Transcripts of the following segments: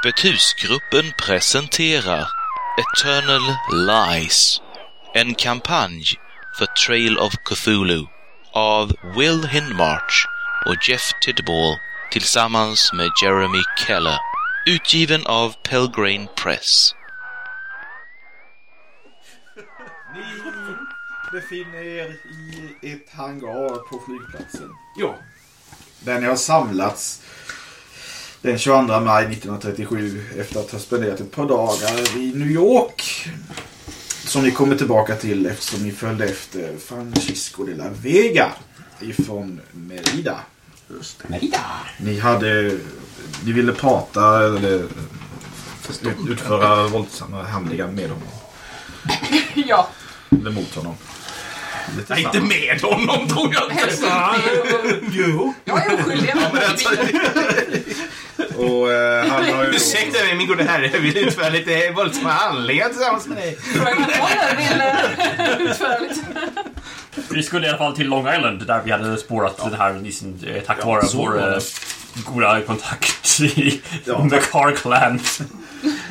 Öppet husgruppen presenterar Eternal Lies, en kampanj för Trail of Cthulhu av Will Hindmarch och Jeff Tidball tillsammans med Jeremy Keller. Utgiven av Pelgrane Press. Ni befinner er i ett hangar på flygplatsen. Ja. Där ni har samlats den 22 maj 1937 efter att ha spenderat ett par dagar i New York. Som ni kommer tillbaka till eftersom ni följde efter Francisco de la Vega ifrån Merida. Merida. Ni hade... Ni ville prata eller ut- utföra våldsamma handlingar med honom. Ja. Eller mot honom. Lite Nej, inte med honom tror jag inte. Jo. Jag är oskyldig. Och eh, han har ju... Ursäkta mig min gode herre, jag vill utföra lite våldsamma handlingar tillsammans med dig. Vill eh, utföra lite. Vi skulle i alla fall till Long Island där vi hade spårat den här nissen eh, tack vare så vår eh, goda kontakt i Ja. McCar Clan.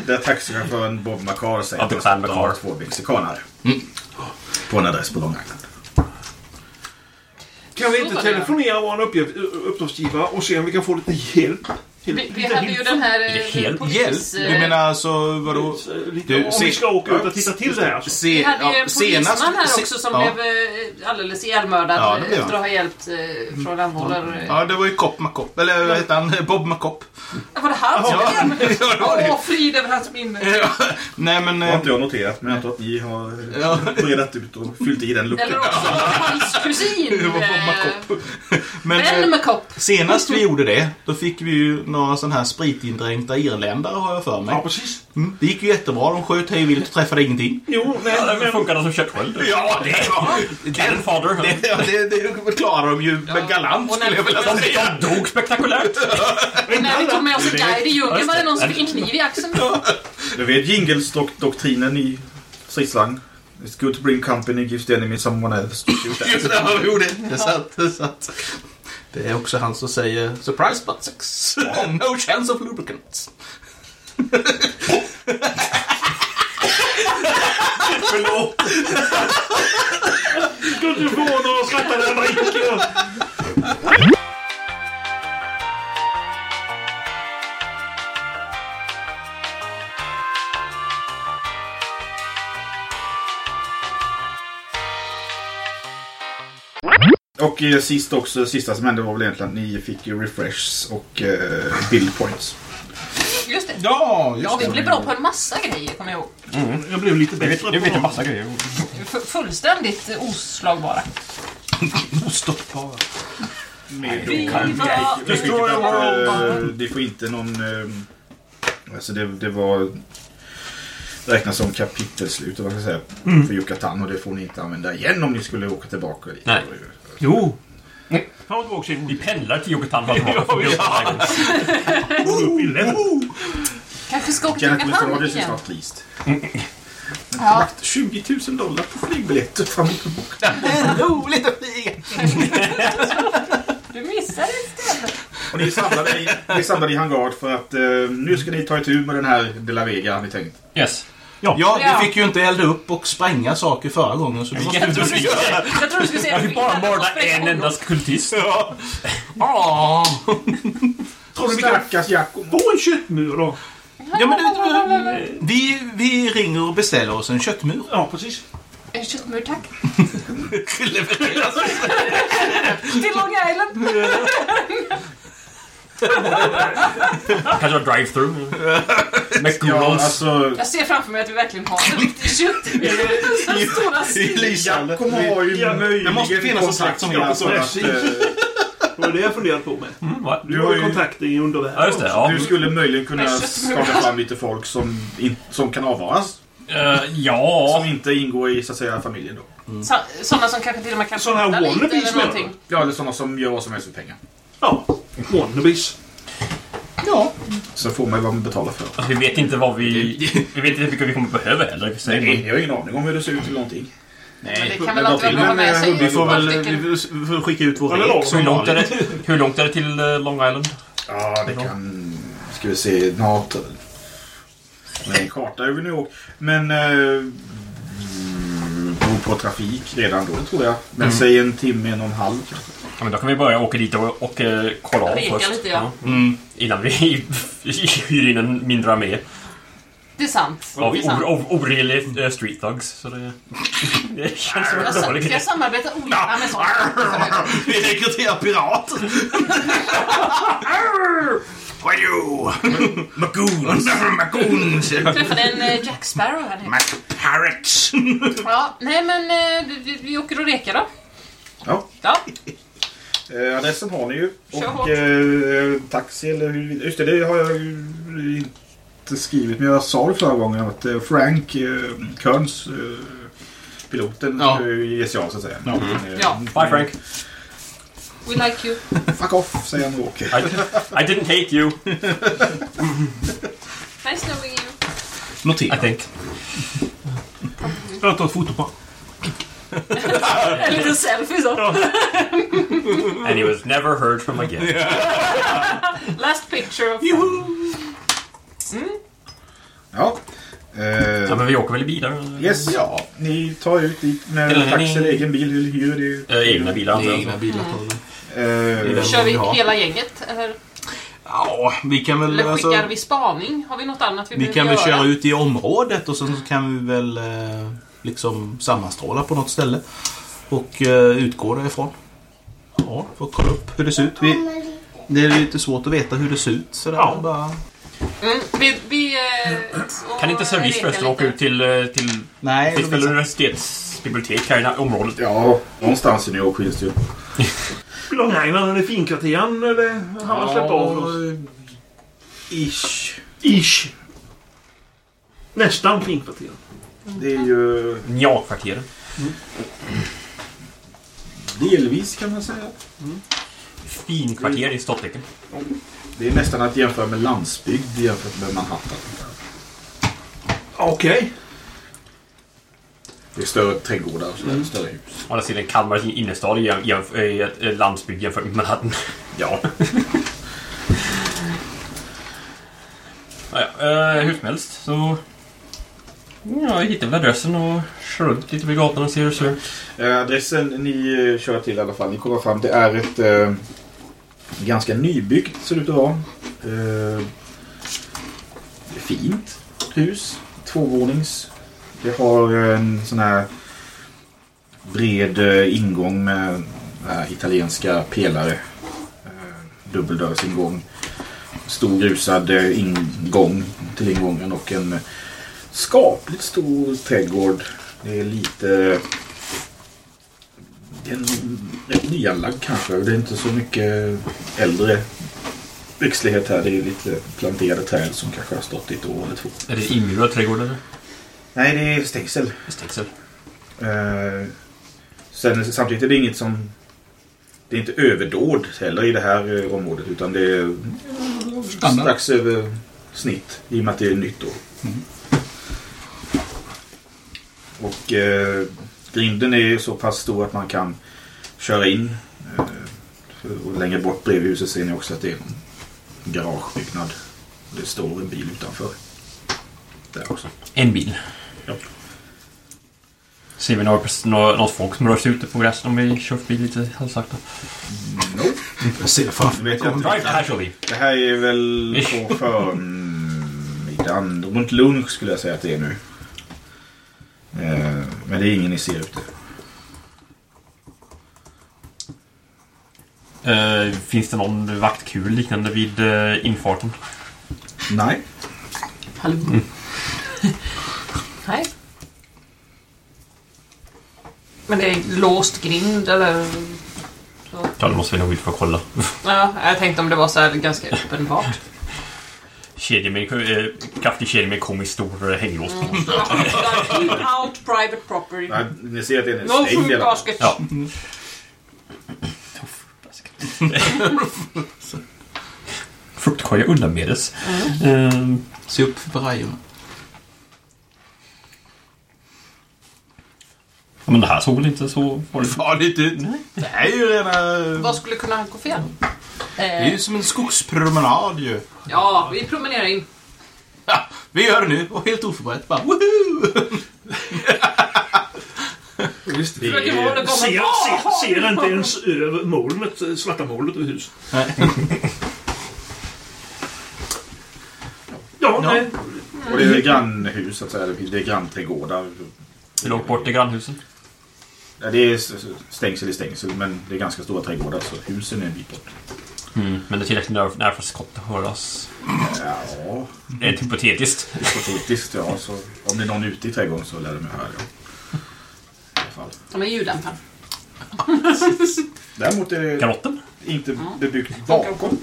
Där taxichauffören Bob McCarr säger Ja, att de har två mexikanare. På en adress på Long Island. Kan vi inte telefonera vår uppgift, uppdragsgivare och se om vi kan få lite hjälp? Vi, vi hade ju den här... eh, polis, Hjälp? eh, Du menar alltså vadå? Lite, Du, om se- vi ska åka ut och titta till det här alltså. Se, Vi hade ju en polisman här se- också som ja. blev eh, alldeles ihjälmördad Ja, eh, efter att ha hjälpt eh, från anhåller. eh. Ja, det var ju Kopp McCopp. Eller vad hette han? Bob McCopp. Var det han som Ja, blev? ja. Åh, frid över hans minne. Nej men... Det har eh, inte jag noterat, men jag tror att ni har Ja. bredat ut och fyllt i den luckan. Eller också hans kusin. Det var Bob eh, McCopp. Men Ben eh, McCopp. senast vi gjorde det, då fick vi ju några sådana här spritindränkta irländare har jag för mig. Ja, precis. Mm, det gick ju jättebra. De sköt hej vilt och träffade ingenting. Jo, men... Ja, det men funkade som köttsköld. Ja, det var... Father. Det, ja, det, det klarar de ju med galant och när skulle jag vilja vi- säga. De dog spektakulärt. När vi tog med oss en guide i djungeln var det någon som fick en kniv i axeln. Du vet Jingles-doktrinen i stridsvagn. It's good to bring company, gives the enemy someone else to shoot at. Just det, ja, jo, det, det är sant. Det är sant. Det är också han som säger Surprise but sex. no chance of lubricant. Förlåt. Ska du få några skratta när jag dricker? Och sist också, sista som hände var väl egentligen att ni fick ju refreshs och eh, build points. Just det. Ja, just Ja, vi det. blev bra på en massa grejer, kommer jag ihåg. Jag blev lite bättre du vet på en massa grejer. F- fullständigt oslagbara. Ostoppbara. Med Viva Destroy world. det får inte någon... Eh, alltså det, det var... Räknas som kapitelslut, vad ska jag säga, för Yucatan. Och det får ni inte använda igen om ni skulle åka tillbaka dit. Nej. Jo. Ta tillbaka Simon. Vi pendlar tillbaka från Yucatan. Upp i länder. Kanske ska åka till. Köpenhamn igen. pleased. Ja, 20 000 dollar på flygbiljetter fram och tillbaka. Det är roligt att flyga. du missade ett ställe. Och ni samlade i, ni samlade i hangar för att eh, nu ska ni ta itu med den här De La Vega, har ni tänkt. Yes. Ja, Ja. vi fick ju inte elda upp och spränga saker förra gången. Så vi måste Jag trodde jag trodde du skulle säga Jag att fick bara mörda en enda kultist. Ja. Ah. Tror du vi Stackars Giacomo. Få en köttmur då. Ja, men det, vi, vi ringer och beställer oss en köttmur. Ja, precis. En köttmur, tack. Levereras. Till Long Island. Kanske var drive-through. Ja, McDonalds. alltså... Jag ser framför mig att vi verkligen har en riktig köttbit. Den stora Lysande. Jakob har ju Ja, möjligen det måste finnas en slags som jobbar för att, eh, Det var det jag funderade på med. Mm, va? Du har ju kontakter i undervärlden. Ja, just det. Ja. Du skulle möjligen kunna kött- skaka fram lite folk som, in, som kan avvaras. Eh, ja. Som inte ingår i så att säga, familjen då. Sådana som kanske till och med kan Såna här lite wannabes eller menar någonting. Ja, eller sådana som gör vad som helst för pengar. Ja, wannabes. Ja. Så får man ju vad man betalar för. Alltså, vi vet inte vad vi... Vi vet inte hur mycket vi kommer behöva heller. Nej, jag har ingen aning om hur det ser ut eller någonting. Men det kan väl alltid vara med sig. Vi får väl vi får skicka ut vår rek hur, långt är det, hur långt är det till eh, Long Island? Ja, det kan... Ska vi se. Något... Nej, en karta över New York. Men... Eh, mm, beror på trafik redan då tror jag. Men säg en timme, en och en halv kanske. Ja, men då kan vi börja åka dit och, och eh, kolla av Reka först. lite, ja. Mm. Innan vi hyr in en mindre armé. Det är sant. Av Det är sant. orelig uh, street thugs. Så det, det känns som Jag en sa- dålig Ska idé. jag samarbeta ogärna med sånt? Vi rekryterar pirater. What are you? Magoons! Magoons! träffade en eh, Jack Sparrow här nere. Parrots! Ja, nej men eh, vi, vi åker och rekar då. Ja. Ja, Eh, adressen har ni ju. Kör. Och eh, taxi eller hur... Just det, det har jag ju inte skrivit. Men jag sa det förra gången att eh, Frank eh, Kearns, eh, piloten, Ja. ja. ger sig av så att säga. Eh, Ja. Bye Frank. we like you. Fuck off, säger han och åker. I, I didn't hate you, Nice knowing you. I Notera. think. Jag tar ett foto på En liten selfie så. And he was never heard from again. Last picture of... Ja. Ja, Eh, men vi åker väl i bilar? yes, ja. Ni tar ut dit med Eller taxi eller ni- egen bil. Eller hyr det. Eh, egna bilar antar jag. Egna bilar på det. Eh, Kör vi Ja. hela gänget? Eller, Ja, vi kan väl... eller Alltså, skickar vi spaning? Har vi något annat vi, vi behöver kan väl göra? köra ut i området och sen så kan vi väl eh, liksom sammanstråla på något ställe. Och eh, utgå därifrån. Ja, att kolla upp hur det ser ut. Vi, det är lite svårt att veta hur det ser ut. Sådär, Ja. bara. Mm, vi, vi, eh, Kan inte Service förresten åka ut till... eh, till Nej, finns väl universitetsbibliotek här i området? ja, någonstans i New York finns det ju. Island, är finkvarteren eller har man släppt av oss? Ish. Ish. Nästan finkvarteren. Det är ju Nja-kvarteren. delvis kan man säga. Finkvarter i stopptecken. Det är nästan att jämföra med landsbygd jämfört med Manhattan. Okej. Det är större trädgårdar och sådär, större hus. Å andra sidan Kalmar innerstad är jäm- jämf- är ett ett landsbygd jämfört med Manhattan. Ja. Ja, ja, eh, hur som helst så... Ja, jag hittar väl adressen och kör runt lite vid gatan och ser hur det ser ut. Eh, adressen ni eh, kör till i alla fall. Ni kommer fram. Det är ett eh, ganska nybyggt ser det ut att vara. Eh, fint hus. Tvåvånings. Det har eh, en sån här bred ingång med italienska pelare. Dubbeldörrsingång. Stor grusad ingång till ingången och en skapligt stor trädgård. Det är lite... Det är en rätt nyanlagd kanske. Det är inte så mycket äldre växtlighet här. Det är lite planterade träd som kanske har stått i ett år eller två. Är det inmurad trädgård eller? Nej, det är stängsel. Stängsel. Eh, sen, samtidigt är det inget som... Det är inte överdåd heller i det här eh, området utan det är Standard. strax över snitt i och med att det är nytt då. Och eh, grinden är så pass stor att man kan köra in. Eh, och längre bort bredvid huset ser ni också att det är en garagebyggnad. Det står en bil utanför. Där också. En bil. Ja. Ser vi några, några, något folk som rör sig ute på gräset om vi kör förbi lite halvsakta? Jag ser framför jag inte. Drive casually. Det här är väl på förmiddagen. Runt lunch skulle jag säga att det är nu. Eh, Men det är ingen ni ser ute. Eh, finns det någon vaktkul liknande vid eh, infarten? Nej. Hallå. Nej. Men det är låst grind eller? Ja, det måste vi nog ut för att kolla. Ja, jag tänkte om det var så här ganska uppenbart. Kedja med, eh, kraftig kedja med komiskt stor eh, hänglås. Keep out private property. Nej, ni ser att den är No stängd hela basket. Ja. Fruktkorgar undanmedes. Ehm, Se upp för brajorna. Ja, men det här såg väl inte så farligt ut? Farligt ut. Det är ju rena... Vad skulle kunna gå fel? Det är ju Eh, som en skogspromenad ju. ja, vi promenerar in. Ja, vi gör det nu och helt oförberett bara woho! Visst, det Fröken kommer. Ser, "Ah, ser, ser inte ens över molnet, svarta molnet över huset. Nej. Ja, nej. och det är grannhus så att säga. Det är grannträdgårdar. Hur långt bort är grannhusen? Ja, det är stängsel i stängsel men det är ganska stora trädgårdar så husen är en bit bort. Mm, men det är tillräckligt nära nära för skott att höras. Ja, Rent hypotetiskt. hypotetiskt ja. Så om det är någon ute i trädgården så lär de höra det. I alla fall. De är ljuddämpare. Däremot är det Kalotten? inte bebyggt bakom.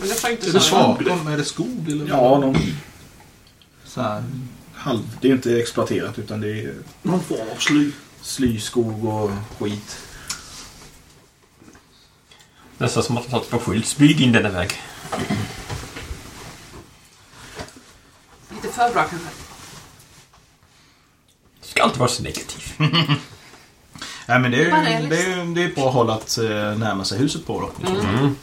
Men det får inte Är det så. bakom? Är det skog eller? Ja, någon Så här. halv... Det är inte exploaterat utan det är Någon form av sly. Slyskog och skit. Nästan som att de satt på skylt. Smyg in denna väg. Lite för bra kanske. Du ska alltid vara så negativ. Nej men det är, ju- det är, det är ett bra håll att eh, närma sig huset på då. Mm.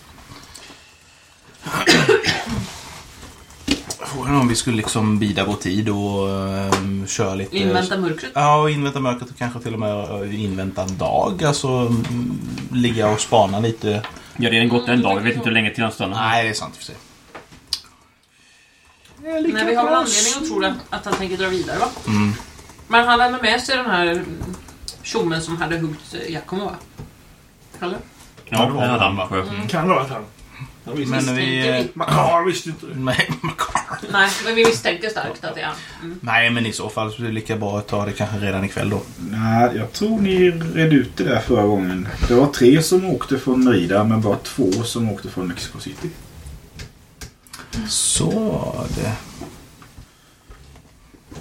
Frågan är om vi skulle liksom bida vår tid och um, köra lite... Invänta mörkret. Ja, och invänta mörkret och kanske till och med eh, invänta en dag. Alltså mm, ligga och spana lite. Jag har redan gått en dag. Jag vet inte hur länge till den stunden. Nej, det är sant i och för sig. Nej, vi har väl anledning att tro att, att han tänker dra vidare va? Mm. Men han lämnar med sig den här mm, tjommen som hade huggit Giacomo va? Eller? Ja, det var det hade han, han. va? Mm. Kan det vara han. Men vi... Makar visste inte det. Nej, Makar. Nej, men vi misstänker starkt att det är han. Mm. Nej, men i så fall så är det lika bra att ta det kanske redan ikväll då. Nej, jag tror ni redde ut det där förra gången. Det var tre som åkte från Merida men bara två som åkte från Mexico City. Så det.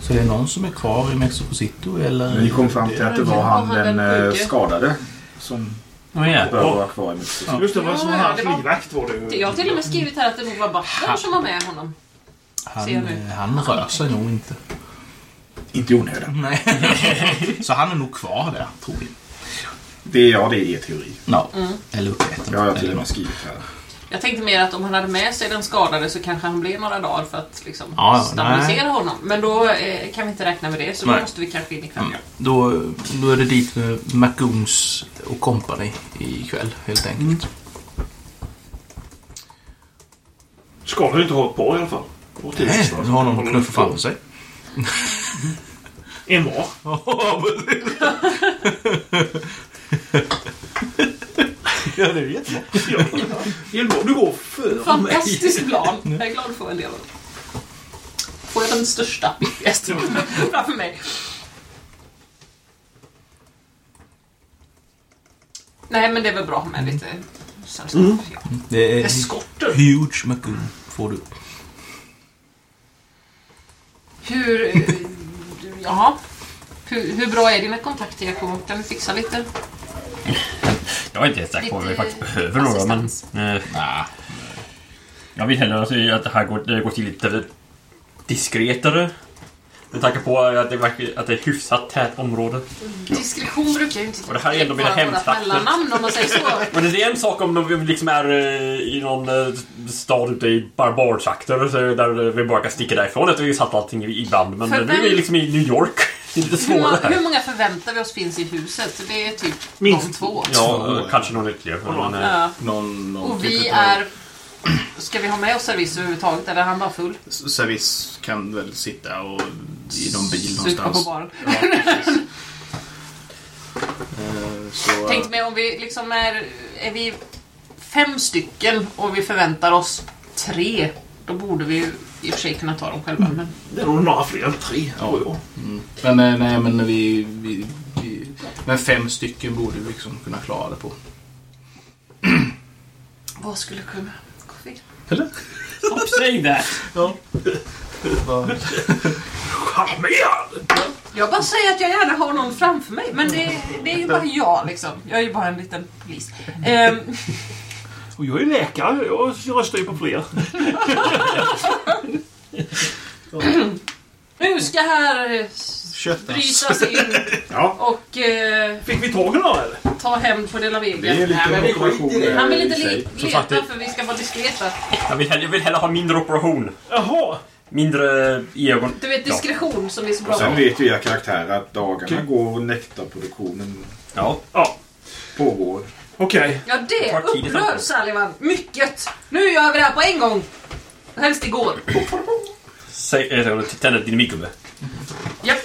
Så det är någon som är kvar i Mexico City eller? Men vi kom fram till att det var han den den eh, skadade som Oh, yeah. bör vara kvar i Mexico City. Just det, var som Ja, hans var- livvakt var det. Jag har till och med skrivit här att det nog var Butler som var med honom. Han, han rör sig nog inte. Inte i onödan. Nej. så han är nog kvar där, tror vi. Det, ja, det är er teori. Ja. Mm. Eller uppäten. Det har jag till och med skrivit här. Jag tänkte mer att om han hade med sig den skadade så kanske han blev några dagar för att liksom Ja, stabilisera honom. Men då eh, kan vi inte räkna med det så då Nej. måste vi kanske in ikväll. Mm. Då, då är det dit med McGoons och company ikväll, helt enkelt. Ska du inte ha ett par i alla fall. Nej, nu har någon knuffat framför sig. En var. ja, det är jättebra. Ja. Var. Du går mig. Fantastisk plan. Jag är glad få en del av. Får jag den största, viktigaste framför mig. Nej, men det är väl bra med lite sällskap. Mm. Ja. Det är Eskorter. huge McGoon får du. Hur... eh, Jaha. Hur, hur bra är dina kontakter, Jakob? Kan du fixa lite? Jag är inte helt säker på om vi faktiskt behöver några, men... Eh, nah. Jag vill hellre se att det här går, det går till lite diskretare. Med tanke på att det, verkar, att det är hyfsat tätt område. Diskretion brukar ju inte Och det här är ändå mina hemtrakter. mellannamn om man säger så. Men det är en sak om vi liksom är eh, i någon eh, stad ute i barbartrakter så där vi bara kan sticka därifrån. Att vi satt allting i band. Men För nu är vi liksom i New York. Det är lite Hur, svårare många, hur här. många förväntar vi oss finns i huset? Det är typ Minst de två. Ja, eh, kanske någon ytterligare. Men, eh, Ja. Någon, någon Och typ vi av- är... Ska vi ha med oss service överhuvudtaget eller är han bara full? Service kan väl sitta och i någon bil Supa någonstans. på baren. Ja. Eh, så, Tänk mig om vi liksom är... Är vi fem stycken och vi förväntar oss tre Då borde vi ju i och för sig kunna ta dem själva. Men Det är nog några fler än tre, tror jag. Men eh, nej, men vi, vi, vi... Men fem stycken borde vi liksom kunna klara det på. vad skulle kunna gå fel? Eller? Stop saying that! Ja. Charmerande! Jag bara säger att jag gärna har någon framför mig. Men det, det är ju bara jag liksom. Jag är ju bara en liten polis. Ehm, Och jag är läkare. Jag röstar ju på fler. nu ska här eh, Köttas. brytas in Ja. och eh, Fick vi tag i några eller? ta hem på Dela Det är Vega. lite det. Han vill inte le- leta för vi ska vara diskreta. Jag vill, hellre, jag vill hellre ha mindre operation. Jaha. Mindre i ögon. Du vet diskretion som vi är så bra Och sen på. vet ju era karaktärer att dagarna går och nektarproduktionen Ja. Ja, pågår. Okej. Ja, det Tar tid i upprör samtal. Sullivan mycket. Nu gör vi det här på en gång. Helst igår. Säg, äh, tänd ett dynamikgubbe. Japp.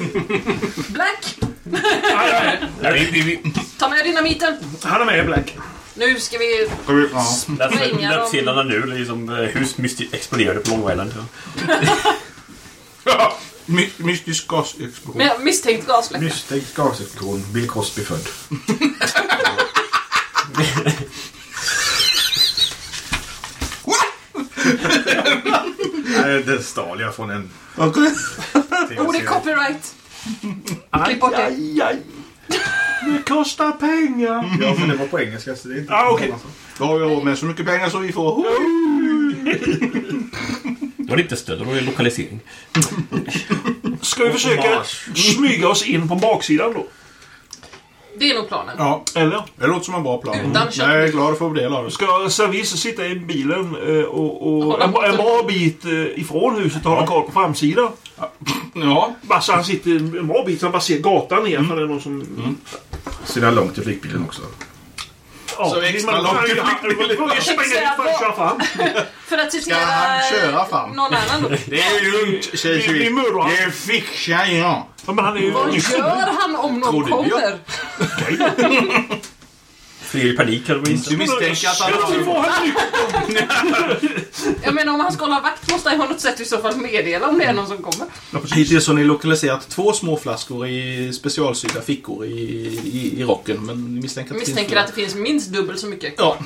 Black, Nej, nej. Vi, vi, vi, ta med dynamiten. Han är med Black. Nu ska vi... ja. Spränga dem. Löpsedlarna nu, liksom, eh, hus mystiskt exploderade på Long Island. My, mystisk gasexplosion. Misstänkt gasläcka. Misstänkt gasexplosion. Bill Cosby född. Nej, den stal jag från en Okej. Oh, det är copyright. Klipp bort det. Aj, aj. Det kostar pengar. Ja, men det var på engelska så det är inte... Ah, okej. Då har vi råd med så mycket pengar som vi får. Det var inte stöd, det var lokalisering. Ska vi försöka smyga oss in på baksidan då? Det är nog planen. Ja, Eller? det låter som en bra plan. Utan kött. Jag är glad att få del av det. Ska Service sitta i bilen eh, och, och en, en bra bit eh, ifrån huset och hålla koll på framsidan? Ja. Bara så han sitter en bra bit så han bara ser gatan ner för det är någon som... Så det är långt till flygbilen också. Ja, Så extra långt till dit för att köra fram. För att citera Ska han köra fram? någon annan då. Det är lugnt, säger Vi-. Det fixar jag. Vad gör han om någon kommer? Fler i panik hade man Du gissat. misstänker att han har... Jag menar om han ska hålla vakt måste han ju ha något sätt i så fall meddela om det är någon som kommer. Hittills har ni lokaliserat två små flaskor i specialsydda fickor i, i, i rocken. Men ni misstänker att det misstänker finns att det finns minst dubbelt så mycket. Ja.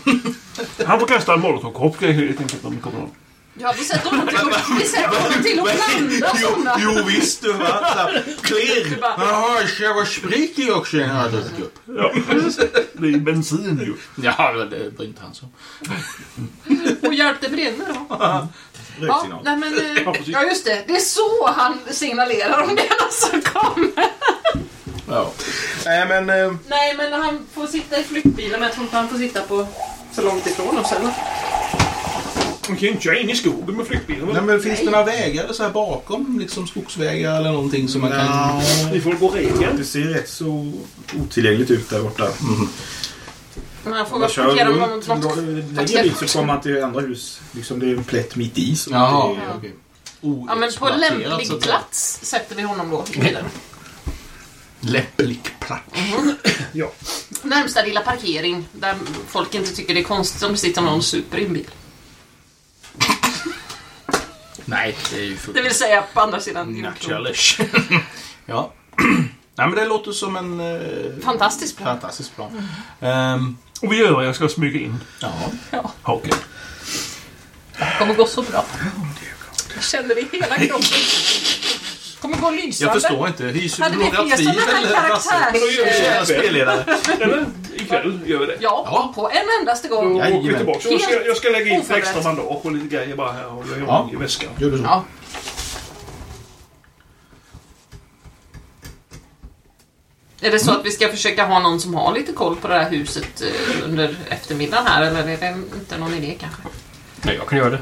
Han får kasta en molotovcocktail helt enkelt om det kommer någon. Ja, vi sätter honom till vi sätter honom till att blanda sådana. Jo visst du va. Klirr. Jaha, ska jag vara sprit i också? Jag har druckit upp. Ja. Det är ju bensin ju. Ja, det bryr inte han så. Och hjälp det brinner då. Ja, Röksignal. nej men... eh, Ja. Ja, just det. Det är så han signalerar om det är någon som kommer. Ja. Nej men... Eh, Nej, men han får sitta i flyktbilen men jag tror inte han får sitta på så långt ifrån oss heller. Man kan ju inte köra in i skogen med flyktbilen. nej, men finns det några vägar så här bakom? Liksom skogsvägar eller någonting som man kan... Ni får gå regeln. Det ser rätt så otillgängligt ut där borta. Men han får väl parkera något längre dit så kommer man till andra hus. Liksom det är en plätt mitt i. Så Jaha, det är, okej. Ja, men på så lämplig säga. plats sätter vi honom då i bilen. Lämplig plats. Ja. Närmsta lilla parkering där folk inte tycker det är konstigt om det sitter någon super i en bil. Nej, det är ju fullt Det vill säga på andra sidan. Naturligt. ja. Nej men det låter som en eh, Fantastisk plan. fantastisk plan. Ehm, Och vi gör jag ska smyga in. ja. Ja, Ja, Okej. det kommer gå så bra. Jag känner det i hela kroppen. Kommer gå lysande. Jag förstår inte. Hyser Hade du vi några tvivel? här Lasse? Men då gör vi det spelledare. Eller ikväll gör vi det. Ja, Ja. på en endaste Då gång. åker vi tillbaka. Jag ska, jag ska lägga in Oförberett. extra bandage och lite grejer bara här och lägga Ja. i väskan. Gör du så? Ja. Är det så att vi ska försöka ha någon som har lite koll på det här huset eh, under eftermiddagen här eller är det inte någon idé kanske? Nej, jag kan göra det.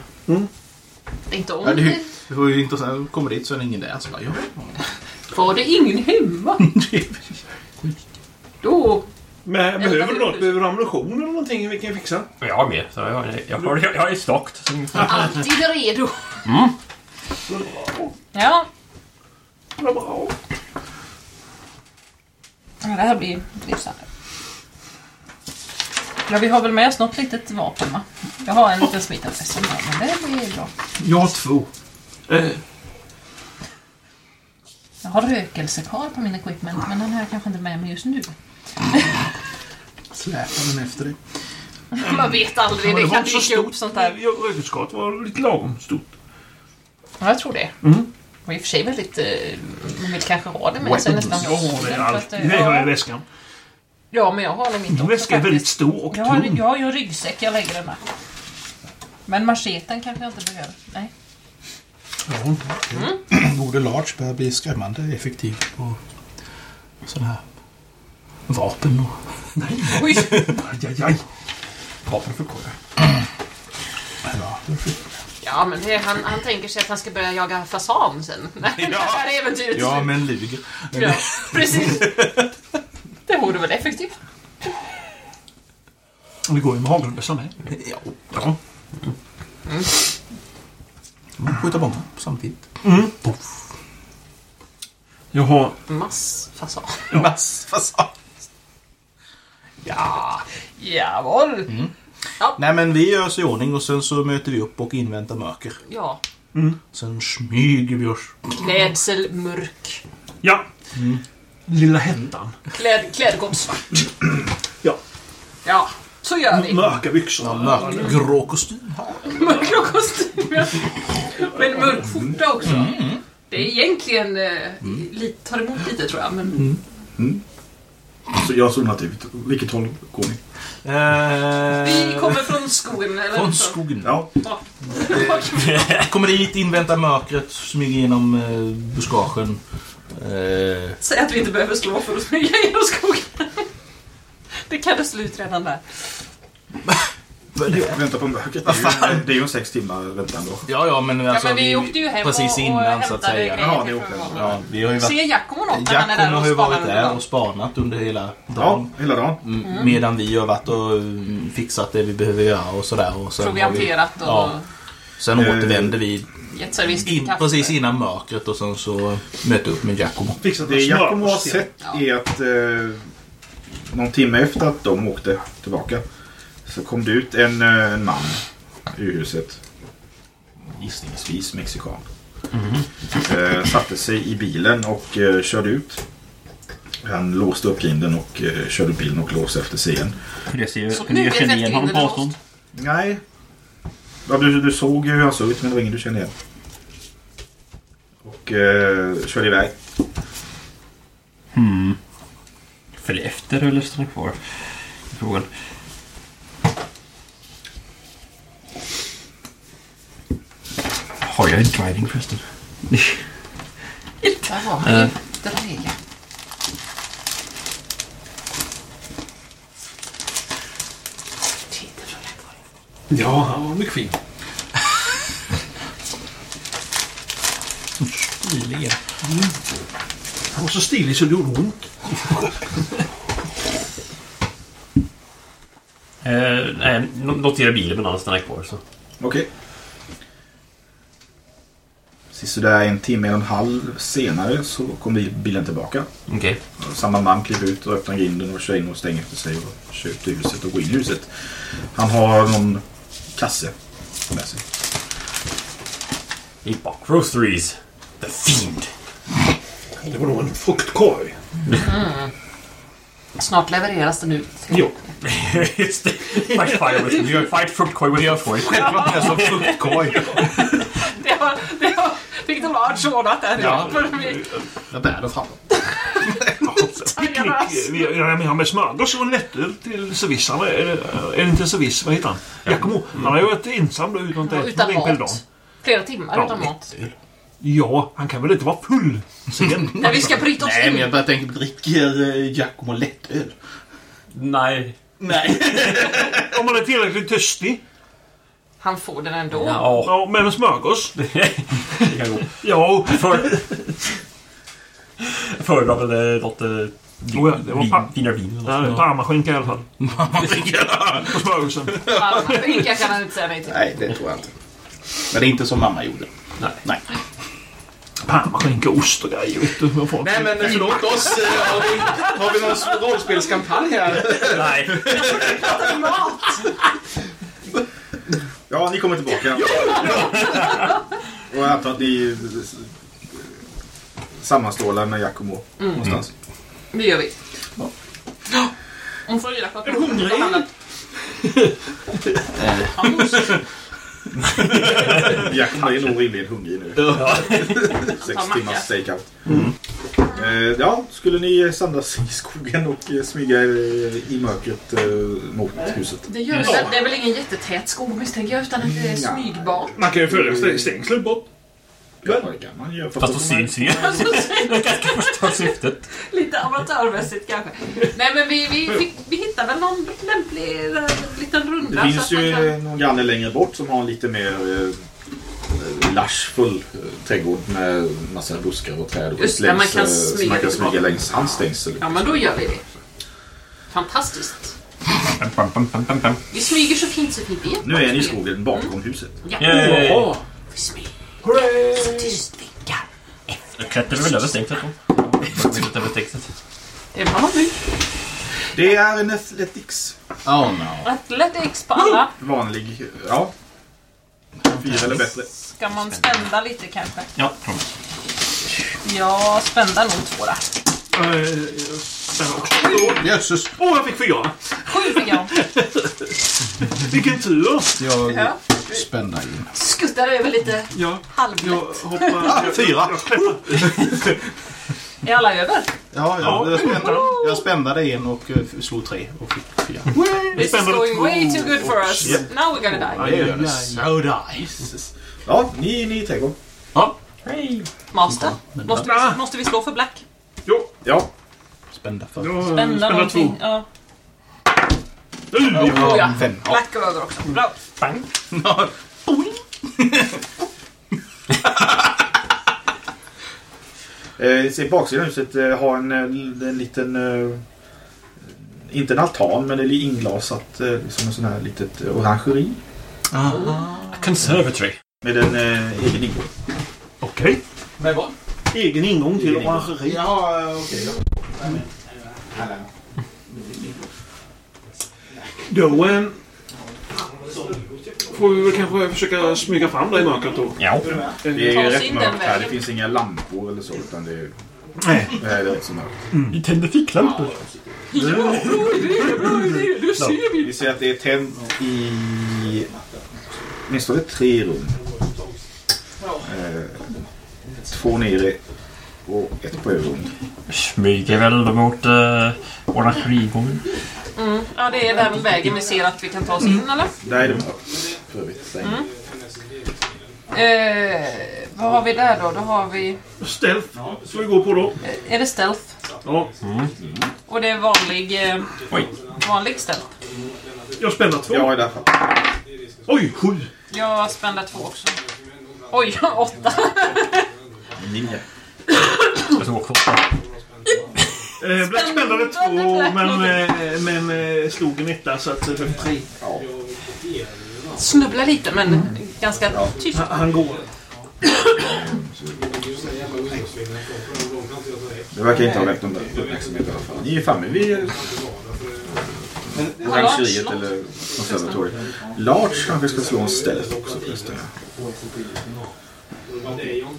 Är inte om Ja, det, det... var ju intressant. Kommer dit så är det ingen där. Så bara, ja. Var det ingen hemma? Då... Men behöver du något? Behöver du ammunition eller någonting vi kan fixa? Jag har med. Så jag, jag, har, jag, jag är stockt. Alltid redo. Mm. Ja, bra. Ja, det här blir lysande. Ja, vi har väl med oss något litet vapen va? Jag har en liten smittarfästa med men det blir bra. Jag har två. Eh, Jag har rökelsekar på min equipment men den jag kanske inte med mig just nu. Släpar den efter dig. Man vet aldrig, det var kan dyka upp stort. sånt där. Ja, Rökelskott var lite lagom stort. Ja, jag tror det. Mm. Och i och för sig väldigt... eh, Man vill kanske ha det med sig nästan. Jag har det För allt. att, eh, Det har jag i ja, väskan. ja, men jag har nog inte Min väska är väldigt stor och Jag har, jag har ju en ryggsäck jag lägger den med. Men macheten kanske jag inte behöver. Nej. Borde Large börja bli skrämmande effektiv på sådana här vapen och... Oj! Aj, aj, aj. Vapen för kåre. Ja, Ja, men det, han, han tänker sig att han ska börja jaga fasan sen. Nej, det här äventyret ja men luger. Ja, precis. Det vore väl effektivt. Det går ju med hagelbössa med. Ja. Ja. Skjuta många samtidigt. Puff. Jag har... Massfasan. Massfasan. Ja, jawohl. Nej men vi gör oss i ordning och sen så möter vi upp och inväntar mörker. Ja, Sen smyger vi oss. klädsel mörk. Ja. Lilla hettan. Kläd, klädgång svart. Ja. Ja, så gör vi. Mörka byxor. Ja, mörkgrå kostym. Mörkgrå kostym. ja. Men mörk skjorta också. Det är egentligen... Eh, lite, tar emot lite tror jag, men... Så jag zonat ut. Vilket håll går ni? Eh, Vi kommer från skogen, eller? Från så. skogen. Ja, Ja. Kommer dit, inväntar mörkret, smyger genom eh, buskagen. Eh, Säg att vi inte behöver slå för att smyga genom skogen. Det kan det slut redan där. vänta på mörkret. Det är ju, det är ju en sex timmar väntan då. ja, ja, men alltså... men vi åkte ju hem Precis och- och innan så att säga. Ja, det åkte jag. Ja, vi har ju varit... Ser Giacomo något när han är där Giacomo och har ju varit under där och spanat under hela Ja, dagen. hela dagen. Mm, Medan vi har varit och mm, fixat det vi behöver göra och sådär. Och sen har vi, Provianterat och Ja. Sen Eh, återvänder vi in, precis innan mörkret och sen så möter upp med Giacomo. Fixat Det Giacomo har sett är att eh, någon timme efter att de åkte tillbaka så kom det ut en, eh, en man ur huset. Gissningsvis mexikan. Eh, satte sig i bilen och eh, körde ut. Han låste upp grinden och eh, körde bilen och låste efter sig igen. Kunde jag, se, Så kunde jag känna igen honom på avstånd? Nej. Ja, du, du såg ju hur han såg ut men det var ingen du kände igen. Och eh, körde iväg. Hmm. Följ efter eller stanna kvar? Frågan. Har jag en driving förresten? Där han. Titta så lätt var det. Ja, han var mycket fin. Stilig. Han var så stilig så det gjorde ont. Eh, nej, no- notera bilen men annars stannar jag kvar. Så. Okej. Sisådär en timme och en halv senare så kom bil- bilen tillbaka. Okej. Samma man kliver ut och öppnar grinden och kör in och stänger efter sig och kör ut ur huset och går in i huset. Han har någon kasse med sig. Eat box roasteries. The Fiend. Det var nog en fruktkorg. Snart levereras den ut. Jo. Just det. Fight fire with we fight fruktkorg with fruktkorg. Själva med som fruktkorg. Det har, det har Victor Large ordnat där Ja. nu. För mig. Jag bär det fram. Tangarnas. Vi har vi har med smörgås och en lättöl till servissarna. Är det, är inte serviss? Vad heter han? Giacomo. Han har ju varit ensam då utan att äta dag. mat. Flera timmar Ja. utan mat. Ja, han kan väl inte vara full sen? När vi ska bryta oss Nej, men jag bara tänker, dricker eh, Giacomo lättöl? Nej. Nej. Om man är tillräckligt törstig. Han får den ändå. Ja. Ja, med en smörgås. Det kan gå. Ja, För... Jag föredrar väl eh, något... eh, Oh ja, det var vin, pa- finare vin eller något. parmaskinka i alla fall. På smörgåsen. Vilka kan han inte säga nej till. Nej, det tror jag inte. Men det är inte som mamma gjorde. Nej. Nej. Parma, skinka, ost och grejer. Nej men förlåt oss. eh, Har vi, har vi någon rollspelskampanj här? Nej. Ja, ni kommer tillbaka. Och jag antar att ni eh, sammanstrålar med Giacomo någonstans. Det gör vi. Hon får reda på att Är du hungrig? Giacomo är nog rimligen hungrig nu. Sex Ta macka. timmars stakeout. Eh, Ja, skulle ni samlas i skogen och eh, smyga er i mörkret eh, mot huset? Det gör det. Det är väl ingen jättetät skog misstänker jag, utan att det är Ja. smygbart. Man kan ju följa stä- stängslet bort. Ja, det kan man göra. Fast då syns vi. Det är ganska första syftet. Lite amatörmässigt kanske. Nej men vi, vi, vi, vi hittar väl någon lämplig eh, liten runda. Det finns ju kan- någon granne längre bort som har en lite mer eh, lushfull eh, trädgård med massa buskar och träd. och Just det, man kan smyga man kan lite smyga längs hans stängsel. Ja men då gör vi det. Fantastiskt. Pam, pam, pam. Vi smyger så fint så fint. Vi Nu är ni i skogen bakom huset. Ja. Yay! Vi smyger Hurray! så tyst vicka. Jag klättrar väl över stängslet då. Jag över stängslet. Det var nytt. Det är en Athletics. Oh no. Athletics på alla. Vanlig, ja. Fyra eller bättre. Ska man spända lite kanske? Ja, kom. Ja, spända nog två där. Spännande också. Jösses. Åh, jag fick fyra! Sju fick jag. Vilken tur! Jag Ja. spänner in. Skuttar över lite Ja, halvlätt. jag hoppar... jag- fyra. Jag klättrar. Är alla över? Ja, ja. Jag spände, jag spände en och eh, slog tre och fick fyra. This is Spännande going way too good for us. Now we're gonna die. Det gör det. So nice. Ja, ni, ni trädgården. Ja. Master, måste vi, måste vi slå för black? Jo, Ja, Spända för. jag Spända någonting. två. Ja. Uh, Oh, ja. Fem. Ja. Black över också. Bra. Bang. Eh, se baksidan huset eh, har en, eh, en liten... Eh, inte en altan, men det är inglasat. Eh, som en sån här litet orangeri. Aha. Conservatory. Med en eh, egen ingång. Okej. Med vad? Egen ingång till orangeri. Ja, okej då. Då eh, får vi väl kanske försöka smyga fram där i mörkret då. Ja. Det är ju Ta rätt mörkt här. Det finns inga lampor eller så. Utan det är, Nej. det är rätt så mörkt. Vi tänder ficklampor. Vi ser att det är tänt i åtminstone tre rum. Eh, två nere och ett på övervåningen. Smyger väl mot uh, orangerigången. Mm. Ja, det är den vägen vi ser att vi kan ta oss in, eller? Där är det mörkt. För övrigt. Stäng. Eh, vad har vi där då? Då har vi... Stealth ska vi gå på då. Eh, är det stealth? Ja, Och det är vanlig, eh, Oj. vanlig stealth. jag spänner två. Ja, i det här fallet. Oj, sju. Jag spände två också. Oj, åtta. Nio. Jag såg också åtta. Eh, Black spände två, men, eh, men eh, slog en etta så att det blev tre. Ja. Snubblar lite, men ganska tyst. Han, han går. Det verkar inte ha väckt någon uppmärksamhet i alla fall. Ni är framme vid orangeriet eller konservatoriet. Large kanske ska slå en stealth också förresten.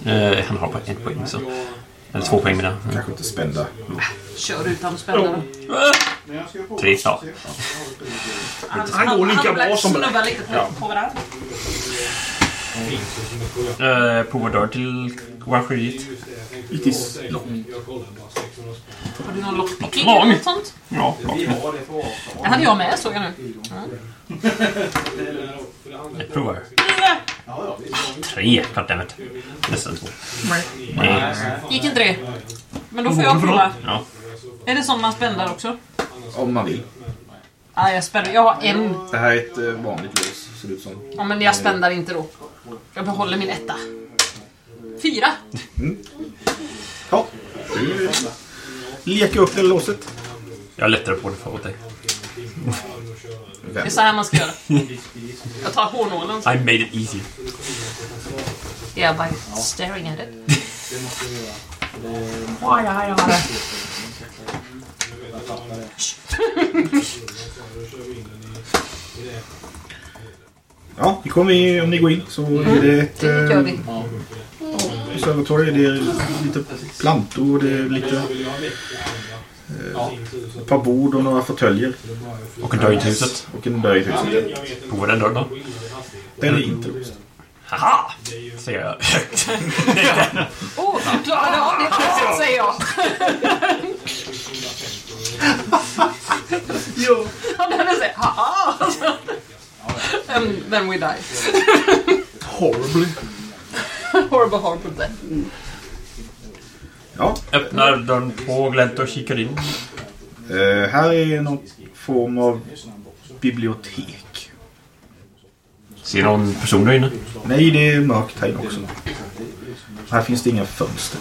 Eh, han har bara en poäng så. Eller två poäng menar jag. Kanske inte spända. Kör utan spända då. Tre, ja. Han går lika bra som Black. Snubbar lite på, på varandra. Eh, prova dörr till orangeriet. It is long. Har du någon lockpicking Lång. eller något sånt? Ja, bra. Det hade jag med, såg jag nu. Provar. Tre, goddammit. Nästan två. Nej. Gick inte det? Men då får jag prova. Ja. Är det sån man spänner också? Om man vill. Ja, jag spänner. Jag har en. Det här är ett eh, vanligt lås, ser det ut som. Ja, men jag spänner inte då. Jag behåller min etta. Fyra. Ja. Leka upp det låset. Jag är lättare på det för åt dig. Det är så här man ska göra. Jag tar hårnålen. I made it easy. Yeah, by staring at it. Ja, ni kommer in, om ni går in så är det ett Det gör eh, vi. observatorium. Det är lite plantor och det är lite... Eh, ett par bord och några fåtöljer. Och en dörr till huset. Och en dörr i huset. På den dörren då? Den är inte låst. Haha! Säger jag högt. Åh, du klarade av det testet, säger jag. Jo. Han behöver säga haha. And then we die. Horribly. Horrible, horrible death. Ja, Öppnar dörren på glänt och kikar in. eh, här är någon form av bibliotek. Ser någon person där inne? Nej, det är mörkt här inne också. Här finns det inga fönster.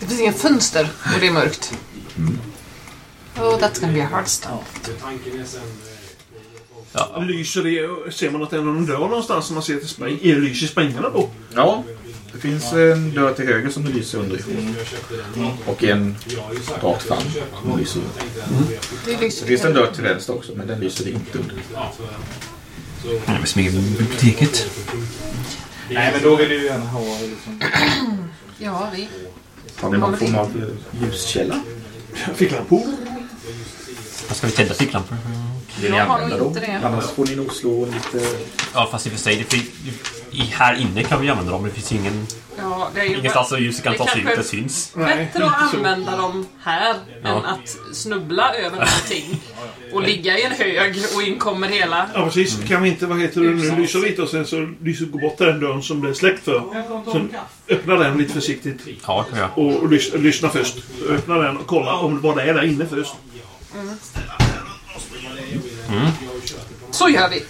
Det finns inga fönster och det är mörkt. Oh, that's gonna be a hard stop. Ja. Lyser det? Ser man att det är någon dörr någonstans som man ser till spräng? Är det lys i sprängarna då? Ja, det finns en dörr till höger som det lyser underifrån. Och en rakt fram som lyser ut. Det finns en dörr till vänster också, men den lyser inte under. Vi smyger in i biblioteket. Nej, men då vill du gärna ha liksom... Ja, vi. Har ni någon form av ljuskälla? Ficklampor? Vad ska vi tända ficklampor? Vill ni Jag har använda dem? inte det. Annars får ni nog slå lite... Ja, fast i och för sig, det i, här inne kan vi använda dem. Det finns ingen, Ja, det är ju ingenstans där ljuset kan Det tas ut och syns. bättre att använda dem här Ja. än att snubbla över någonting och ligga i en hög och in kommer hela. Ja, precis. Kan vi inte, vad heter det nu, lysa lite och sen så lyser, gå bort den dörren som det är släckt för. Sen öppna den lite försiktigt Ja, det kan jag. och, och lys, lyssna först. Öppna den och kolla om vad det är där inne först. Så gör vi.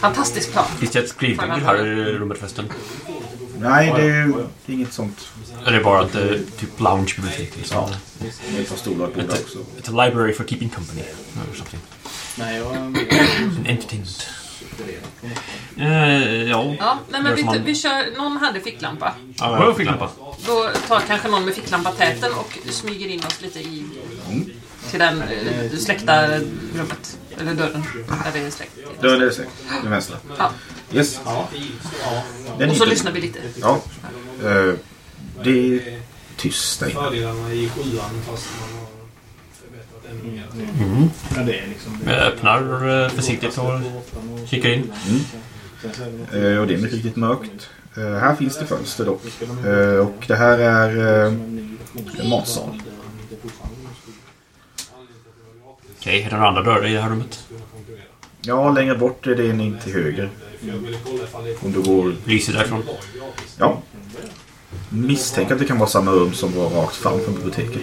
Fantastisk plan. Finns det ett skrivbord här i rummet förresten? Nej, det är inget sånt. Eller bara ett eh, typ loungebibliotek liksom? Med ett par stolar bord också. Ett library for keeping company. Or something. En entertainment. Eh, ja. Ja, nej men Gör vi, som man- vi kör... Någon hade ficklampa. Ja, jag jag fick lampa. Då tar kanske någon med ficklampa täten och smyger in oss lite i... Till den eh, släckta rummet. Eller dörren. Där det är släckt. Dörren är släckt. Den vänstra. Ja. Yes. Den Och så lyssnar vi lite. Ja. Eh, det är tyst där inne. Fördelarna i sjuan fast man har förbättrat ännu mer. Ja, det är liksom Jag öppnar eh, försiktigt och kikar in. Eh, och det är mycket riktigt mörkt. Eh, här finns det fönster dock. Eh, och det här är eh, en matsal. Okej, är det några andra dörrar i det här rummet? Ja, längre bort är det en in till höger. Om du går... Lyser därifrån? Ja. Misstänker att det kan vara samma rum som var rakt fram från biblioteket.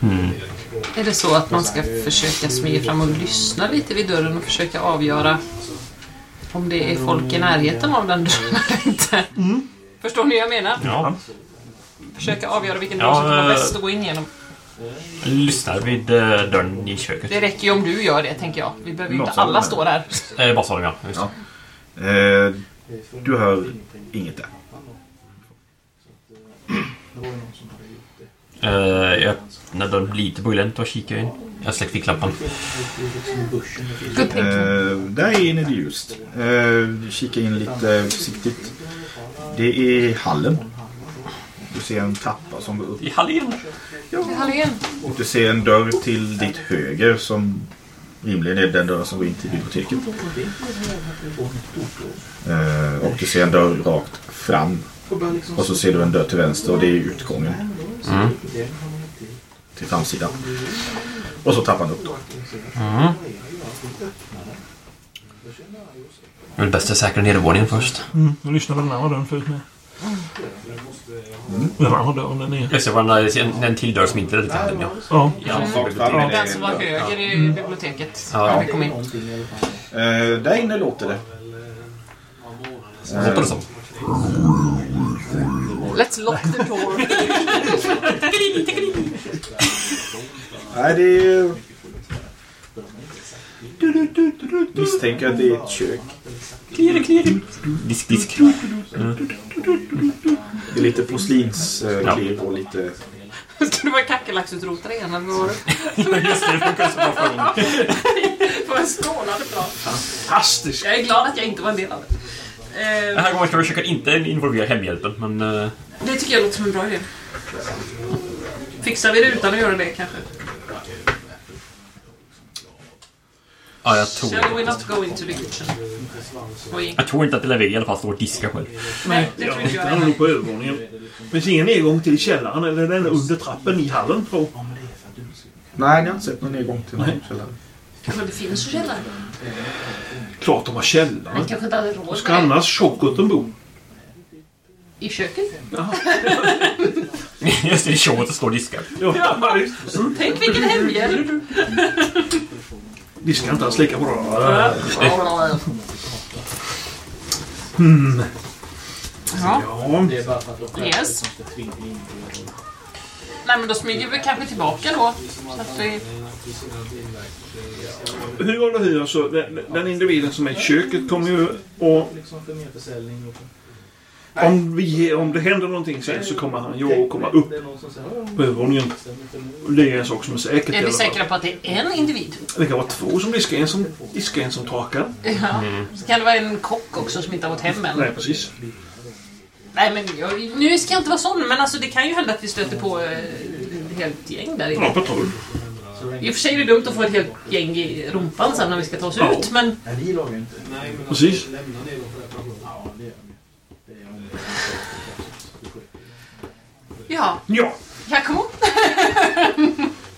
Mm. Är det så att man ska försöka smyga fram och lyssna lite vid dörren och försöka avgöra om det är folk i närheten av den dörren eller inte? Förstår ni vad jag menar? Ja. Försöka avgöra vilken dörr Ja, som vara eh, bäst att gå in genom. Lyssnar vid eh, dörren i köket. Det räcker ju om du gör det, tänker jag. Vi behöver ju inte Matsalen alla är- stå där. Eh, ja. Just. Ja. Eh, du hör inget där. Eh, jag öppnar dörren lite på glänt och kikar in. Jag släcker ficklampan. Good thinking. Eh, där inne är det ljust. Eh, kika in lite försiktigt. Det är hallen. Du ser en trappa som går upp. I Hallin! Hallå Och du ser en dörr till ditt höger som rimligen är den dörren som går in till biblioteket. Eh, och du ser en dörr rakt fram. Och så ser du en dörr till vänster och det är utgången. Mm. Till framsidan. Och så trappan upp då. Mm. Det är bäst att säkra nedervåningen först. Mm. Jag lyssnade på den andra dörren förut med. Är... Just det, var en, en, till dörr som inte ledde till hallen, ja. Ja. Ja, Mm. Den som var höger i biblioteket. Ja. när vi kom in. Eh, där inne låter det. Låter det som. Let's lock the door. Nej, det är... Du, du, du, du, du. Ni misstänker att det är ett kök. Klirr, klirr. Disk, disk. Det är lite porslinsklirr och lite... Ska du vara kackerlacksutrotare igen eller vad var det? Just det, det så bra för honom. Får en skålande plan. Fantastiskt! Jag är glad att jag inte var en del av det. Den Eh, här gången ska vi försöka inte involvera hemhjälpen, men... eh, det tycker jag låter som en bra idé. Fixar vi det utan att göra det kanske? Ja, jag tror Shall we not go into the kitchen? Oj. Jag tror inte att Levi i alla fall står och diskar själv. Nej, det Jag tror inte jag nog på övervåningen. Finns ingen nedgång till källaren eller den under trappen i hallen. Tror. jag. Nej, ni har inte sett någon nedgång till någon källare. Kanske det finns källare. Klart de har Han källaren. kanske inte hade råd Ska det. annars tjockoten bo? I köket? Just det, i showet står och diskar. Ja, visst. Tänk vilken hemhjälp! Diskar inte alls lika bra. Ja, Ja, Det är bara för att de Yes. nej men då smyger vi kanske tillbaka då. Så att vi... hur eller hur, alltså, den, den individen som är i köket kommer ju att... Om, vi, om det händer någonting sen så kommer han ju att komma upp "Ja, på övervåningen. Det är en sak som är säkert. i Är vi säkra på att det är en individ? Det kan vara två som diskar, en som diskar, en som torkar. Ja. Så kan det vara en kock också som inte har gått hem än. Nej, precis. Nej men jag, nu ska jag inte vara sån men alltså det kan ju hända att vi stöter på eh, ett helt gäng där Ja, inne. patrull. I och för sig är det dumt att få ett helt gäng i rumpan sen när vi ska ta oss Ja. ut men Precis. lämna det då för att Ja, det gör vi. Det är om det Ja, Ja. ja kom on.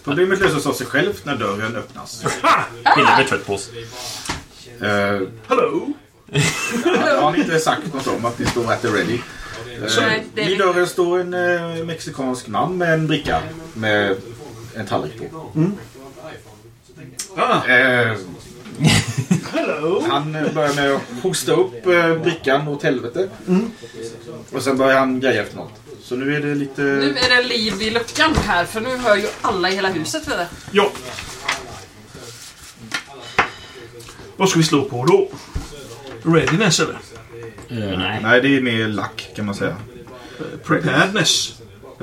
Problemet löses av sig självt när dörren öppnas. Trött på oss. Eh, Hallå? jag har inte sagt något om att ni står at the ready. Det är I dörren står en eh, mexikansk man med en bricka med en tallrik på. Ah, Eh? Han börjar med att hosta upp eh, brickan åt helvete. Och sen börjar han greja efter något. Så nu är det lite... Nu är det liv i luckan här för nu hör ju alla i hela huset vet du. Ja. Vad ska vi slå på då? Readiness eller? Eh, nej. Nej, det är mer lack kan man säga. Preparedness?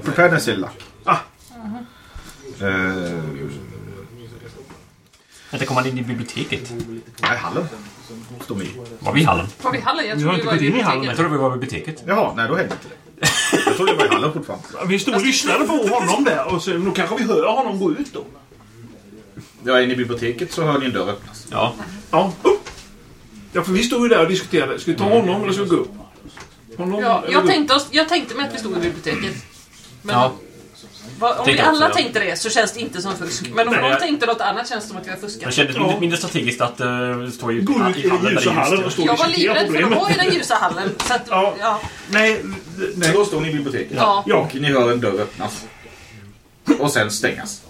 Preparedness är lack. Ah. Eh, Inte kommer han in i biblioteket. nej, hallen. Står vi. Var vi i hallen? Var vi i hallen? Jag Vi har trodde vi inte var i gått in i hallen Jag biblioteket. trodde vi var i biblioteket. Jaha, nej då händer inte det. Jag trodde jag var i hallen fortfarande. Vi stod och lyssnade på honom där och sen, då kanske vi hör honom gå ut då. Ja, in i biblioteket så hör ni en dörr öppnas. Ja. Ja, upp! Ja, för vi stod ju där och diskuterade. Ska vi ta honom eller ska vi gå upp? Honom Ja, eller jag, gå upp? tänkte oss, jag tänkte mig att vi stod i biblioteket. Men Ja. Om vi jag alla också, ja. tänkte det så känns det inte som fusk. Men om Nej, någon jag- tänkte något annat känns det som att vi har Det fuskat. kändes Ja. mindre, mindre strategiskt att uh, stå i, Gå ut i den ljusa det hallen och stå och Jag var livrädd för att problemet. vara i den ljusa hallen. Så att, Ja. ja. Nej, Så nej. då står ni i biblioteket. Ja. Ja. Och ni hör en dörr öppnas. Och sen stängas.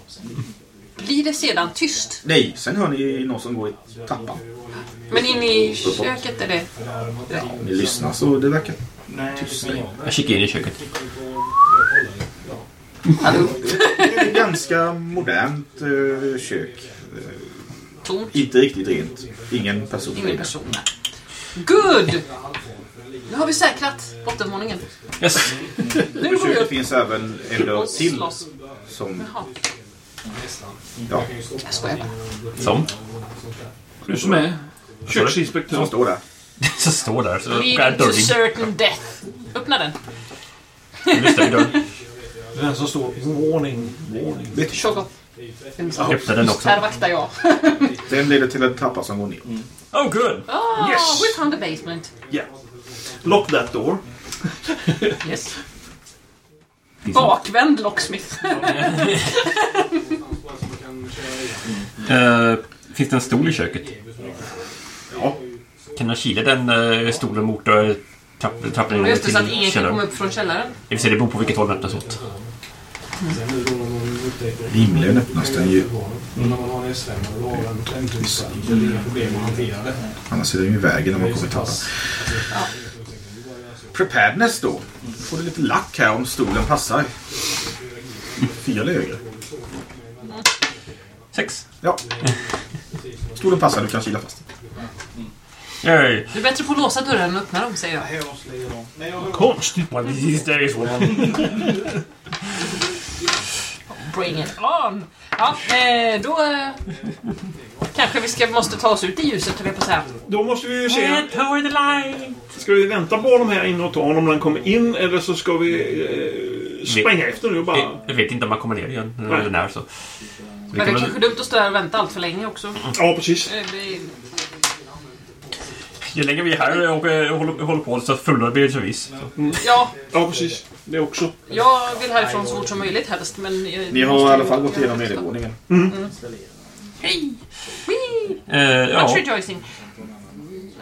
Blir det sedan tyst? Nej, sen hör ni någon som går i trappan. Men inne i köket är det... Ni lyssnar så det verkar tyst. Jag kikar in i köket. Hallå? Det är ett ganska modernt eh, kök. Tomt. inte riktigt rent. Ingen person. Ingen person. Good! Nu har vi säkrat bottenvåningen. Yes. Nu går vi köket upp finns även en dörr och till slåss. som... Jaha, Ja, jag skojar bara. Som. Du som är som köksinspektör. står där. Så står där. Så Leading to dörren. certain death. Öppna den. Lyssnar vid dörren. Den som står warning, warning. Tjocka. Öppnar den också. Här vaktar jag. Den leder till en trappa som går ner. Oh good! Oh, Yes. we found the basement. Ja. Lock that door. Yes. Bakvänd locksmith. Uh, finns det en stol i köket? Ja, Kan jag kila den uh, stolen mot uh, trapp, trappan Just det, så att ingen kan komma upp från källaren. Det vill säga, det beror på vilket håll den öppnas åt. Rimligen öppnas den ju. Men när man har en SM och då har en femtussa. Det är inga problem att hantera det. annars är den ju i vägen när man kommer i trappan. Preparedness då. Får du lite lack här om stolen passar. Fyra eller högre. Sex. Ja. Stolen passar, du kan kila fast. Yay. Du är bättre på att låsa dörren än att öppna dem, säger jag. Konstigt. Days, one. Bring it on! Ja, eh, då... Eh, kanske vi ska, måste ta oss ut i ljuset, höll jag på att säga. Då måste vi ju se. Tower the light. Ska vi vänta på dem här inne och ta honom när han kommer in eller så ska vi eh, spränga efter nu och bara... Jag- Jag vet inte om man kommer ner igen. Nej. Eller när så. Men det kan är väl- kanske dumt att stå där och vänta allt för länge också. Ja, precis. Eh, Ju längre vi är här och eh, håller, håller på så fullare blir det. Så. Ja, Ja, precis. Det också. jag vill härifrån så fort som möjligt helst, men... Ni har i alla fall gått igenom nedervåningen. Hej! Wee! Eh, Much ja. rejoicing.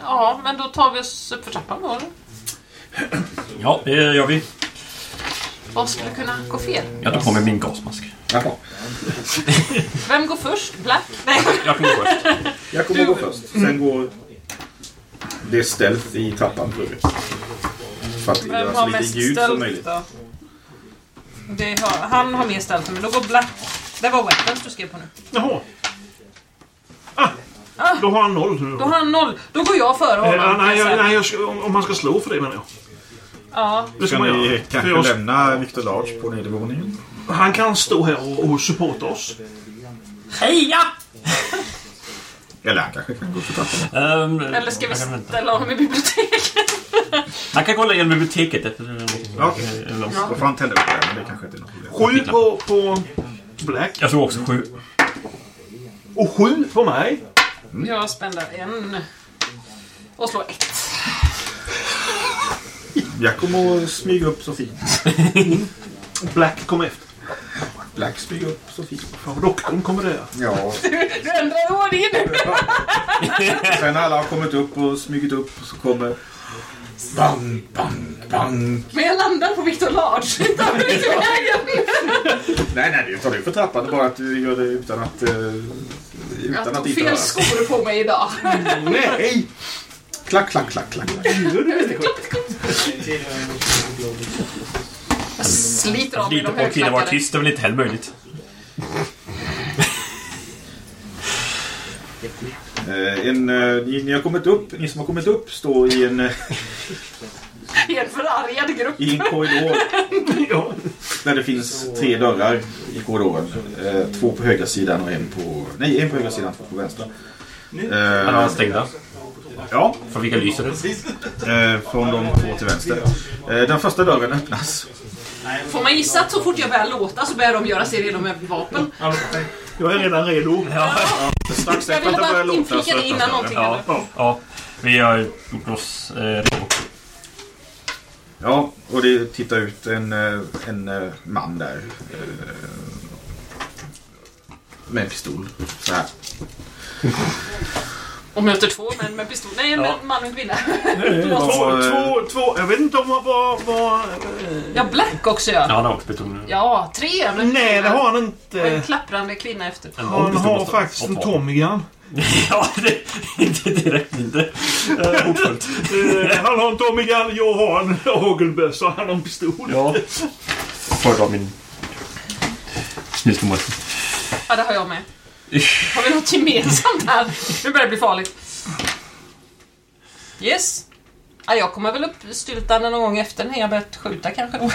Ja, men då tar vi oss upp för trappan då, eller? ja, det gör vi. Vad skulle kunna gå fel? Jag tar på mig min gasmask. Jaha. Vem går först? Black? Nej. Jag kommer först. Jag kommer gå först. Sen går det ställt i trappan för övrigt. För att göra Vem så har lite mest ljud som möjligt. då? Det har, han har mer stealth, men då går Black... Det var weapons du skrev på nu. Jaha. Ah, Ah. då har han noll. Då har han noll. Då går jag före honom. Eh, kan nej, jag nej jag ska, om om man ska slå för det menar jag. Ja, Det ska Ska man ni göra. kanske jag, lämna Victor Large på nedervåningen? han kan stå här och, och supporta oss. Heja! Eller han kanske kan gå för trappan. Um, eller ska vi jag kan vänta. ställa honom i biblioteket? Han kan kolla igenom biblioteket Då får han tända upp det, men det kanske inte är något problem. Sju på, på Black. Jag tror också sju. Och sju på mig. Jag spänner en. Och slår ett. Jag kommer att smyga upp så fint. Black kommer efter. Black smyga upp så fint. Fan, doktorn kommer där. Ja. Du ändrar ordningen nu! Sen när alla har kommit upp och smugit upp så kommer... Bang, bang, bang. Men jag landar på Victor har blivit i vägen. Nej, nej, du tar det för trappan. Det är bara att du gör det utan att... Jag utan att tog inte fel höra. skor på mig idag. Nej! Klack, klack, klack, klack. klack. Jag sliter av mig Lita de på att killen var högklackade. tyst, det är väl inte heller möjligt. Eh, en, eh, ni, ni har kommit upp, ni som har kommit upp står i en, eh, I en förargad grupp. i en korridor Ja. där det finns tre dörrar i korridoren. Två på högra sidan och en på... Nej, en på högra sidan och två på vänstra. Har Eh, stängda. ja, Från vilka lyser det? från de två till vänster. Den första dörren öppnas. Får man gissa att så fort jag börjar låta så börjar de göra sig redo med vapen? Jag är redan redo. Strax Jag ville bara inflika det innan någonting Ja, ja. Vi har gjort oss redo. Ja, och det tittar ut en, eh, en eh, man där. eh, Med en pistol. Så här. Och möter två män med pistol. Nej, en Ja. man och en kvinna. Två, eh, två, två. Jag vet inte om vad... vad, vad eh, Ja, Black också ja. Ja, han har också pistol. Ja, tre med nej, det har han Och en inte. klapprande kvinna efter. Han pistol har faktiskt en. Tommy. Ja, det är inte direkt inte eh, hotfullt. Eh, han har en Tommy Gun, jag har en hagelbössa, han har en pistol. Ja. Föredrar min snuskommaste. Ja, det har jag med. Har vi något gemensamt här? Nu börjar det bli farligt. Yes. Ja, jag kommer väl upp styltande någon gång efter när jag börjat skjuta kanske då.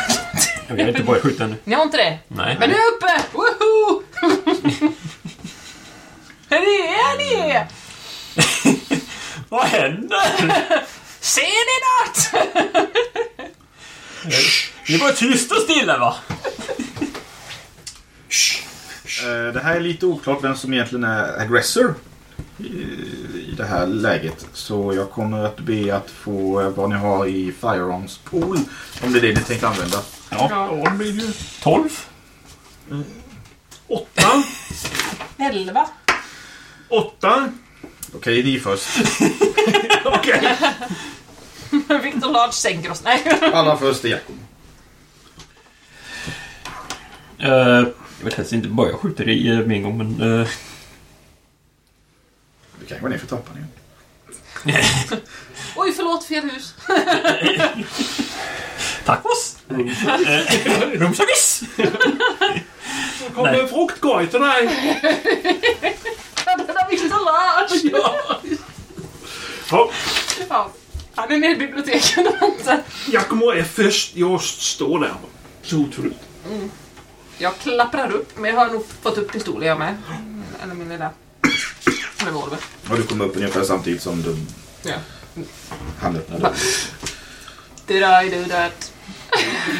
Jag har inte börjat skjuta ännu. Ni har inte det? Nej. Men nu är jag uppe! Woho! Här är ni! Vad händer? Ser ni något? Ni var tyst och stilla va? Eh, Det här är lite oklart vem som egentligen är aggressor i, i det här läget. Så jag kommer att be att få eh, vad ni har i Firearms Pool. Om det är det ni tänker använda. Ja. Ja, det blir ju 12. åtta. Elva. Åtta. Okej, ni först. Okej. Victor Large sänker oss. Nej. Alla först är Jakob. Uh, jag vill helst inte börja skjuta dig uh, med en gång men... Uh, Du kan gå ner för trappan igen. Oj, förlåt. Fel hus. tack oss! Uh, Rumservice! Så kommer Nej. fruktkorg till dig. Den Large. Ja. Ja, Ja. Han är nere i biblioteket och väntar. Giacomo är först. Jag står där. Så hotfullt. Jag klapprar upp, men jag har nog fått upp pistolen jag med. Eller min lilla revolver. Och du kom upp ungefär samtidigt som du Ja. han öppnade. Did I do that?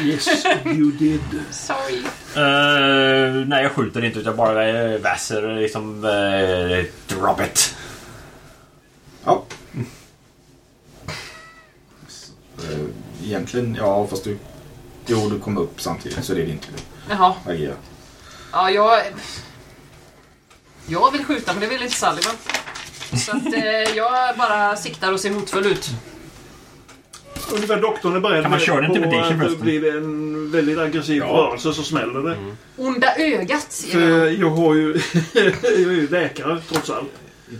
Yes, you did. Sorry. Uh, nej, jag skjuter inte utan bara uh, väser liksom... Uh, drop it. Ja. Eh, Egentligen, ja fast du... Jo, du kom upp samtidigt så det är det inte Jaha. agera. Ja, jag... Jag vill skjuta, men det vill inte Sullivan. Så att eh, jag bara siktar och ser hotfull ut. Ungefär doktorn är beredd Kan man köra en intimidation att det förresten? blir en väldigt aggressiv rörelse så smäller det. Onda ögat, För jag. har ju... jag är ju läkare trots allt.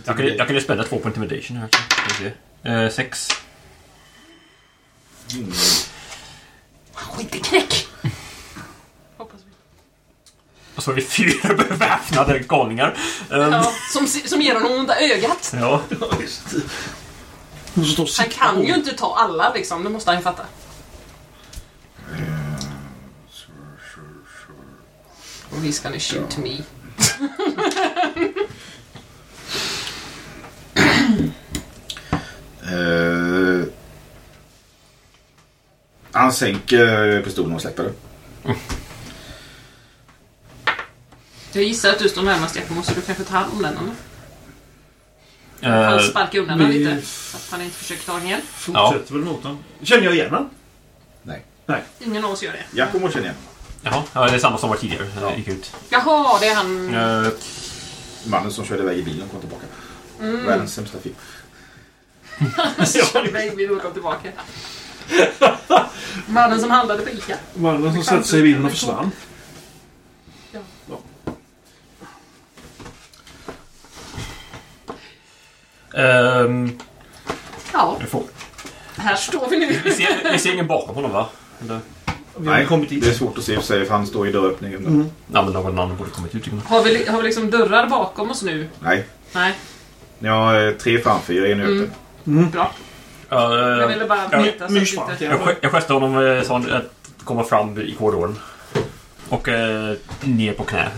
Jag kan, jag kan ju spänna två på intimidation här. Ska vi se. Eh, sex. Skitknäck! Hoppas vi. Och så har vi fyra beväpnade galningar. Um, Ja, som, som ger honom onda ögat. ja. Han kan ju inte ta alla liksom, det måste han ju fatta. Och he's gonna shoot me. Eh, han sänker pistolen och släpper det. Jag gissar att du står närmast Giacomo, så du kanske tar hand om den eller? Han Eh, sparkar undan den vi- lite. Så att han inte försöker ta den igen. Fortsätter väl mot honom. Känner jag igen honom? Nej. Nej. Ingen av oss gör det. Giacomo känner igen. jaha, ja, det är samma som var tidigare. Ja. Ja. Gick ut. Jaha, det är han... Eh, Mannen som körde iväg i bilen kom tillbaka. Mm. Världens sämsta film. Baby då kom tillbaka. Mannen som handlade på Ica. Mannen som satte sig i bilen och försvann. ehm, Ja, vi, får. här står vi nu. Vi, ser, vi ser ingen bakom honom va? Eller? Dit. Det är svårt att se för sig för han står i dörröppningen. Mm. Ja, men någon annan borde kommit ut. jag. Har vi, har vi liksom dörrar bakom oss nu? Nej. Nej, har eh, tre framför en är Mm. öppen. bra. Ja, eh, Jag ville bara veta så att inte... Jag, ge- jag gestade honom eh, så han att komma fram i korridoren. Och eh, ner på knä.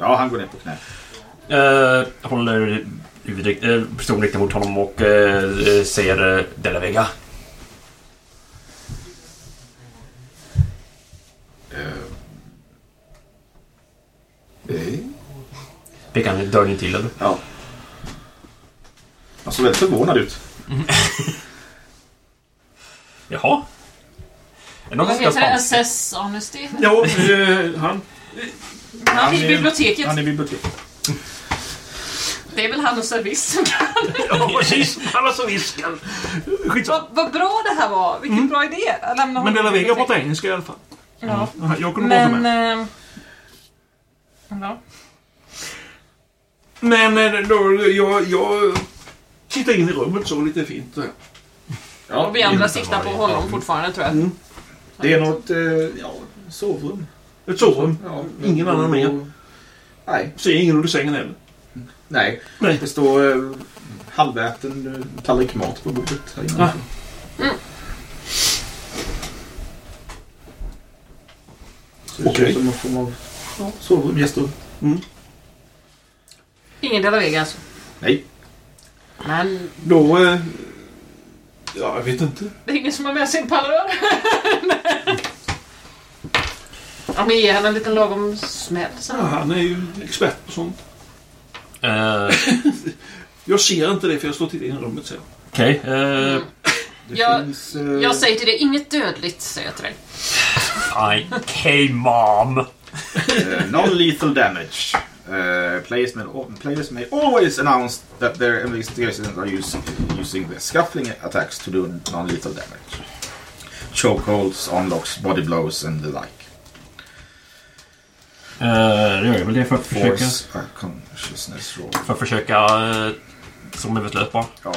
Ja, han går ner på knä. Eh, håller huvudet, eh, pistolen riktad mot honom och eh, eh, säger eh, Della Vega. Eh, Fick han dörren till eller? Ja. Han såg väldigt förvånad ut. Jaha? Är någon Vad som heter det? spanska? Assess honesty? Ja, eh, han... Han är i biblioteket. Han är i biblioteket. Det är väl han och service. Ja, precis. Han så viskan. Skitsamma. Vad, vad bra det här var. Vilken bra idé. Jag lämnar Men honom Della Vega pratar engelska i alla fall. Ja. Ja, Jag kunde prata Men... med. Eh, ja. Men eh, då, jag, jag tittar in i rummet så lite fint. Ja, Och vi andra siktar på honom fortfarande tror jag. Mm. Det är något, eh, ja, sovrum. Ett sovrum. Ja, Ingen annan med. Nej, Ser ingen under sängen heller. nej. Nej. Det står eh, halväten eh, tallrik mat på bordet här inne. Ah. Så det Okej. ser ut som någon form av ja, sovrum, gästrum. Ingen Della Vega alltså. Nej. Men Då... Eh, ja, jag vet inte. det är ingen som har med sin parlör. Ja, men ge henne en liten lagom smäll Ja, sen. han är ju expert på sånt. Eh, Jag ser inte det för jag står in i rummet sen. Okej. eh, Mm. Det Jag- finns... eh, Jag säger till dig, inget dödligt, säger jag till dig. Came mom. eh, Non-lethal damage. Uh, players, may, players may always announce that their investigations are using, using the scuffling attacks to do non-lethal damage. Chokeholds, unlocks, body blows and the like. Uh, det gör jag väl det för att försöka... Consciousness roll. För att försöka... Uh, som medvetslös bara. Ja,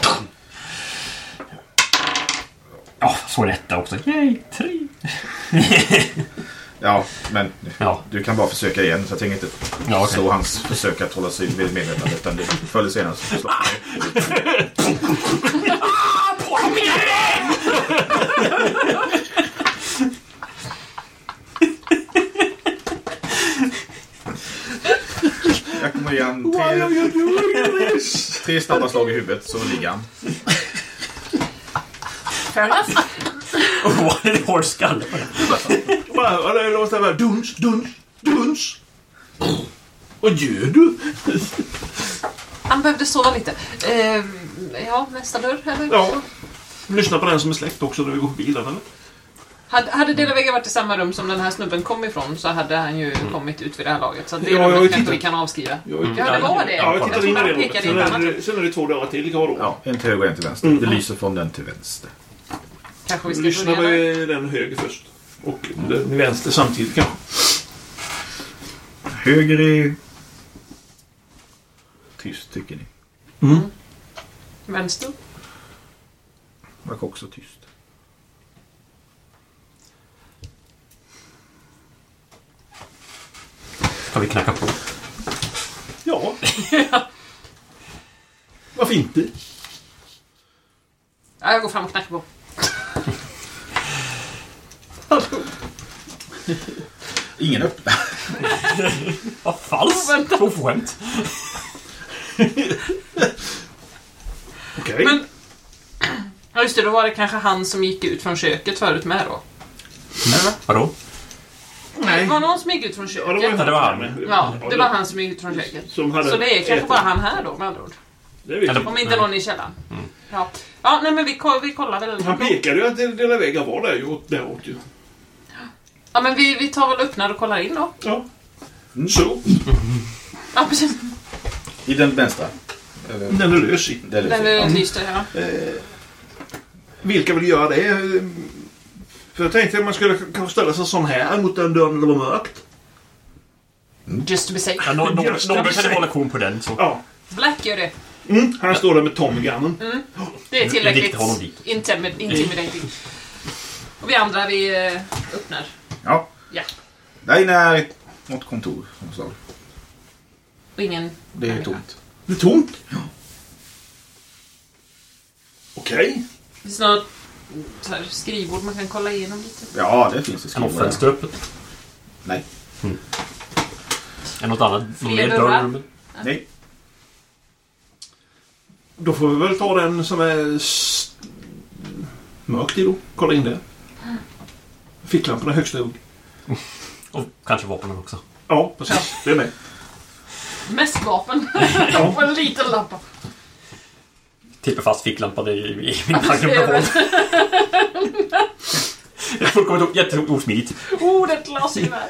Ja, så är det etta också. Yay! Tre! Ja, men Ja. du kan bara försöka igen. Så jag tänker inte Ja, okej. slå hans försök att hålla sig vid medvetande. Utan det förr eller senare så slår han. Jag kommer ge han tre, tre snabba slag i huvudet så ligger han. Det är en hård skalle på den. Bara, det låter bara duns, duns, duns. Vad gör du? Han behövde sova lite. Eh, ja, nästa dörr eller? Ja. Lyssna på den som är släkt också när vi går förbi den eller? Hade, hade De La Vega varit i samma rum som den här snubben kom ifrån så hade han ju kommit ut vid det här laget. Så det Ja, rummet kanske vi kan avskriva. Ja, det var det. Ja, jag tittar in i det rummet. det, sen är det två dörrar till i korridoren. Ja, en till höger och en till vänster. Mm. Det lyser från den till vänster. Kanske vi ska börja där. på den höger först. Och den vänster samtidigt kanske. Höger är tyst tycker ni. Vänster. Verkar också tyst. Kan vi knacka på? Ja. Varför inte? Ja, jag går fram och knackar på. Ingen öppnar. Vad falskt! Oförskämt. Okej. Men... Ja, just det. Då var det kanske han som gick ut från köket förut med då. Vadå? Det var någon som gick ut från Ja, det var, köket. det var han. Ja, det var han som gick ut från köket. Som hade Så det är kanske ätit. bara han här då med andra ord. Det vet jag. Eller- Om inte någon i källaren. Ja. ja, nej men vi, ko- vi kollar väl. Han pekade ju att De La Vega var där ju, åt- däråt ju. Ja, men vi, vi tar väl och öppnar och kollar in då. Ja. Så. Ja, precis. I den vänstra. Eller, Den är lös i. Den lyser. är ja. Vilka vill göra det? För jag tänkte att man skulle kanske ställa sig sån här mot den dörren där det var mörkt. Just to be safe. Ja, nå- nå- Just någon kan hålla kon på den. Så. Ja. Black gör det. Mm, han står där med Tommy Gunnen. Det är tillräckligt honom dit. intimidating. Och vi andra, vi eh, öppnar. Ja. Ja. Där inne är något kontor. Som jag sa. Och ingen... Det är tomt. Det är tomt. Okej. Det är något så här, skrivbord man kan kolla igenom lite. Ja, det finns det Är något fönster öppet? Nej. Är något annat? Fler Mer dörrar? dörr? Nej. Då får vi väl ta den som är s- mörkt i då. Kolla in det. Ficklamporna högst upp. Och kanske vapnen också. Ja, precis. Det är med. Mest vapen. och en liten lampa. Tipper fast ficklampan i, i min är väl- Det är fullkomligt jätteosmidigt. Oh, det är ett glasgevär.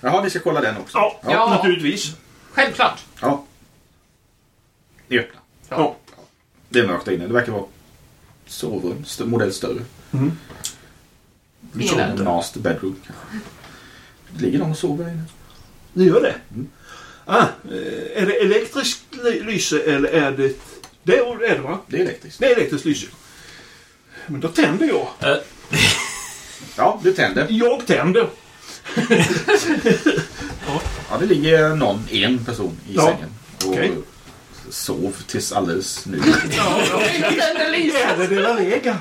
Jaha, vi ska kolla den också. Ja, Ja. naturligtvis. Självklart. Ja. Ni öppnar. Ja. Det är mörkt där inne. Det verkar vara sovrum. St- modell större. Mm. Som Ingen en master bedroom. kanske. Det ligger någon och sover där inne. Det gör det. Ah, eh, är det elektriskt ly- lyse eller är det... Det är det va? Det är elektriskt. Det är elektriskt lyse. Men då tänder jag. Eh, Ja, du tänder. Jag tänder. Ja, det ligger någon, en person i Ja. sängen. Och Okej. Sov tills alldeles nu. La Vega?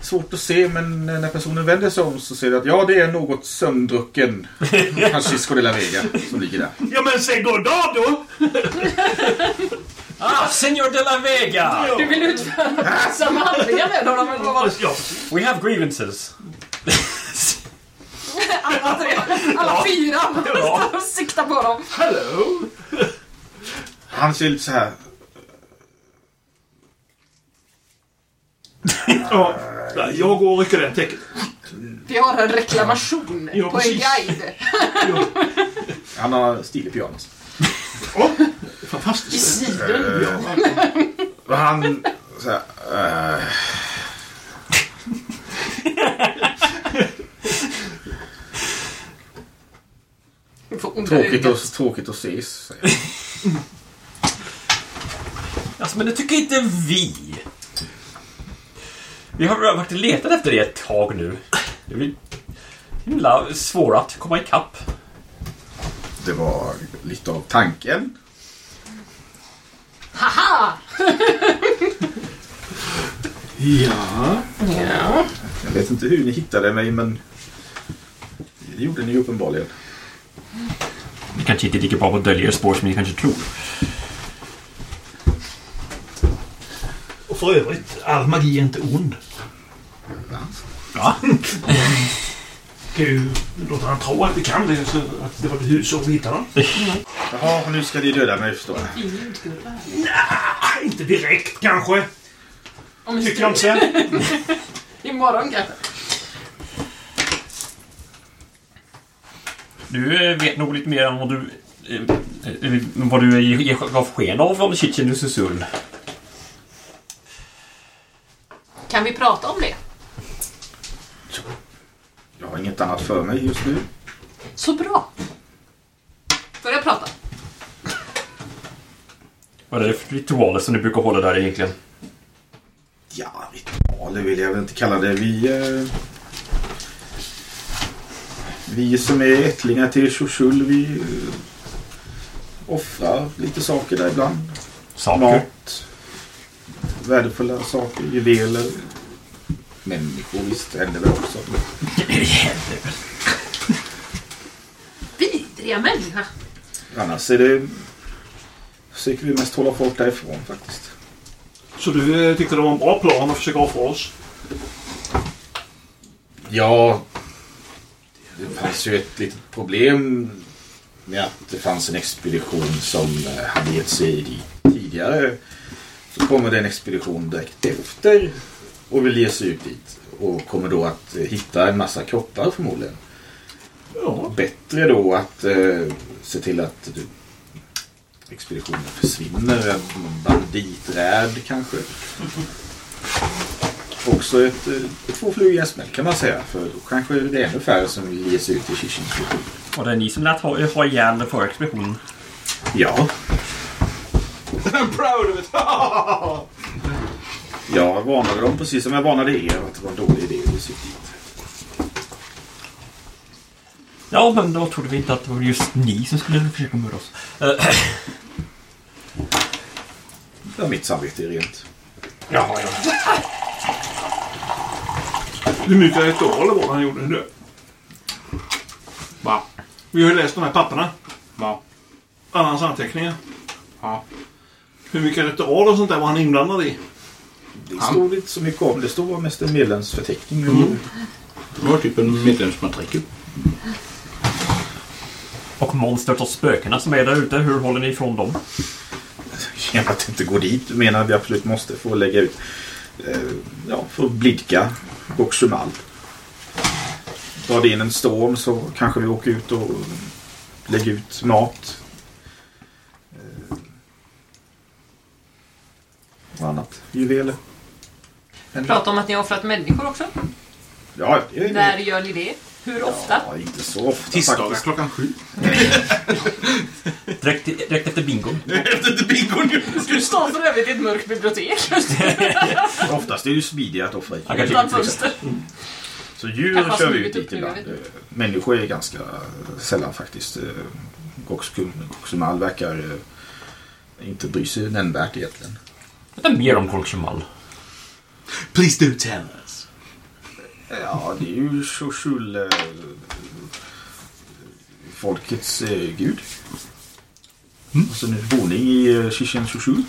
Svårt att se, men när personen vänder sig om så ser du att ja, det är något sömndrucken Francisco de la Vega som ligger där. Ja men säg goddag då! ah, Senor de la Vega! Du vill utföra samma handlingar med honom eller vad var det? Ja, We have grievances. Alla tre. Alla fyra. Ja. Och sikta på dem. hello! Han ser lite så här. Ja, jag går och rycker den täcket. Vi har en reklamation Ja, på en precis. guide. Han har stilig pyjamas. Åh, I fantastiskt. siden. Och han så här. eh, Vi får onda tråkigt, att, tråkigt att ses. säger han. Alltså, men det tycker inte vi. Vi har varit letat efter det ett tag nu. Det är himla svårt att komma ikapp. Det var lite av tanken. Haha! Ja. Ja. Jag vet inte hur ni hittade mig men det gjorde ni uppenbarligen. Vi kanske inte lika bra på att dölja spår som ni kanske tror. Och för övrigt, all magi är inte ond. Ja. Ju låta han tro att vi kan det, så att det var så vi hittade den. Jaha, nu ska ni döda mig förstår jag. Ah, inte direkt kanske. Om vi Tycker inte sen. Imorgon kanske. Du eh, vet nog lite mer än vad du, eh, eh, vad du ge- ge- gav sken av om Chichen Susul. Kan vi prata om det? Jag har inget annat för mig just nu. Så bra. Börja prata. Vad är det för ritualer som du brukar hålla där egentligen? Ja, ritualer vill jag väl inte kalla det. Vi... Eh, vi som är ättlingar till Shoshul, vi eh, offrar lite saker där ibland. Saker? Mat. Värdefulla saker. Juveler. Människor visst händer väl också. Vidriga människa. Annars är det... Försöker vi mest hålla folk därifrån faktiskt. Så du eh, tyckte det var en bra plan att försöka offra oss? Ja, det fanns ju ett litet problem med att det fanns en expedition som eh, hade gett sig dit tidigare. Så kommer det en expedition direkt efter och vill ge sig ut dit. Och kommer då att eh, hitta en massa kroppar förmodligen. Ja. Bättre då att eh, se till att du, expeditionen försvinner. En banditräd kanske. Också ett, eh, två flugor i en smäll kan man säga. För då kanske det är ännu färre som vill ge sig ut i Chichins Och det är ni som lät ha, ha ihjäl den förra expeditionen. Ja, I'm proud of it! jag varnade dem precis som jag varnade er att det var en dålig idé att ut dit. Ja, men då trodde vi inte att det var just ni som skulle försöka mörda oss. Eh, Ja, mitt samvete är rent. Jaha, ja. Hur mycket ritualer var det han gjorde nu? Va? Vi har ju läst de här papperna. Va? Alla hans anteckningar. Ja. Hur mycket ritualer och sånt där var han inblandad i? Det stod inte så mycket om. Det stod mest en medlemsförteckning. Det var typ en medlemsmatrikel. och monstret och spökena som är där ute, hur håller ni ifrån dem? Genom att inte gå dit menar vi absolut måste få lägga ut. Eh, ja, för blidka Boxumal. Drar det in en storm så kanske vi åker ut och lägger ut mat. Och annat. Juveler. Prata om att ni har offrat människor också. Ja, det är När gör ni det? Hur ofta? Ja, inte så ofta Tisdagar faktiskt. klockan sju. Direkt, direkt efter bingon. Efter bingon ju. Du står för övrigt i ett mörkt bibliotek. Oftast är det ju smidigare att offra kanske. Utan fönster. Så djur Kanske har kör vi smugit ut upp dit nu, jag ibland. vet Eh, Människor är ganska sällan faktiskt. Eh, Goxkum- Goxumal verkar eh, inte bry sig nämnvärt egentligen. Berätta mer om Kolkshamal. Please do tell us. Ja, det är ju Shoshul eh, folkets eh, gud. Och så nu boning i eh, Chichen Shoshul.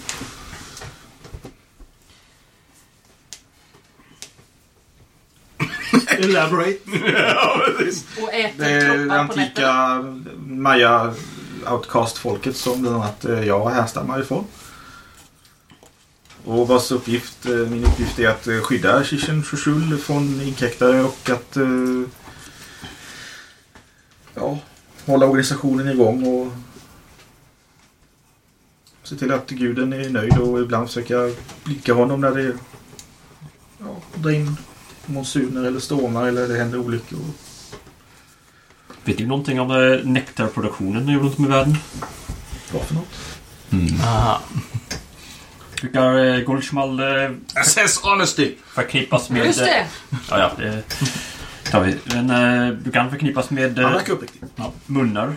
Elaborate. Och äter Det är det kroppar på nätterna. antika maya outcast-folket som bland annat eh, jag härstammar ifrån. Och vars uppgift, eh, min uppgift är att eh, skydda Chichen Shoshul från inkräktare och att eh, ja, hålla organisationen igång och se till att guden är nöjd och ibland försöka blicka honom när det ja, drar in monsuner eller stormar eller det händer olyckor. Vet ni någonting om nektarproduktionen runt om i världen? Vad för något? Aha. Brukar eh, Goldschmal eh, Assess honesty! förknippas med... Just det! Ja, ja, det tar vi. Men eh, du kan förknippas med Han eh, uppriktig. munnar.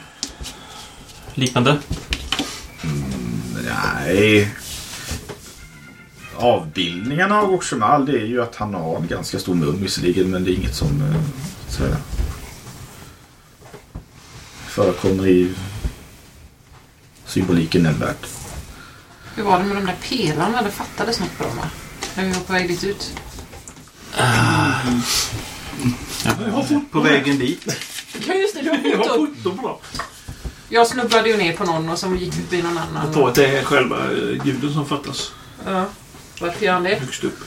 Liknande. Nej. Avbildningarna av Oxemal det är ju att han har en ganska stor mun visserligen men det är inget som eh, så här, förekommer i symboliken nämnvärt. Hur var det med de där pelarna? Det fattades något på dem va? När vi var på väg dit ut. På vägen dit. Ja just det, du har Jag har foto. foton på dem. Jag snubblade ju ner på någon och sen gick vi förbi någon annan. Jag tror att det är själva eh, guden som fattas Ja. Varför gör han det? högst upp.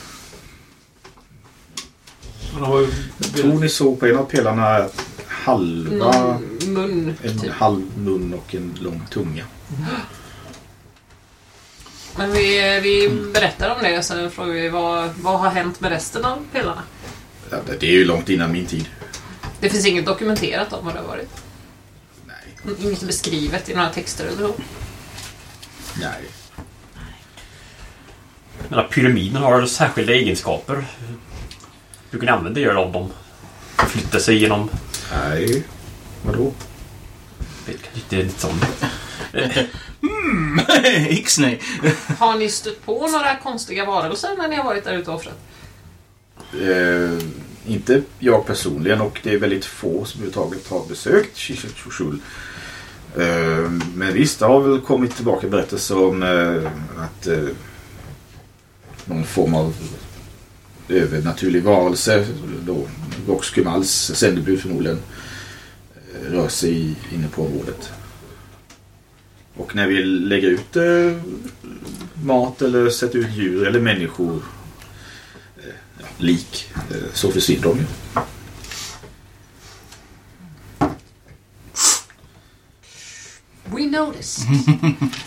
Har ju... Jag tror ni såg på en av pelarna halva, Någon mun, en typ. halv mun och en lång tunga. Men vi, vi berättar om det och sen frågar vi vad, vad har hänt med resten av pelarna? Ja, det det är ju långt innan min tid. Det finns inget dokumenterat om vad det har varit. Nej. Inget beskrivet i några texter eller så. Nej. Den här pyramiden har särskilda egenskaper. Du kan använda er av dem. Flytta sig genom... Nej. Vadå? Vet kanske inte sån. Ixnay. Har ni stött på några konstiga varelser när ni har varit där ute och offrat? Eh, inte jag personligen och det är väldigt få som överhuvudtaget har besökt Shishachushul. Eh, men visst, det har väl kommit tillbaka berättelser om eh, att eh, någon form av övernaturlig varelse, då Vox Kumals sändebud förmodligen, rör sig inne på området. Och när vi lägger ut eh, mat eller sätter ut djur eller människor ja, lik eh, så försvinner de ju. We noticed.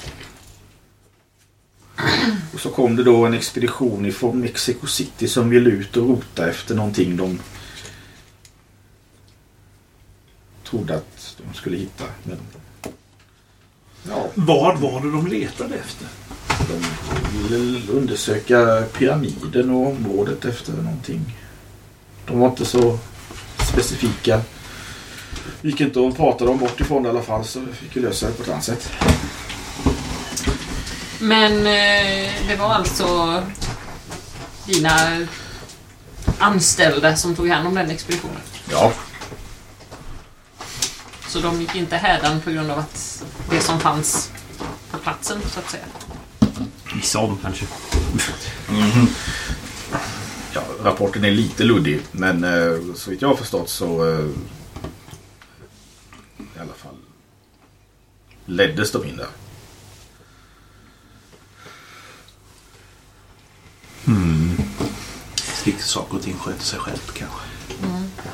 Och så kom det då en expedition ifrån Mexico City som ville ut och rota efter någonting de trodde att de skulle hitta. Men ja, Vad var det de letade efter? de ville undersöka pyramiden och området efter någonting. De var inte så specifika. Gick inte att prata dem bort ifrån i alla fall så vi fick vi lösa det på ett annat sätt. Men eh, det var alltså dina anställda som tog hand om den expeditionen. Ja, Så de gick inte hädan på grund av att det som fanns på platsen, så att säga. Vissa av dem kanske. Ja, rapporten är lite luddig men eh, så vitt jag har förstått så eh, i alla fall leddes de in där. Tyckte saker och ting sköter sig själv kanske.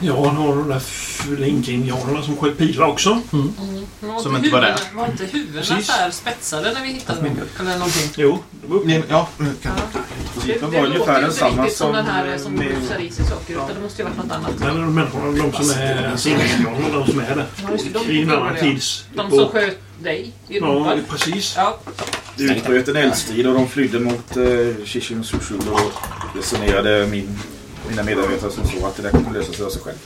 Ja, han har de där flinkindianerna som sköt pilar också. Men Som inte var där. Var inte huvudena Precis. så här spetsade när vi hittade dem? Eller någonting? Jo, det var uppe. Ja, kan Det, Det det var ungefär låter ju inte densamma riktigt som som, den här som rusar i sig saker, utan det måste ju varit något annat. Men de människorna, de som är flinkindianerna, de som är där. Ja, det, de I en annan tids... De som sköt dig i Ja, rumpan. precis. Ja, Det utbröt en eldstrid och de flydde mot eh, Shishin och Sushul och resonerade min, mina medarbetare som så att det där kommer lösa sig av sig själv.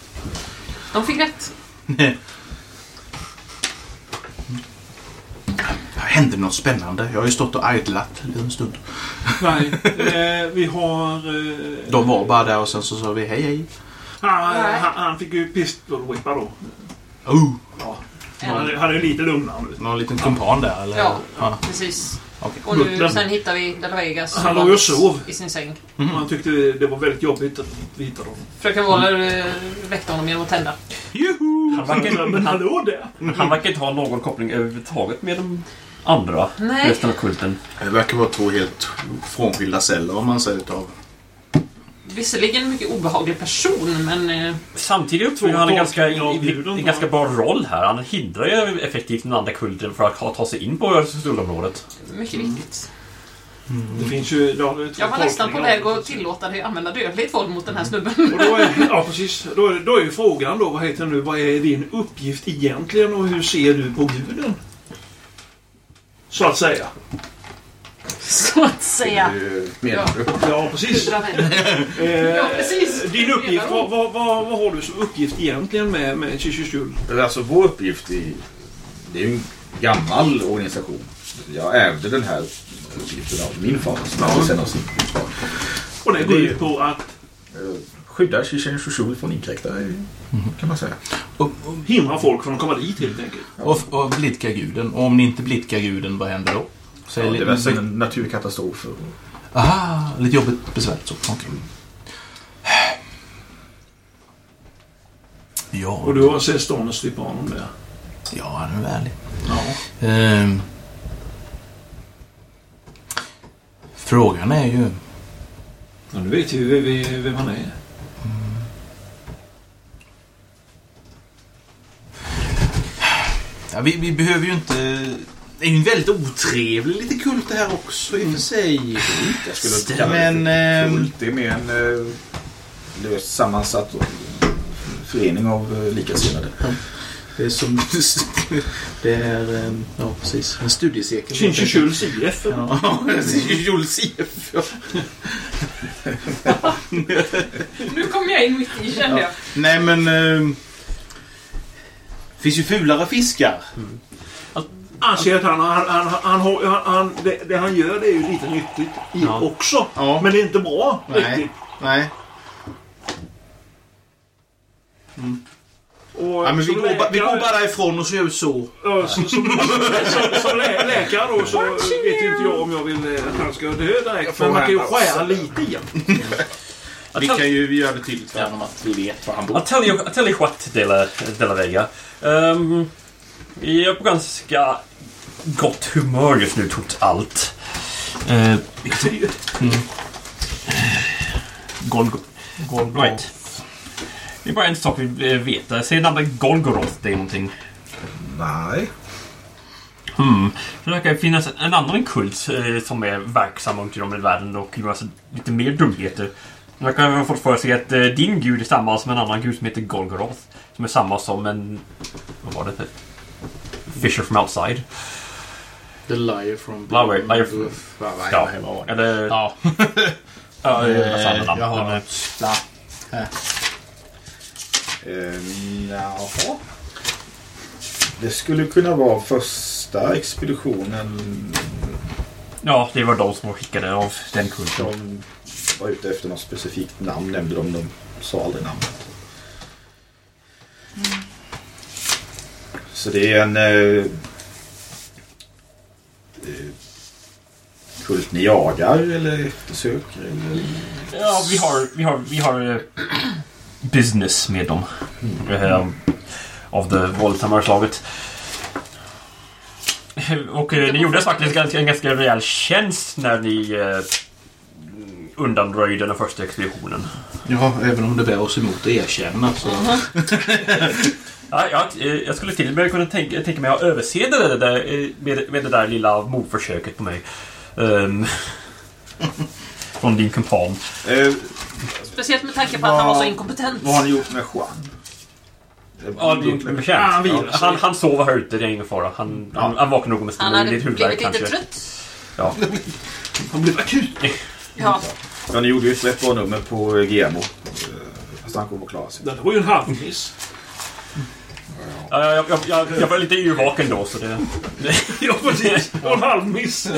de fick rätt. Hände något spännande? Jag har ju stått och idlat en stund. Nej, eh, vi har... Eh, De var bara där och sen så sa vi hej hej. han, Nej. han, han fick ju pistolwhippa då. Oh, Han, han är ju lite lugnare nu. någon liten kumpan där eller? Ja, ja. precis. Okej. Och nu, Butlern. sen hittar vi De La Vegas Han låg och sov. i sin säng. Och han tyckte det var väldigt jobbigt att vi hittade honom. Fröken Waller eh, väckte honom genom att tända. Juhu! Han verkar, men han, hallå där! han verkar inte ha någon koppling överhuvudtaget med de andra. Nej. Resten av kulten. Det verkar vara två helt frånskilda celler om man säger utav. Visserligen en mycket obehaglig person, men... Eh, Samtidigt uppfyller han en ganska, en ganska bra roll här. Han hindrar ju effektivt den andra kulten för att ta sig in på Öresundsområdet. mycket viktigt. Det finns ju... Ja, Jag var nästan på väg att tillåta dig använda dödligt våld mot den här snubben. Och då är, ja, precis. Då är, då är ju frågan då, vad heter nu, vad är din uppgift egentligen och hur ser du på guden? Så att säga. Så att säga. Du? Ja, precis. Eh, Ja, precis. Din uppgift, vad, vad, vad, vad har du som uppgift egentligen med, med Chichichul? Alltså vår uppgift i... Det är ju en gammal organisation. Jag ärvde den här uppgiften av min far sin Och det går ut på att eh, skydda Shushu från inkräktare kan man säga. Och, och, hindra folk från att komma dit helt enkelt. och, och blidka guden. Och om ni inte blidkar guden, vad händer då? Så Ja, är det är det väl en naturkatastrof. Aha, lite jobbigt besvärligt så. Okej. Ja, Och du har sett Stanes på honom där. ja, han är vänlig. Ja. Ehm. Frågan är ju... ja nu vet vi vem, vem han är. Ja, vi, vi behöver ju inte... Det är ju en väldigt otrevlig lite kult det här också i och för sig. Jag skulle inte kalla Men, det för ehm, kult. Det är mer en eh, löst sammansatt förening av eh, likasinnade. Det är som... Det är... ehm, Ja, precis. En studiecirkel. Chinchichuls IF. Ja, Jules IF. ja. Nu kom jag in mitt i kände jag. Nej, men... ehm, finns ju fulare fiskar. Anser att han, han, han, han, har- han, han det, det han gör det är ju lite nyttigt i Ja. också. Ja. Men det är inte bra Nej. riktigt. Nej. Och Ja, men vi, går, vi går bara ifrån och så gör vi så. Ja, som, som, som, som lä- läkare då så vet inte jag om jag vill eh, att han ska dö direkt. Men man kan ju skära lite i. Vi kan ju göra det tydligt för honom att vi vet var han bor. You what, Della, Della Vega. Um, jag är på ganska gott humör just nu, trots allt. Uh, Golg... Golg... Right. Det är bara en sak vi vill veta. Säger namnet Golgoroth det är någonting? Nej. Hmm. Det verkar finnas en annan kult eh, som är verksam runt om i världen och gör alltså lite mer dumheter. Det verkar ha fått för sig att eh, din gud är samma som en annan gud som heter Golgoroth. Som är samma som en... Vad var det? Fisher from outside. The liar from... Liar- liar from- Ja, det? Eller... Ja. Ja, det är samma namn. Jag har eh, något. Ja. Um, jaha. Det skulle kunna vara första expeditionen Ja, det var de som skickade av den kulten. de var ute efter något specifikt namn. Nämnde de, de sa aldrig namnet. Så det är en eh, eh, kult ni jagar eller eftersöker? Eller? Ja, vi har, vi har, vi har eh, business med dem. Eh, av det våldsamma slaget. Och eh, ni gjorde faktiskt ganska, en ganska rejäl tjänst när ni eh, undanröjde den första expeditionen. ja, även om det bär oss emot att erkänna så... Ja, ja, eh, jag skulle till och med kunna tänka, tänka mig att överse det där, eh, med, med det där lilla mordförsöket på mig. Ehm, från din kumpan. Eh, Speciellt med tanke på att han var så inkompetent. vad har ni gjort med Juan? Ja, betjänt. han vilar Ja, sig. han, han sover här ute, det är ingen fara. Han, han, han vaknar nog med Han stor hade lite huvudvärk blivit lite kanske. trött. Ja. Han blev akut. Ja. Ja, ni gjorde ju ett rätt bra nummer på GMO. Eh, Fast han kommer att klara sig. Det var ju en halvmiss. Ja, jag, jag, jag, jag var lite yrvaken då, så det... Ja, precis. Det var en halvmiss.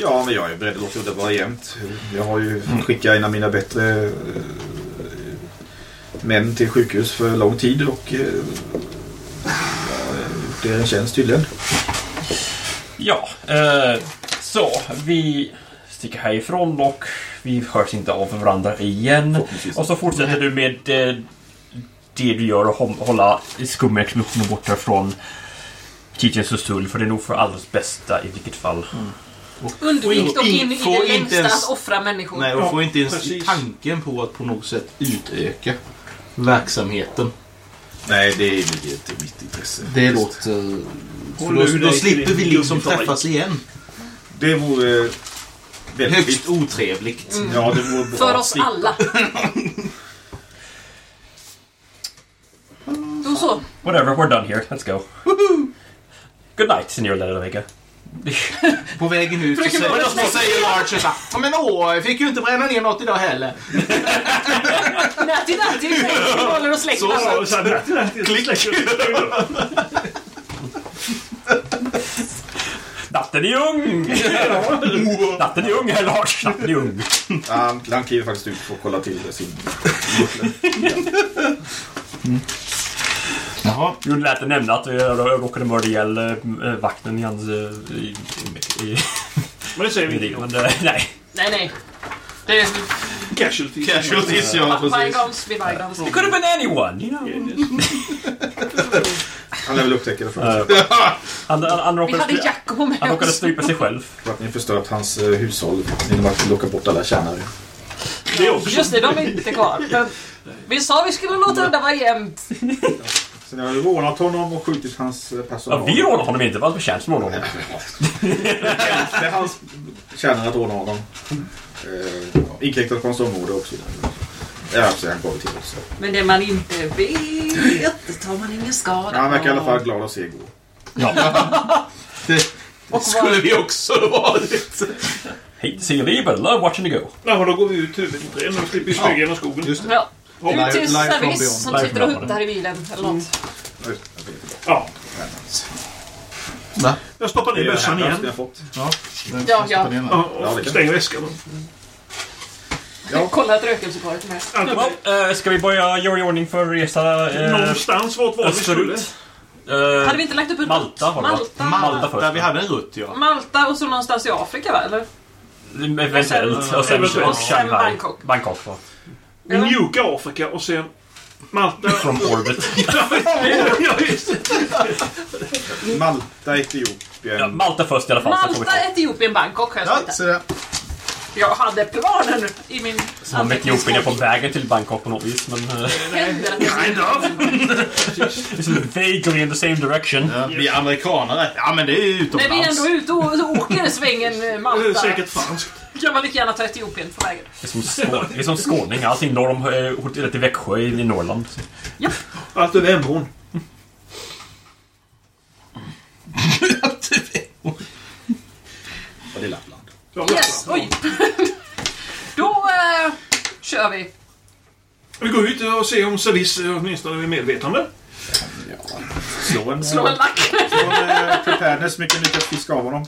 Ja, men jag är beredd att låta det vara jämnt. Jag har ju skickat en av mina bättre eh, män till sjukhus för lång tid och eh, det är en tjänst tydligen. Ja, eh, så vi sticker härifrån och vi hörs inte av varandra igen. Och så fortsätter du med eh, det du gör och hå- hålla skumexplosionen borta från Tietjens Sustull för det är nog för alldeles bästa i vilket fall. Undvik dock in i Får det inte längsta ens- att offra människor. Nej, och får inte ens precis. tanken på att på något sätt utöka verksamheten. Nej, det ligger inte i mitt intresse. Det låter... För då, då slipper vi liksom träffas igen. Det vore väldigt Högst otrevligt. Ja, det vore bra. För oss alla. Då så. Whatever, we're done here. Let's go. Good night, Signor Ledevega. På vägen ut så säger, så säger Lars så här, "Ja, men åh, jag fick ju inte bränna ner något idag heller. Natti, natti! Håller och släcker Så, så, så, Klick! Natten är ung! Natten är ung, herr Lars. Natten är ung. Han, han kliver faktiskt ut för att kolla till sin Jaha. Jo, det lät det nämna att jag råkade mörda ihjäl äh, vakten i hans... Äh, i, i, Men det säger vi inte. nej. Nej, nej. Det är Casualties. Casualties, ja. bygons vid bygons. It could have been anyone, you know. Han lär väl upptäcka det först. Han, han, han, Vi råkade, hade Jacko med han råkade strypa sig själv. För att ni förstört hans eh, hushåll genom att locka bort alla tjänare. Det är också. Just det, de är inte kvar. Vi sa vi skulle låta det vara jämnt. Så ni har rånat honom och skjutit hans eh, personal. Ja, vi rånade honom inte, det var hans tjänst som rånade honom. Det är hans tjänare att råna honom. Eh, inkräktat på hans område också. Ja, alltså han går till också. Men det man inte vet tar man ingen skada Han verkar i alla fall glad att se gå. Det Och skulle vi också varit. Hate to see you leave, but love watching you go. Ja, då går vi ut huvudentréen och slipper smyga genom skogen. Just det. Ja. Live- Ut till live from service beyond. som sitter och huttar i bilen eller något. Ja, det. Inte. Ja. Va? Jag stoppar Det är ner det bössan igen. Ja, Ja, ja. Och det stänger väskan. Ja. Kolla att rökelseparet är med. Äh, ska vi börja göra i ordning för resa äh, Någonstans vart var vi skulle. Äh, Hade vi inte lagt upp en Malta det varit. Malta. Malta först. Där vi hade en rutt, ja. Malta och så någonstans i Afrika va? Eller? Eventuellt. Och sen, och Sen Shanghai. Bangkok. Bangkok. va? Vi mjuka Afrika och sen Malta. From orbit. ja, just. Malta, Etiopien. Ja, Malta först i alla fall. Malta, ta. Etiopien, Bangkok har jag Ja. Jag hade planen i min Som om Etiopien är på vägen till Bangkok på något vis. Men Kind of. it's vaguely in the same direction. Ja, vi är amerikanare. Ja, men det är ju När vi utomlands. ändå är ute och åker svängen eh, Det är Malta säkert franskt. kan man lika gärna ta Etiopien på vägen. Det är som, skå- det är som skåning. Allting norr om eh, hotellet i Växjö i, Norrland. Allt över. Och det är Lappland. Ja, Yes, oj! Då eh, kör vi. Vi går ut och ser om Salis eh, åtminstone är medvetande. Slå en, Slå en lack. slå en eh, preparedness. Mycket lyckas fiska av honom.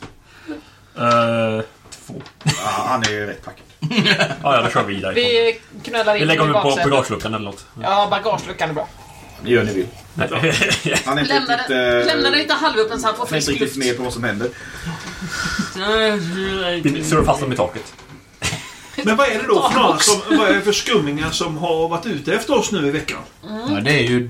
Uh, två. Ja, han är rätt packad. Ja, ja, då kör vi vidare. Vi knölar in Vi lägger honom på bagageluckan eller något. Ja, bagageluckan är bra. Gör ni vill. Han är inte Lämna riktigt... eh, lämna den lite halvöppen så han får Han är inte frisk riktigt luft. med på vad som händer. Surrar fast dem i taket. Men vad är det då för några som, vad är det för skummingar som har varit ute efter oss nu i veckan? Ja, det är ju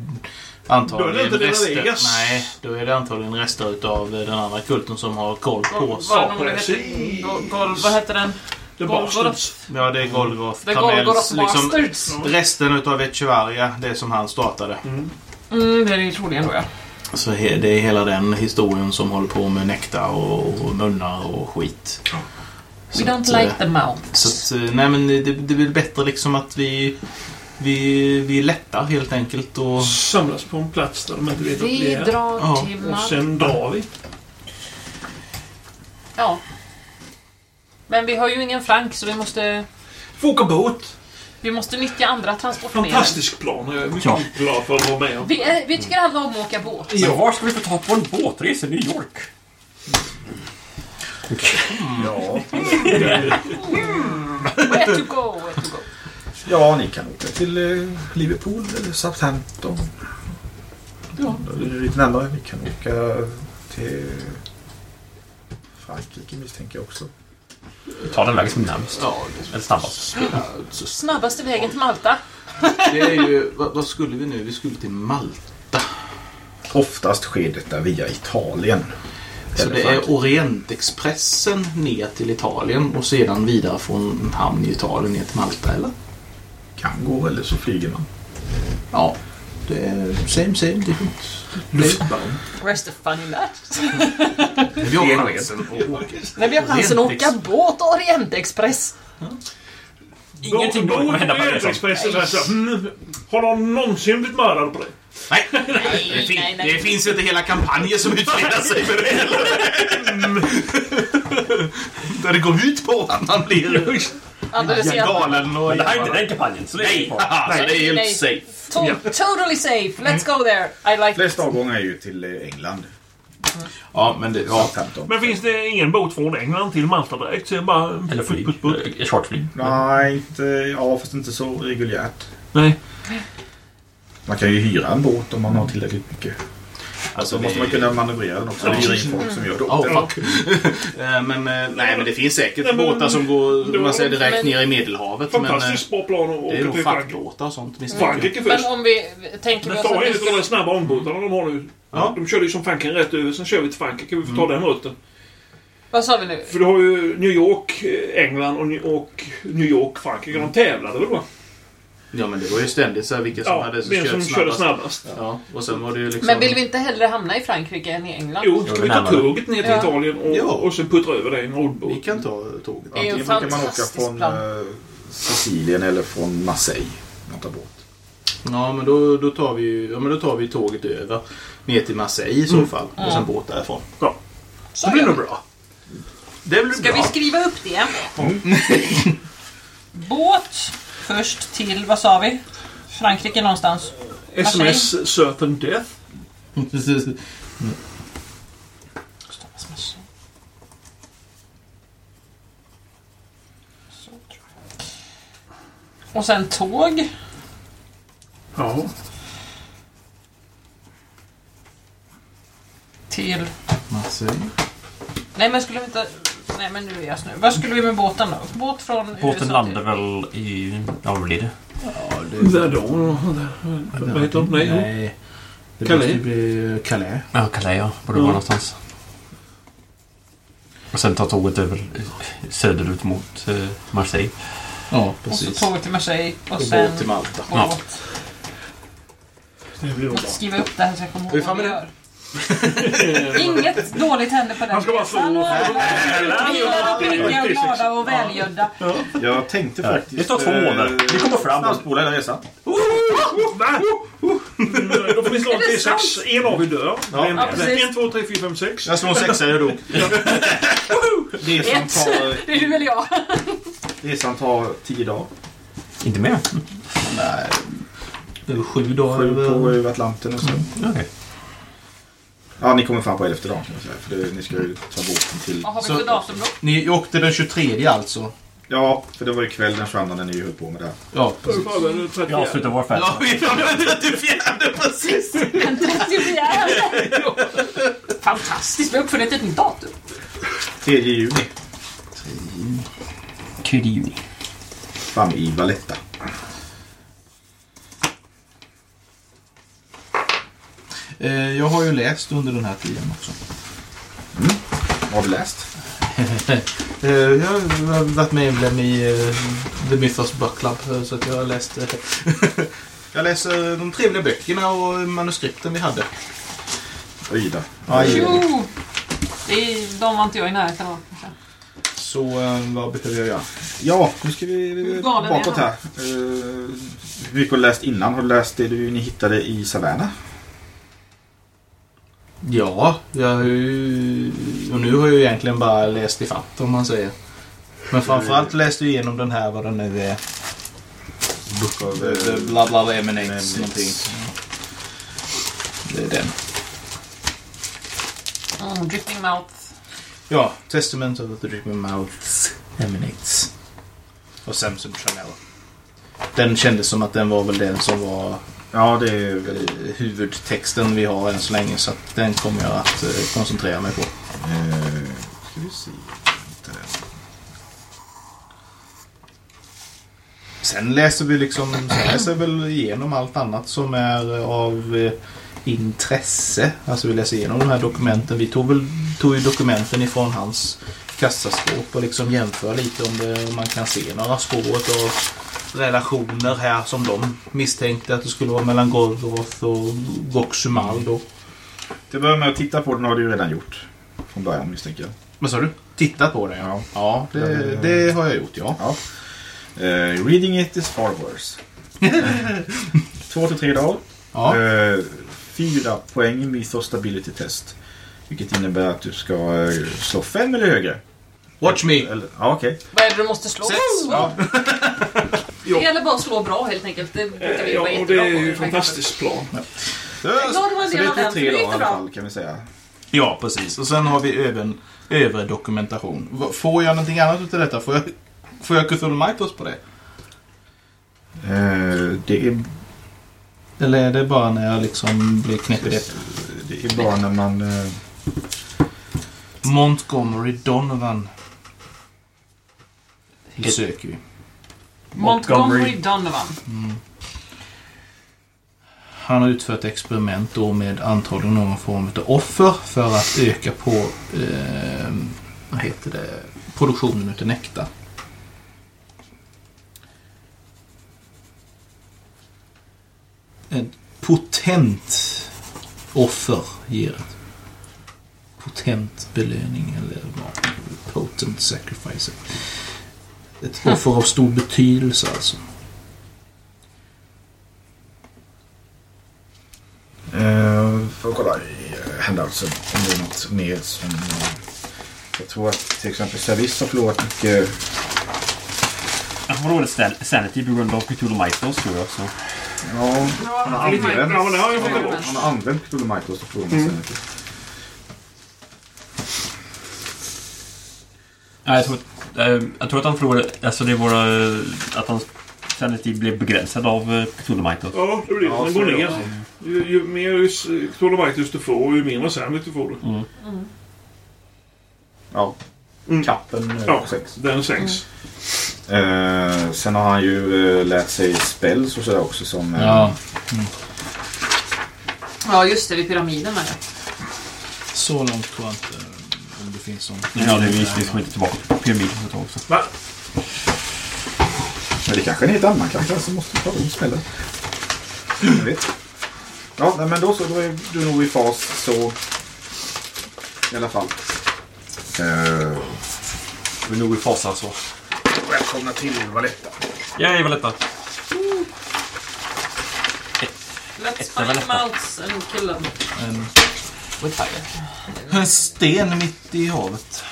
Då är antagligen det inte Las rester. Vegas. Nej, då är det antagligen rester utav den andra kulten som har koll på oss. Vad, vad, precis. heter, vad heter den? The. Bastards. Ja, det är Golgoth. The Golgoroth liksom Bastards. resten utav Echevarria, det som han startade. Mm, det är det troligen då ja. Så he, det är hela den historien som håller på med nektar och, och munnar och skit. We don't att, like eh, the mount. Så att, eh, nej men det, det väl bättre liksom att vi, vi, vi lättar helt enkelt och... Samlas på en plats där de inte vet att vi Vi är. drar Ja. till Och Malta. sen drar vi. Ja. Men vi har ju ingen frank så vi måste, Får åka båt. vi måste nyttja andra transportmedel. Fantastisk plan. Jag är mycket Ja. glad för att vara med om. Vi, är, vi tycker alla om att åka båt. Men var ska vi få ta på en båtresa i New York? Ja. Where to go, where to go. ja, ni kan åka till eh, Liverpool eller Southampton. Ja. Då är det lite närmare. Ni kan åka till Frankrike misstänker jag också. Vi tar den vägen som är närmast. Ja, Eller snabbast. Snabbaste vägen till Malta. det är ju... Vad, vad skulle vi nu? Vi skulle till Malta. Oftast sker detta via Italien. Så det är Orientexpressen ner till Italien och sedan vidare från en hamn i Italien ner till Malta, eller? kan gå eller så flyger man. Ja. Det är same same different. Luftballong. Where's the fun in that? Vi har chansen att åka. När vi har chansen att åka båt Orientexpress. Ingenting kommer hända på resan. Expressen så här, så mm, Har någon någonsin blivit mördad på dig? Nej, det, fin- nej, nej. det finns inte hela kampanjer som utspelar sig för det heller. Där det går ut på att man blir galen och... Men det här är inte den kampanjen, så det är Nej, farligt. alltså, det är helt Nej. safe. To- totally safe! Let's go there! I like Flest avgångar är ju till England. Ja, men det... Ja. Men finns det ingen båt från England till Malta direkt? Så är det bara Eller flyg. putt, putt. Eh, Charterflyg. Nej, inte... Ja, fast inte så reguljärt. Nej. Man kan ju hyra en båt om man har tillräckligt mycket. Alltså, Så måste man kunna manövrera den också. Ja, Hyra in folk som gör det Oh, men, eh, nej, men det finns säkert Nej, men- båtar som går det man säger, direkt men- ner i Medelhavet. Men Fantastiskt bra plan att det är åka nog till Frankrike. fraktbåtar och sånt. jag. Frankrike Men först. om vi tänker Men oss ta att en vi av de snabba ångbåtarna de har nu. Ja. De körde ju som fanken rätt över. Sen kör vi till Frankrike. Vi får ta den rutten. Vad sa vi nu? För du har ju New York, eh, England och New- York, Frankrike. De tävlade väl va? Ja, men det var ju ständigt så här vilka som Ja, hade vem som kört körde snabbast. Ja, och sen var det ju liksom... Men vill vi inte hellre hamna i Frankrike än i England? Jo, ska Jo, vi ta närmare. tåget ner till Ja. Italien och, Ja. och sen puttra över det i en Vi roddbåt? kan ta tåget. Det är ju en Antingen kan man åka fantastisk från plan. eh, Sicilien eller från Marseille. Man tar båt. Ja, men då, då, tar vi, ju- ja, men då tar vi tåget över ner till Marseille i så Mm. fall. Och sen båt därifrån. Ja. Så Det blir nog bra. Det blir Ska vi skriva upp det? Båt först till, vad sa vi? Frankrike någonstans. SMS Certain Death. Jag. Och sen tåg. Ja. Marseille. Till... Nej men skulle vi inte... Nej men nu är jag snö. Vad skulle vi med båten då? Båt från Båten USA landar till... väl i... Ja, vad blir det? Ja, det... Där då. Vad heter de? Nej. Nej. Det Calais. måste ju bli Calais. Ja, Calais ja. Borde Ja. vara någonstans. Och sen tar tåget över eh, söderut mot eh, Marseille. Ja, Och så precis. tåg till Marseille och, Och sen båt till Malta. båt. Det blir Jag nog bra. skriva upp det här så jag kommer Hur ihåg fan vad vi är gör. Inget dåligt händer på den Han ska bara resan. Vi är pigga och glada och välgödda. Jag tänkte faktiskt... Det står två månader. Vi kommer fram. Snabbspola hela resan. Mm, Då får vi slå Är en T6. En av er dör. En, två, tre, fyra, fem, sex. Jag slår en sexa, jag dog. Det som Ett. tar, Det är du eller jag. det som tar tio dagar. Inte mer? Nej. Det är sju dagar. Sju på över- Atlanten och så. Okej. Ja, ni kommer fram på elfte dagen kan jag säga. För det, ni ska ju ta båten till... Vad har vi Så- för datum då? Ni åkte den 23 alltså? Ja, för det var ju kväll den 22 när ni höll på med det här. Ja, den Vi 34. avslutar vår färd. Ja, vi är framme den 34 precis! Den 34. Fantastiskt, vi har uppfunnit ett nytt datum. 3 juni. Tredje juni. Fram i Valletta. Eh, Jag har ju läst under den här tiden också. Vad har du läst? Eh, Jag har varit medlem i eh, The Mythos Book Club eh, så att jag har läst... eh, Jag läser de trevliga böckerna och manuskripten vi hade. Oj då. Tjo! Det är, de var inte jag i närheten av. Så eh, vad behöver jag göra? Ja, nu ska vi bakåt här. Uh, hur mycket har du läst innan? Har du läst det du, ni hittade i Savannah? Ja, jag har ju... Och nu har jag ju egentligen bara läst i fatt om man säger. Men framförallt läste jag igenom den här vad den nu är. Book of... The eh, bla bla emanates någonting. Det är den. Mm, dripping mouth. Ja, Testament of the Dripping Mouths Emanates. Och Samson Chanel. Den kändes som att den var väl den som var Ja, det är eh, huvudtexten vi har än så länge. Så den kommer jag att eh, koncentrera mig på. Uh, ska vi se. Sen läser vi liksom, sen läser väl igenom allt annat som är av eh, intresse. Alltså vi läser igenom de här dokumenten. Vi tog, väl, tog ju dokumenten ifrån hans kassaskåp och liksom jämför lite om, det, om man kan se några spår av relationer här som de misstänkte att det skulle vara mellan Golgoroth och Goxumal då. Till att börja med att titta på den har du ju redan gjort. Från början misstänker jag. Vad sa du? Tittat på det ja. Ja. Det, det har jag gjort ja. Ja. Eh, reading it is far worse. Två till tre dagar. Ja. Eh, fyra poäng i Mythos Stability Test. Vilket innebär att du ska eh, slå fem eller högre. Watch me. Eller, ja, okej. Vad är det du måste slå? Sex. Ja. Det gäller bara att slå bra helt enkelt. Det brukar vi Ja, vara och det är ju ett fantastiskt plan. Så, en så del det är tre dagar i alla fall kan vi säga. Ja, precis. Och sen har vi även övre dokumentation. Får jag någonting annat utav detta? Får jag, får jag Cthulhu Mythos på det? Eh, det, är, Eller är det bara när jag liksom blir knäpp i det? det är bara när man... Eh, Montgomery Donovan. Det söker vi. Montgomery Donovan. Han har utfört experiment då med antagligen någon form av offer för att öka på eh, vad heter det, produktionen utav nektar. En potent offer ger ett potent belöning eller vad? Potent sacrifice. Ett offer av stor betydelse alltså. eh, får kolla i eh, händelsen om det är något mer som... Eh, jag tror att till exempel Service har förlorat mycket... Jag får dåligt sanity på grund av Cthulhu Mythos tror jag också. Ja, Ja, har använt. Ja, men det har jag fått tillbaka. han har använt Cthulhu Mythos och förlorat mm. Ja, jag, tror att, jag tror att han förlorade... Alltså det var eh, att hans sanity blev begränsad av eh, Mythos. Ja, det blir det. Ja, Den går ner. Ju, ju mer Cthulhu du får, ju mindre sanity får du. Mm. Ja, Mm. kappen eh, Ja, sex. den sänks. Eh, sen har han ju eh, lärt sig spells och sådär också som... Eh, Ja, Ja, just det. Vid pyramiden med det. så långt tror jag inte om det finns sånt. Ja, det är vi liksom inte tillbaka på pyramiden ett tag också. Va? Men det kanske är en helt annan karaktär som måste ta de. Jag vet. Ja, nej, men då så. Då är du nog i fas så. I alla fall. Eh, Vi är nog i fas alltså. välkomna till Valletta. Jag är väl detta. Let's find mouths and kill them. En, Fire. en sten mitt i havet.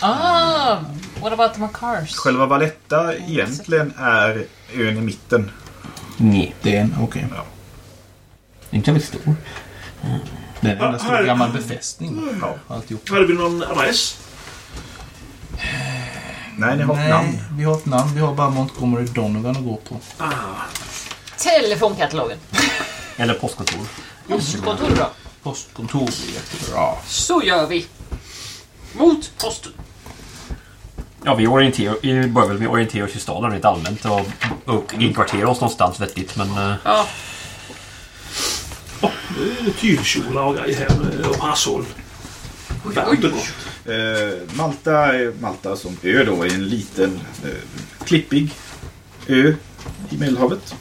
Ah! What about the Macars? Själva Valletta egentligen är ön i mitten. Nej. Det är en, okej. Inte väldigt stor. Det är en enda Ah, stor gammal befästning. Ja. Alltihop. Hade vi någon adress? Nej, ni har ett Nej, namn. vi har ett namn. Vi har bara Montgomery Donovan att gå på. Ah, Telefonkatalogen. Eller postkontor. Postkontor då. Postkontor blir jättebra. Så gör vi. Mot posten. Ja, vi, orienterar, vi börjar väl med att orientera oss i staden rent allmänt och, och inkvartera oss någonstans vettigt. Men eh, Ja. är tygkjolar och grejer här och parasoll. Varmt och gott. Eh, Malta är Malta som ö då är en liten eh, klippig ö i Medelhavet.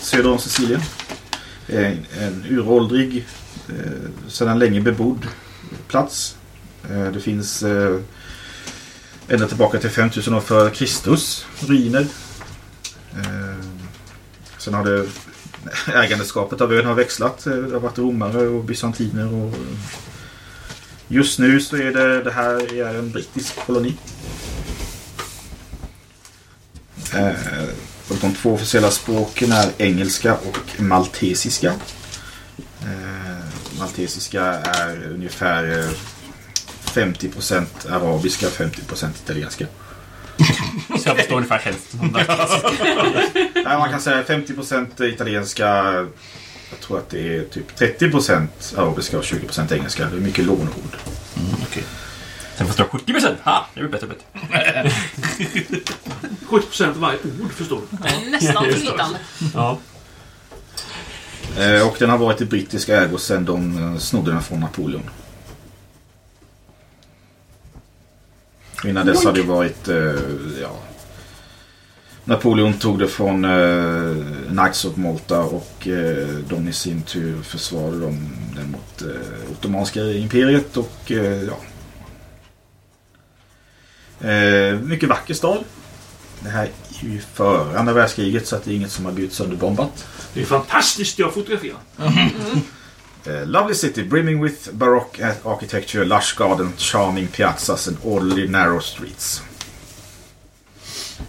Söder om Sicilien. En, en uråldrig, eh, Eh, sedan länge bebodd plats. Eh, det finns eh, ända tillbaka till 5000 år före Kristus ruiner. Eh, sen har det ägandeskapet av ön har växlat. Eh, det har varit romare och bysantiner. och Just nu så är det, det här är en brittisk koloni. Eh, och de två officiella språken är engelska och maltesiska. Eh, Eh, maltesiska är ungefär eh, 50% arabiska, 50% italienska. så jag förstår ungefär hälften. Nej, man kan säga 50% italienska. Jag tror att det är typ 30% arabiska och 20% engelska. Det är mycket lånord. Okej. Sen förstår jag 70 procent. Ha! Det blir bättre och bättre. 70% av varje ord, förstår du. Nästan flytande. Ja. Eh, och den har varit i brittisk ägo sedan de eh, snodde den från Napoleon. Innan dess har det varit, eh, ja... Napoleon tog det från eh, Knights of Malta och eh, de i sin tur försvarade de den mot eh, Ottomanska imperiet och eh, ja. Eh, mycket vacker stad. Det här är ju före andra världskriget så att det är inget som har blivit sönderbombat. Det är fantastiskt jag fotograferar. Uh, lovely city brimming with baroque architecture, lush garden, charming piazzas and orderly narrow streets.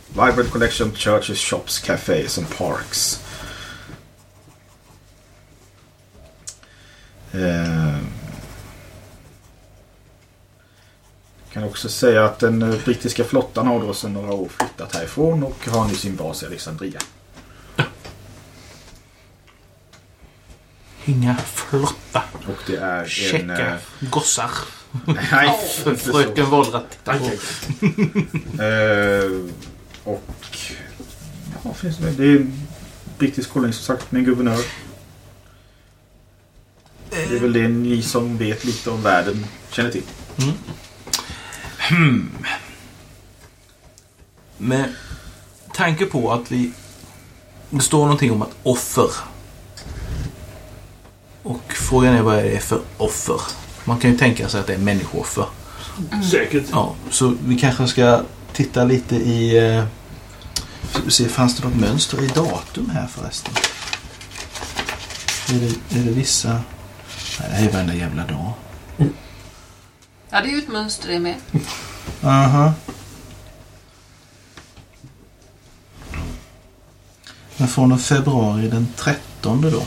Vibrant collection of churches, shops, cafes and parks. Eh, kan också säga att den eh, brittiska flottan har då sedan några år flyttat härifrån och har nu sin bas i Alexandria. Inga flotta, Och det är en... käcka eh, gossar. nej, inte så. fröken Wollra tittar på. Eh, och... Ja, finns det, det är en brittisk koloni som sagt med en guvernör. Det är väl det ni som vet lite om världen känner till. Med tanke på att vi... Det står någonting om att offer. Och frågan är vad är det för offer? Man kan ju tänka sig att det är människooffer. Säkert. Ja, så vi kanske ska titta lite i... Eh, se, fanns det något mönster i datum här förresten? Är det, är det vissa... Nej, det här är varenda jävla dag. Ja, det är ju ett mönster det med. Aha. Men från och februari den 13 då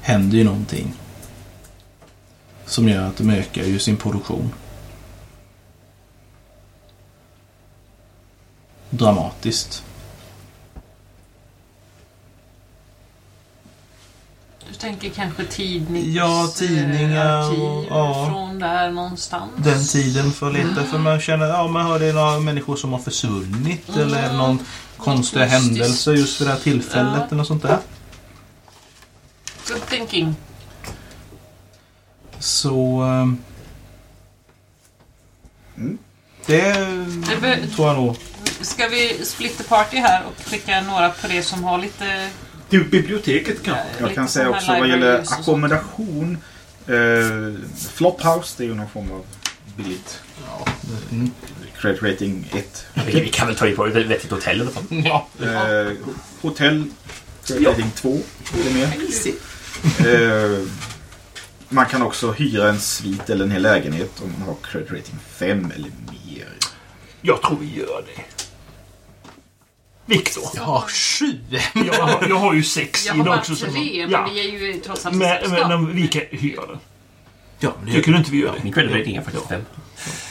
händer ju någonting. Som gör att de ökar ju sin produktion. Dramatiskt. Du tänker kanske tidnings... Ja, tidningar eh, arkiv och- ja. från där någonstans. Den tiden för att leta för man känner ja man hör det är några människor som har försvunnit Mm. eller någon konstig händelse just vid det här tillfället Ja. eller något sånt där. Good thinking. Så... ehm, Mm. Det Det tror jag nog. Ska vi split the party här och skicka några på det som har lite... Till biblioteket kanske. Jag kan säga sån här också vad gäller ackommodation. Eh, Flophouse, det är ju någon form av billigt. Mm. Credit rating 1. Vi, vi kan väl ta i på ett vettigt hotell i alla fall. Ja. Eh, hotell, credit rating 2. Lite mer. Eh, man kan också hyra en svit eller en hel lägenhet om man har credit rating 5 eller mer. Jag tror vi gör det. Viktor. Jag har sju. Jag, har- jag har ju sex Jag i har det bara också. tre, som- men ja. vi är ju trots allt Men, men, då. men vi kan hyra det. Ja, men, det Tycker gör, du inte vi gör det? Min rating är faktiskt fem.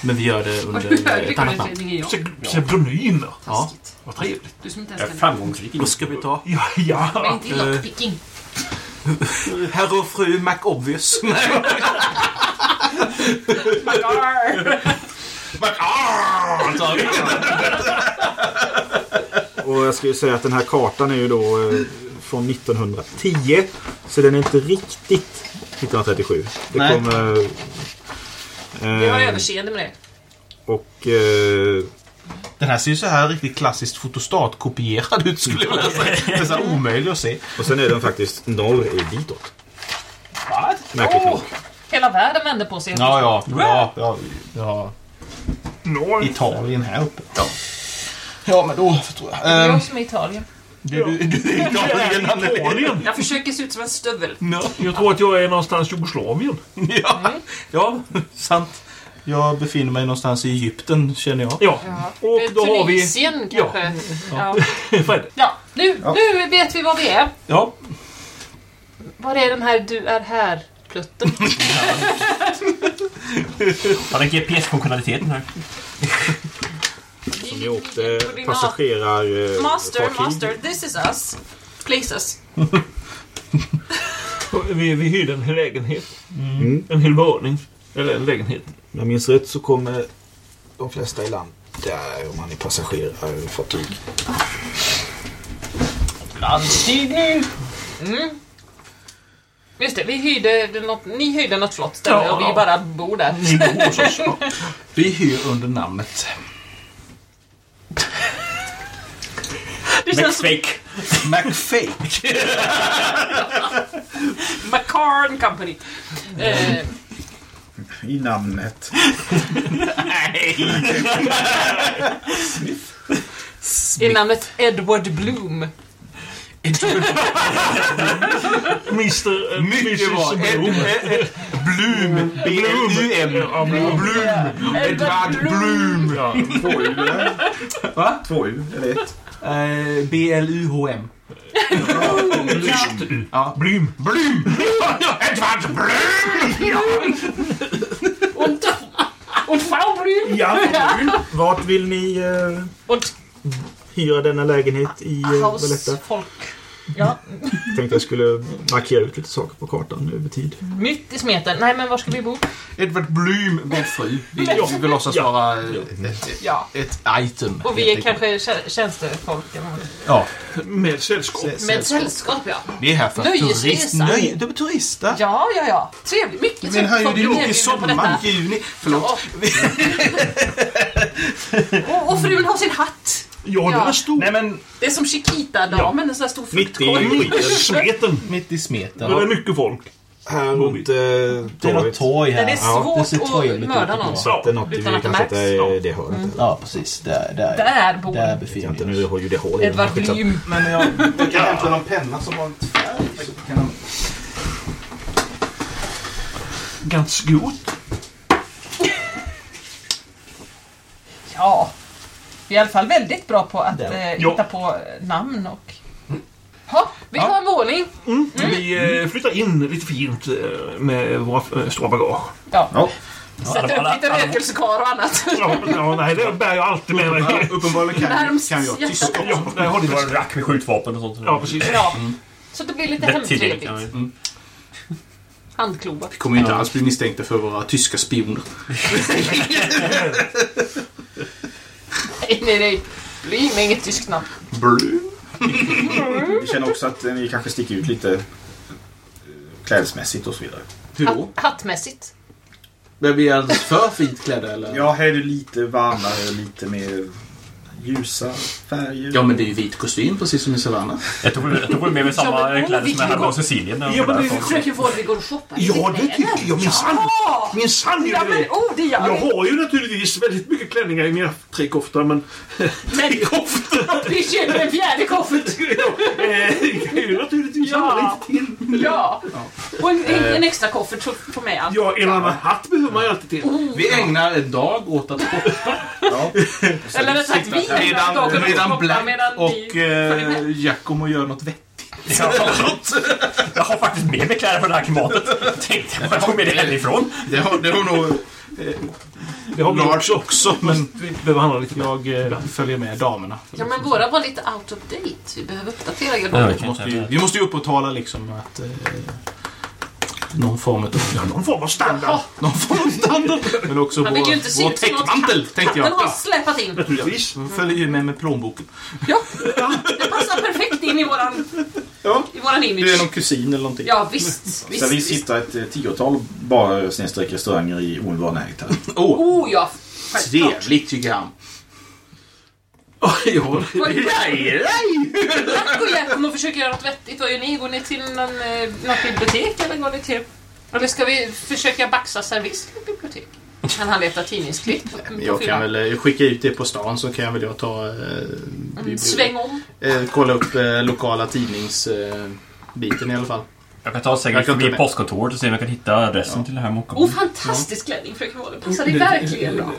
men vi gör det under ett annat namn. kvalitet är jag. Pse- Pseudonymer. Ja. Vad trevligt. Du som inte Jag ens kan... framgångsrik Vad ska vi ta? Ja, Men ja. inte i lockpicking. Herr och fru McObvious. Och jag skulle säga att den här kartan är ju då eh, från 1910. Så den är inte riktigt 1937. Det Nej. kommer... Vi har eh, överseende med det. och... Eh, Den här ser ju så här riktigt klassiskt fotostatkopierad ut skulle jag vilja säga. Det är så här omöjlig att se. och sen är den faktiskt norr är ditåt. Vad? Märkligt nog. Hela världen vände på sig. Ja, ja. ja, ja, ja. Italien här uppe. Ja, ja men då tror jag. Det är Ehm, jag som är i Italien. du, du, du är Italien, Anneli. Italien. Jag försöker se ut som en stövel. Ja, Jag tror att jag är någonstans i Jugoslavien. ja, ja, sant. Jag befinner mig någonstans i Egypten känner jag. Ja. Ja. Och då har vi... Tunisien kanske. Ja. Fred. Ja. Nu, Ja. nu vet vi vad vi är. Ja, Var är den här du är här-plutten? Har den GPS-funktionaliteten här? Ni åkte passagerar... Eh, Master, master, this is us. Please us. Vi, vi hyrde en hel lägenhet. Mm. En hel våning. Eller en lägenhet. Om jag minns rätt så kommer de flesta i land där om man är passagerarfartyg. Landstigning! Mm. Just det, vi hyrde något, ni hyrde något flott ställe Ja, och vi ja. bara bor där. Ni bor hos oss. Ja. vi hyr under namnet Det känns som Fake. McFake. Macarn Company. Eh, I namnet. Är namnet Edward Bloom? Mr... eh, Mycket bra. B-L-U-M. Ja, Bloom. Bloom. Edvard. Ja. Två U eller? Va? Två U eller ett? Eh, B-L-U-H-M. Ja. Bloom. Bloom! Edvard Bloom! Und, und Frau Bloom! Ja. Vart vill ni eh, hyra denna lägenhet i Valletta? Hausfolk. Ja, Tänkte jag skulle markera ut lite saker på kartan över tid. mitt i smeten. Nej, men var ska vi bo? Edvard Bloom med fru. Vi, vi vill låtsas Ja. vara eh, ett, Ja. ett item. Och vi är kanske tjä- tjänstefolk. Ja. Med sällskap. Med sällskap, ja. Vi är här för turist. Nöj, du är turister. Ja, ja, ja. Trevligt. Mycket Men trevligt. här är folk det mycket erbjudna på sommar, juni. Förlåt. Och, och frun har sin hatt. Ja, den är stor. Nej men, Det är som Chiquita-damen, en sån här stor Mitt i fruktkorg. Smeten. Mitt i smeten. Det är mycket folk. här runt eh, Det är något torget. torg här. Det är Ja, det ser svårt att trevligt mörda ut, någon. Det är något vi Utan att kan det sätta märks. i det hörnet. Ja, precis. Där, där. Där bor Där Vet befinner inte, vi nu har ju det hål i den. Edvard Skitsamma. Blym. Men jag, jag kan hämta någon penna som har lite färg. så kan jag- Ganska god. Ja. Vi är i alla fall väldigt bra på att eh, hitta på namn och... Ja, vi har en våning. Vi eh, flyttar in lite fint eh, med våra eh, stora bagage. Ja. Ja. Sätter upp lite rökelsekar och annat. Ja, ja, nej, det bär jag alltid med mig. Ja, uppenbarligen kan, Närmst kan jag tyska. hjärtat. Ja, där har Det du var en rack med skjutvapen och sånt. Ja, precis. Ja. Så det blir lite hemtrevligt. Mm. Handklovar. Vi kommer ju inte alls bli misstänkta för våra tyska spioner. Nej, nej, nej. Blym är inget tyskt namn. Blum. Vi känner också att ni kanske sticker ut lite eh, klädesmässigt och så vidare. Hur då? Hatt, hattmässigt. Men vi är alldeles för fint klädda eller? Ja, här är det lite varmare, lite mer ljusa färger. Ja, men det är ju vit kostym precis som i Savannah. Jag tog jag tog med mig Ja, samma men- kläder vi som jag hade på Sicilien. Ja, men där. det- Fröken får vi går och shoppar Ja, det tycker jag minsann. Ja! Minsann Ja, gör men det. oh, det gör Jag vi. har ju naturligtvis väldigt mycket klänningar i mina tre koftor, men... Men koftor? vi köper en fjärde koffert. Eh, kan ju naturligtvis Ja. lite till. Ja. Och en, en, en extra koffert med allt. Ja, en annan hatt behöver man ju alltid till. Vi ägnar en dag åt att shoppa. Ja. Eller rättare sagt, vi Medan, och medan Black medan och eh, Giacomo gör något vettigt. Ja, jag har faktiskt med mig kläder för det här klimatet. Tänkte jag bara tog med det hemifrån. Det har, det har nog Det har vi Lars också. också, men Vi behöver handla lite. jag eh, följer med damerna. Ja, men våra var lite out of date. Vi behöver uppdatera er. Ja, Vi måste ju, vi måste ju upprätthålla liksom att... Eh, någon form av... Ja, någon form av standard. Någon form av standard. Men också Han vill ju vår, inte vår täckmantel, tänkte Katten jag. har släpat in. Naturligtvis. Följer ju med med plånboken. Ja, det passar perfekt in i våran, Ja. i våran Du är image. någon kusin eller någonting. Ja, visst. Så visst, vi visst. hittar ett eh, tiotal barer snedstreck restauranger i omedelbar närhet här. Åh, Oh ja, självklart. trevligt tycker han. Ja, ja. Vad- Nej, nej! Jack och Jack kommer försöka göra något vettigt. Vad gör ni? Går ni till någon, eh, något bibliotek eller går ni till... Eller ska vi försöka baxa service till bibliotek? Kan han leta tidningsklipp? på Jag kan väl eh, skicka ut det på stan så kan jag väl jag ta... Eh, bibli- Sväng om. eh, kolla upp eh, lokala tidningsbiten eh, i alla fall. Jag kan ta och Jag säkert kan förbi med. postkontoret och se om jag kan hitta adressen till det här mockupen. Oh, fantastisk klänning fröken Wahlöö. Passar dig verkligen bra.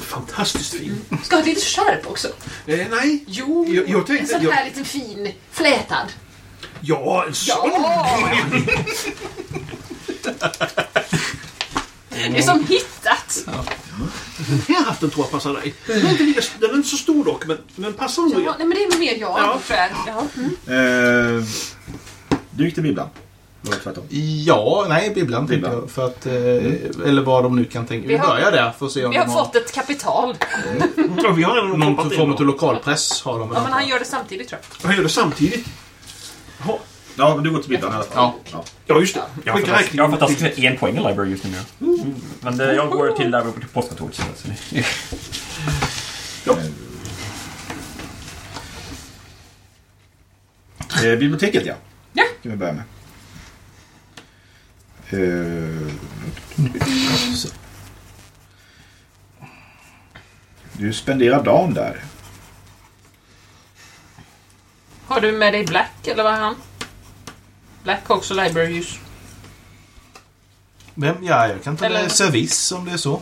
Fantastiskt fin. Ska ha lite skärp också. Eh, nej. Jo, Jag- jag tänkte- en sån jag- här liten fin flätad. Ja, en sån. Ja! Det är som hittat. Den här hatten tror jag passar dig. Den är inte, lika, den är inte så stor dock, men, men passar nog. Ja, nej, men det är mer jag, Ja. tror jag. Ja. Mm. Eh, du gick till bibblan. Det var tvärtom. Ja, nej, bibblan tänkte jag. För att, eh, eller vad de nu kan tänka. Vi Vi har- börjar där för att se om Vi har de har fått ett kapital. Ja, vi har redan någon form då. av lokalpress. Har de väl Ja, men han gör det samtidigt tror jag. Han gör det samtidigt. Jaha. Ja, men du går till bibblan i alla fall. Ja. ja. Just det. Jag har Skicka räkning. jag har fantastiskt en poäng i library just nu. ja. Mm. Men eh, jag går till där uppe till postkontoret så det- Eh, biblioteket, ja. Ja. kan vi börja med. Eh. Du spenderar dagen där. Har du med dig Black, eller vad är han? Black har också library use. Vem? Ja, jag kan ta Eller- med service om det är så.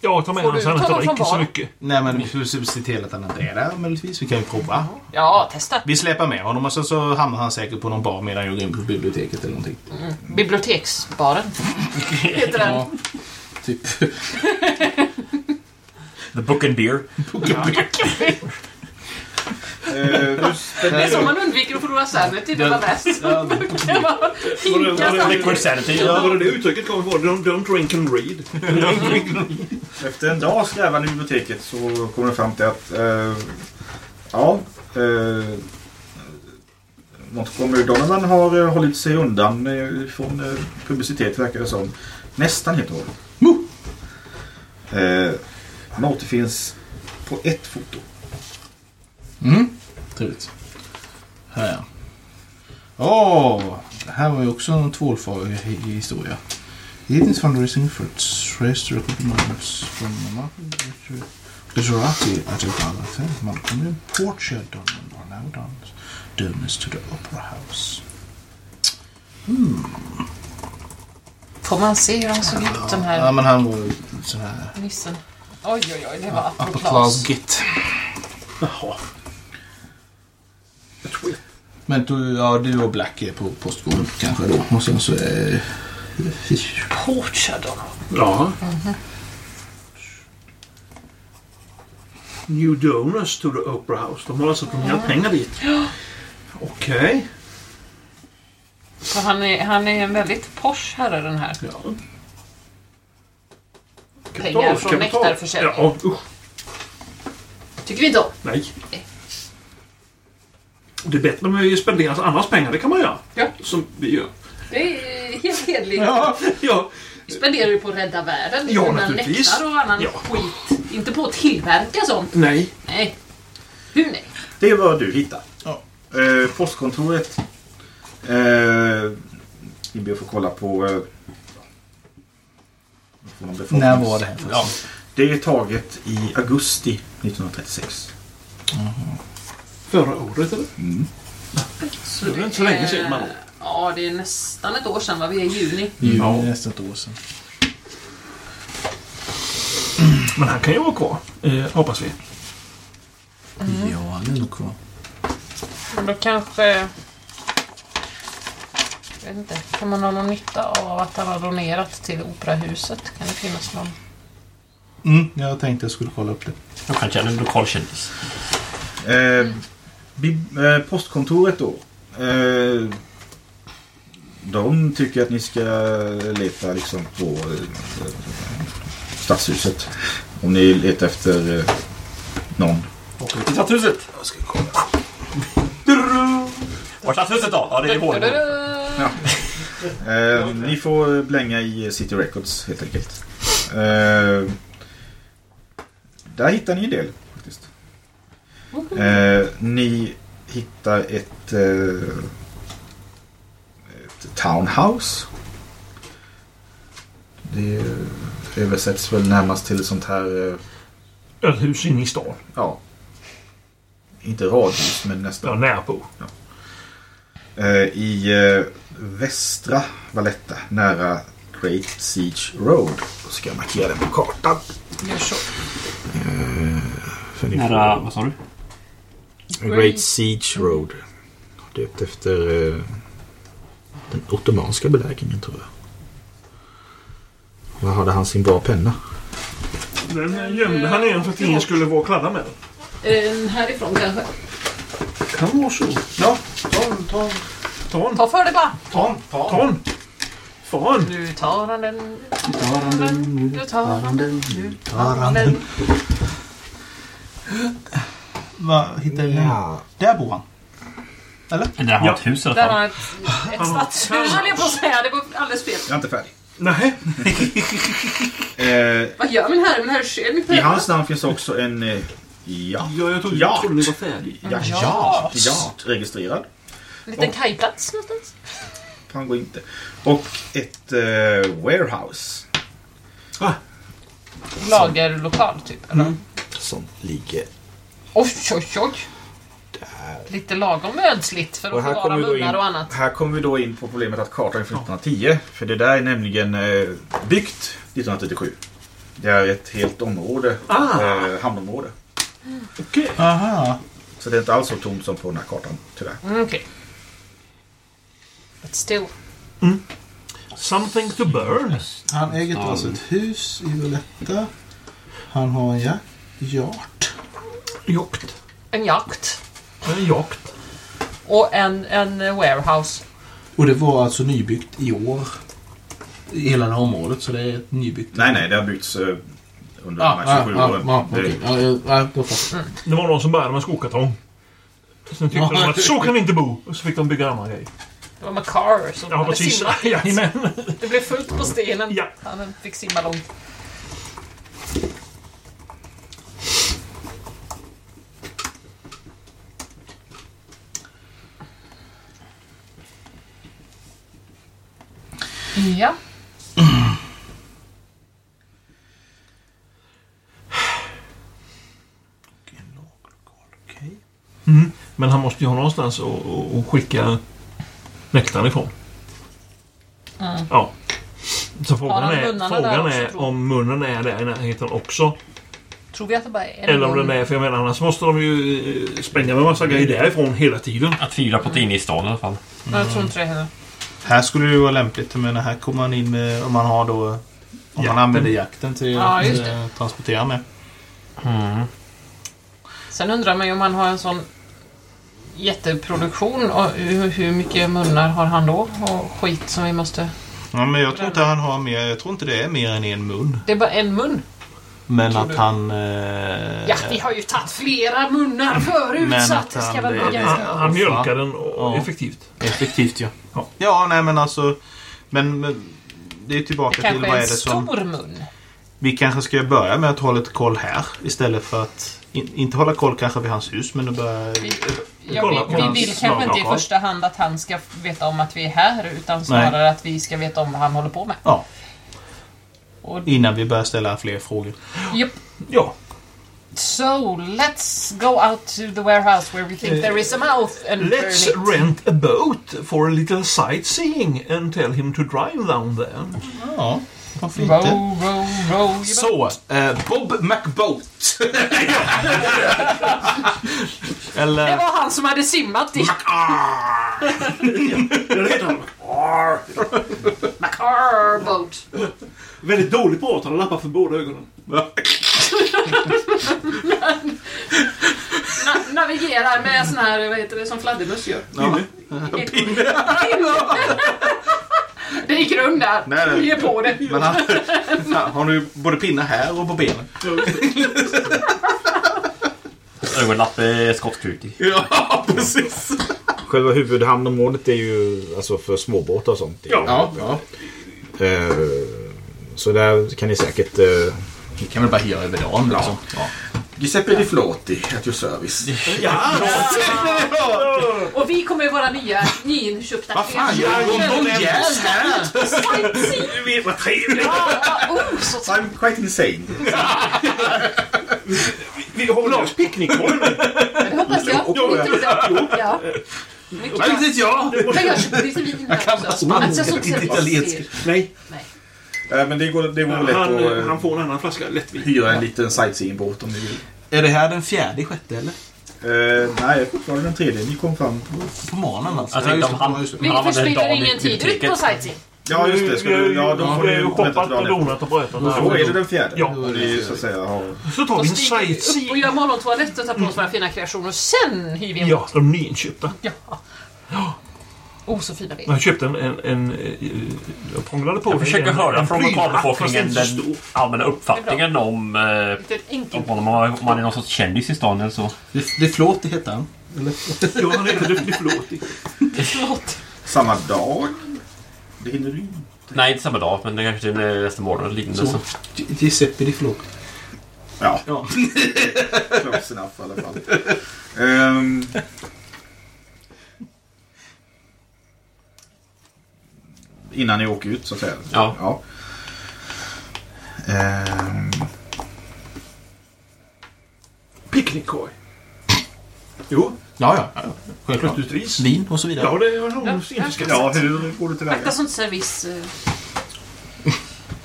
Ja, ta med honom så han ta inte dricker så mycket. Nej, men vi får se till att han inte är där möjligtvis. Vi kan ju prova. Ja, testa. Vi släpar med honom och så, så hamnar han säkert på någon bar medan jag går in på biblioteket eller någonting. Biblioteksbaren. Heter den. Ja, typ. The Book and Beer. Eh, du Det är så man undviker att förlora sanity Det var det- hinka det sanity. Liquid Sanity. Ja, var det det uttrycket kom ifrån? Don't, don't drink and read. efter en dags grävande i biblioteket så kommer du fram till att eh, ja, eh, Montgomery Donovan har eh, hållit sig undan eh, från eh, publicitet verkar det som. Nästan helt och hållet. Eh, han återfinns på ett foto. Mm. Trevligt. Här ja. Åh! det här var ju också en tvålfarig hi- historia. Hittills efforts raised record amounts from the market Gujarati at thing. Montgomery Portia Donovan are now done donors to the Opera House. Får man se hur han såg ut den Ja, här men han var ju sån här nissen? Oj, oj, oj. Det var upper class git. Jaha. Men du, ja, du och Black är på postgården kanske då. Och sen så är... Portia då. Ja. New donors to the Opera House. De har alltså donerat pengar dit. Okej. Så han är, han är en väldigt posh herre den här. Ja. Pengar från nektarförsäljning. Ja, usch. Tycker vi inte om. Nej. Det är bättre med att spendera andras pengar. Det kan man göra. Ja. Som vi gör. Det är helt hederligt. Ja. ja. Spenderar du på att rädda världen? Ja, naturligtvis. nektar och annan Ja. skit. Inte på att tillverka sånt. Nej. Nej. Hur nej? Det är vad du hittar. Ja. Eh, postkontoret. Eh, vi ber att få kolla på... Eh, När var det här? Ja. Det är taget i augusti 1936. Förra året eller? Så Det är inte så länge sedan, man. Ja, det är nästan ett år sedan. Va? Vi är i juni. Juni Ja. nästan ett år sedan. Men han kan ju vara kvar. Eh, hoppas vi. Ja, han är nog kvar. Men då kanske... Jag vet inte. Kan man ha någon nytta av att han har donerat till operahuset? Kan det finnas någon? Mm, jag tänkte jag skulle kolla upp det. Jag kanske är en lokal kändis. Eh, eh, postkontoret då. Eh, de tycker att ni ska leta liksom på eh, stadshuset. Om ni letar efter eh, någon. I stadshuset! Jag ska kolla. Var stadshuset då? Ja, det är Hårdbo. Eh, ni får blänga i City Records helt enkelt. Eh, där hittar ni en del. Eh, ni hittar ett, eh, ett townhouse. Det översätts väl närmast till ett sånt här, eh, Ölhus inne i stan. ja, inte radhus men nästan. Ja, närbo. Eh, I eh, västra Valletta nära Great Siege Road. Då ska jag markera den på kartan. Gör så. För ni Nära, får- vad sa du? Great Siege Road. Döpt efter eh, den ottomanska belägringen tror jag. Var hade han sin bra penna? Den gömde han igen för att ingen skulle vara kladda med den. Eh, härifrån kanske. Kan vara så. Ja, ta, ta, Ta en. Ta för det bara. ta, ta. Ta en. Fan. Nu tar han den. Tar han den? Nu tar han den. Nu tar han den. Vad hittar vi ja. Där bor han. Där har Ja. ett hus i alla Där har fall. han ett, ett stadshus höll jag på att säga. Det var alldeles fel. Jag är inte färdig. Nej. Eh, Vad gör min herre? Min herre ser min I hans namn finns också en eh, ja, Ja, jag trodde, Ja. trodde ni var färdig. ja, ja, ja, registrerad. En liten kajplats någonstans. Han går inte. Och ett eh, warehouse. Ah, Lagerlokal typ. Eller? Som ligger Oj, oj, oj. Lite lagom ödsligt för att här få kommer vara vi då munnar och annat. här kommer vi då in på problemet att kartan är från 1910. För det där är nämligen eh, byggt 1937. Det är ett helt område, Ah. eh, hamnområde. Okej. Aha. Så det är inte alls så tomt som på den här kartan, tyvärr. Mm, Okej. But still. Something to burn. Han äger alltså ett hus i Valletta. Han har en jakt. Jakt. Jakt. En jakt. En jakt. Och en, en warehouse. Och det var alltså nybyggt i år. I hela det här området. Så det är ett nybyggt. Nej, nej, det har byggts eh, under Ah, de här ah, 27 ah, åren. ah, Det- okej. Ja, ja, ja, jag. Det var någon som började med skokartong. Sen tyckte de att så kan vi inte bo. Och så fick de bygga andra grejer. Det var McCarr som Ja, hade precis. simmat. Jajamän. Det blev fullt på stenen. Ja. Han fick simma långt. Ja. Mm. Men han måste ju ha någonstans att- skicka nektarn ifrån. Mm. Ja. Så frågan är, frågan också, är om munnen är där i närheten också. Tror vi att det bara är en Eller om den är... För jag menar annars måste de ju eh, spränga med massa grejer därifrån hela tiden. På att det är inne i stan i alla fall. Nej, Jag tror inte det heller. Här skulle det ju vara lämpligt. Jag menar, här kommer man in med... Om man har då... Om man Jakten. använder jakten till Ja, att eh, transportera med. Sen undrar man ju om han har en sån jätteproduktion och hur, hur mycket munnar har han då? Och skit som vi måste... Ja, men jag tror inte han har mer... Jag tror inte det är mer än en mun. Det är bara en mun. Men att du? han... Eh, Ja, vi har ju tagit flera munnar förut Men så att att det ska han- vara det- ganska... Han, han mjölkar den och, Ja. effektivt. Effektivt, ja. Ja. Ja, nej men alltså... Men, men det är tillbaka till Kanske vad är en det som... stor mun. Vi kanske ska börja med att hålla lite koll här istället för att... In, inte hålla koll kanske vid hans hus, men att börja... Vi, ja, Kolla vi, på vi hans vill kanske inte i första hand att han ska veta om att vi är här utan snarare att vi ska veta om vad han håller på med. Ja. Och, Innan vi börjar ställa fler frågor. yep. Ja. So, let's go out to the warehouse where we think there is a mouth and Let's burn it. rent a boat for a little sightseeing and tell him to drive down there. Ja, varför Row, inte? row, row. your Så, eh, Bob McBoat. Det Eller... var han som hade simmat i Macar boat. Väldigt dåligt båt. Han har lappar för båda ögonen. Na navigerar med sån här, vad heter det, som fladdermöss gör. Ja. Pinne. Det är grund där. Nej, nej. Ge på det. Men han, han har nu både pinnar här och på benen. Ögonlapp är skottklut i. Ja, precis. Själva huvudhamnområdet är ju alltså för småbåtar och sånt. Ja. Ja, Eh, så där kan ni säkert... Vi kan väl bara hyra över dagen liksom. Giuseppe Di Flotti, at your service. Och vi kommer vara nya, nyinköpta Vad fan gör Gondoliers här? Du vet vad trevligt. Ja, I'm quite insane. Vi har väl oss picknickkorg nu? Det hoppas jag. Ja. Mycket bra. inte jag. Men jag köpte lite vin här också. Alltså, så Inte italiensk. Nej. Eh, Men det går, det går lätt Han, att eh, eh, han får en annan flaska lättvin. hyra en liten sightseeingbåt om ni vill. Är det här den fjärde, sjätte eller? Eh, nej, fortfarande den tredje. Ni kom fram. På morgonen alltså? Jag tänkte om han... Vi han hade förspiller ingen tid ut på sightseeing. Ja, just det. Ska du, ja, då får ni till och dagen efter. donat och brötat. Då är det den fjärde. Ja. Ni så att säga har... Så tar Och vi en upp och sightseeing. gör morgontoalett och tar på oss våra fina kreationer. Sen hyr vi en Ja, de nyinköpta. Ja. Oh, så fina vi är. Jag köpte en... en, en eh, jag prånglade på Jag försöker en- höra en från lokalbefolkningen den allmänna uppfattningen om, eh, Det är enkelt. om honom. Om han är någon sorts kändis i stan eller så. Det, det flåt heter han. Eller? Ja, han heter det. Förlåt. Samma dag? Det hinner du inte. Nej, inte samma dag, men det kanske är nästa morgon eller liknande. Så. Gi- Giuseppe di Flåt. Ja, Ja. close enough i alla fall. Ehm. Innan ni åker ut så att säga. Ja. ja. Ehm, Picknickkorg. Jo, Ja, ja. ja. Självklart. naturligtvis. Vin och så vidare. Ja, det var nog Ja, införskaffat. Ja, hur går det tillväga? Akta sånt service. eh,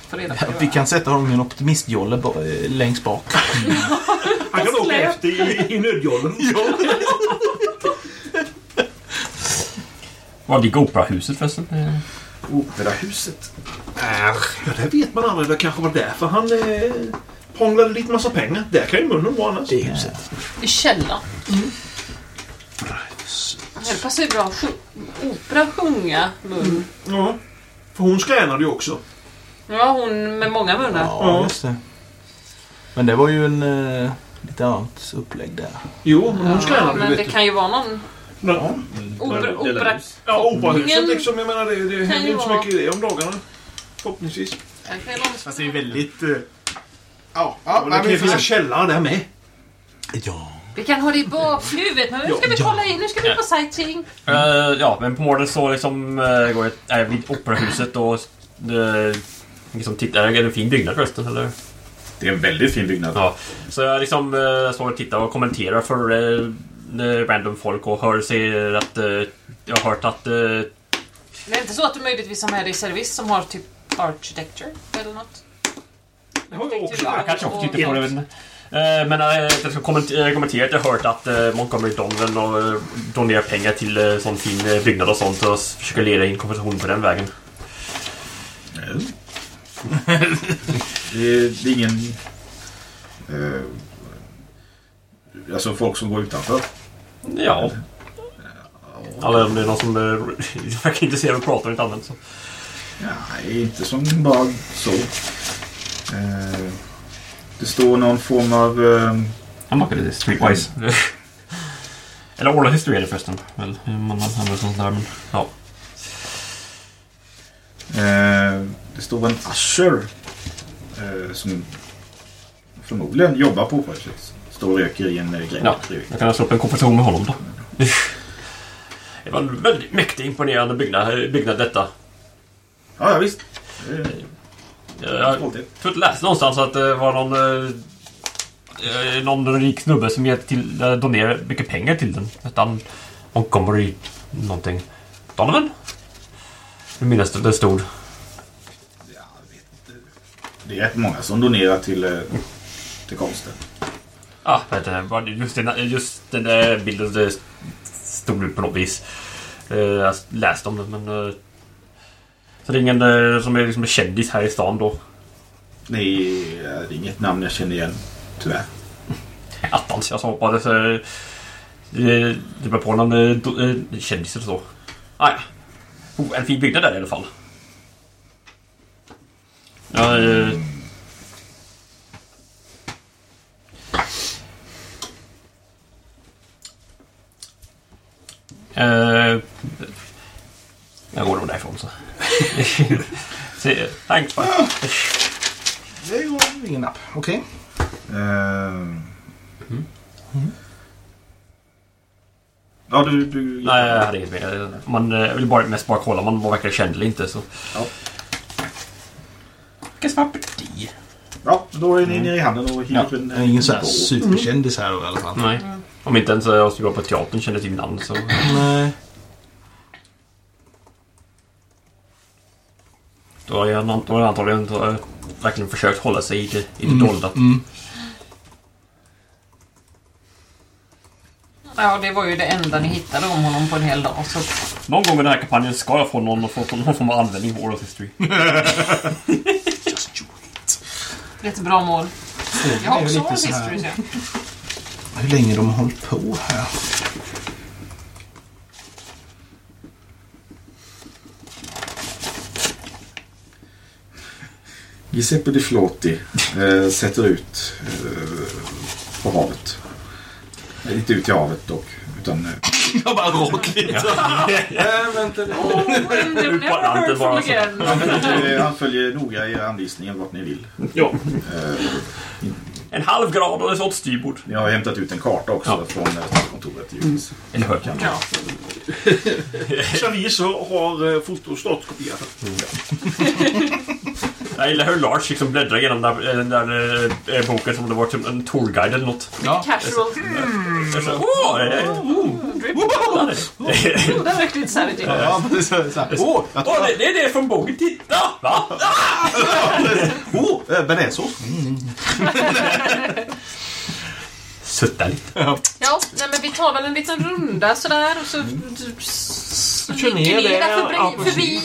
Får reda på Ja, vi kan sätta honom i en optimistjolle eh, längst bak. Han kan åka efter i, i nödjollen. Var ligger operahuset förresten? Operahuset. Är, ja, det vet man aldrig. Det kanske var därför han eh, prånglade lite massa pengar. Där kan ju munnen vara annars. Det huset. I källaren. Det passar ju bra. att Opera, sjunga, mun. Ja. För hon skränade ju också. Ja, hon med många munnar. Ja, just det. Men det var ju en eh, lite annat upplägg där. Jo, men hon Ja, skränade ju men vet det du. kan ju vara någon Ja, opera... opera ja operahuset liksom. Jag menar, det, det händer inte så mycket i det om dagarna. Förhoppningsvis. Fast det är väldigt... eh, Ja, Ja, det kan ju får finnas källare där med. Ja. Vi kan ha det i bakhuvudet. Men nu ska vi kolla in. Nu ska vi på sightseeing. Eh, ja, men på morgonen så liksom uh, går jag är vid operahuset och uh, liksom tittar. Är det en fin byggnad förresten eller? Det är en väldigt fin byggnad. Ja. Så jag liksom uh, står och tittar och kommenterar för uh, random folk och hör säger att uh, jag har hört att uh, Det är inte så att du möjligtvis har med dig service som har typ architecture eller något? Jag kanske också tittar på det. Men, eh, men eh, jag ska kommentera, eh, att jag har hört att Montgomery Donovan och, donerar pengar till sån fin byggnad och sånt och försöker leda in konversation på den vägen. Det är, det är ingen... Eh, alltså folk som går utanför. Ja. Eller om det är någon som uh, verkar intresserad av att prata om inte annat. Så. Nej, inte som bara så. Eh, det står någon form av... Eh, Han bakade det streetwise. Eller oral history är det förresten. Väl, hur man använder sånt där. Men, ja. eh, det står en usher. Eh, som förmodligen jobbar på operahuset. Står och röker i en eh, grej Ja. Jag kan slå upp en konversation med honom då. Det var en väldigt mäktigt imponerande byggnad, byggnad detta. Ja, ja visst. Eh, Jag tror jag läste någonstans att det var någon, eh, eh, någon rik snubbe som gett till, eh, donerade mycket pengar till den. Han Montgomery någonting. Donovan? Jag minns det, det stod. Det är rätt många som donerar till, eh, till konsten. Ah, inte, bara just, den, just den där bilden det stod ut på något vis. Eh, Jag läste om det men... eh, Så det är ingen eh, som är liksom kändis här i stan då? Nej, eh, det är inget namn jag känner igen. Tyvärr. Attans, jag bara det. så, eh, Det det var på någon eh, eh, kändis eller så. Ah, ja. oh, en fin byggnad där i alla fall. Ja, eh, eh, jag går nog därifrån så. Thanks, bye. Det går ingen napp. Okej. Eh, Ja, du... du Nej, jag hade inget mer. Man eh, vill bara, mest bara kolla om man var verkligen känd eller inte. Så. Ja. Vilken svampedi? Ja, då är ni nere i hamnen och hivar upp en... Ingen sån här båt. superkändis här då i alla fall. Nej. Om inte ens jag som jobbar på teatern känner till namn så... Nej. Då har jag antagligen eh, verkligen försökt hålla sig i det, i det Mm. dolda. Mm. Ja, det var ju det enda ni hittade om honom på en hel dag. Så Någon gång i den här kampanjen ska jag få någon, få, någon form av användning för Oral History. Just do it. det är ett bra mål. Jag har också här- history. Hur länge de har hållit på här. Giuseppe Di Flotti eh, sätter ut eh, på havet. Eh, Inte ut i havet dock. Utan, eh, Jag bara råkade lite. Äh. Oh, eh, han följer noga i anvisningen vart ni vill. Ja. Eh, En halv grad och ett sånt styrbord. ni har hämtat ut en karta också Ja. från stadskontoret givetvis. Eller jag. Ja. Har eh, foto startkopierat den. Jag gillar hur Lars liksom bläddrar igenom den där, den där eh, boken som om det var typ en tourguide eller något. Ja. Casual. Åh! eh, det är verkligen savage. Ja, precis. Åh, det, är det från boken. Titta! Va? Åh, eh, bearnaisesås. Sutta lite. Ja, nej, men vi tar väl en liten runda sådär och så... Kör ner det, förbi, ja, förbi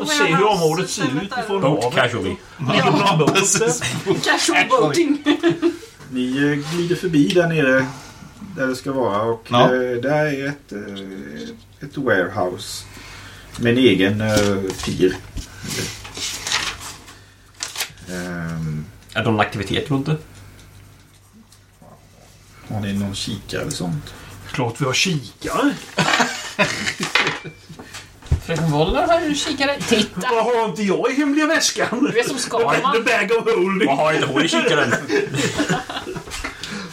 Och se hur området ser ut ifrån Boat havet. casually. Där? Casual boating. Ni eh, glider förbi där nere där det ska vara och Ja. eh, där är ett, eh, ett warehouse med en egen pir. Ehm, Är det någon aktivitet runt det? har ni någon kikare eller sånt? Klart vi har kikare. Fröken Woller har ju kikare. Titta! Vad har inte jag i hemliga väskan? Du är som The Skalman. bag of holding. Vad har inte hon i kikaren?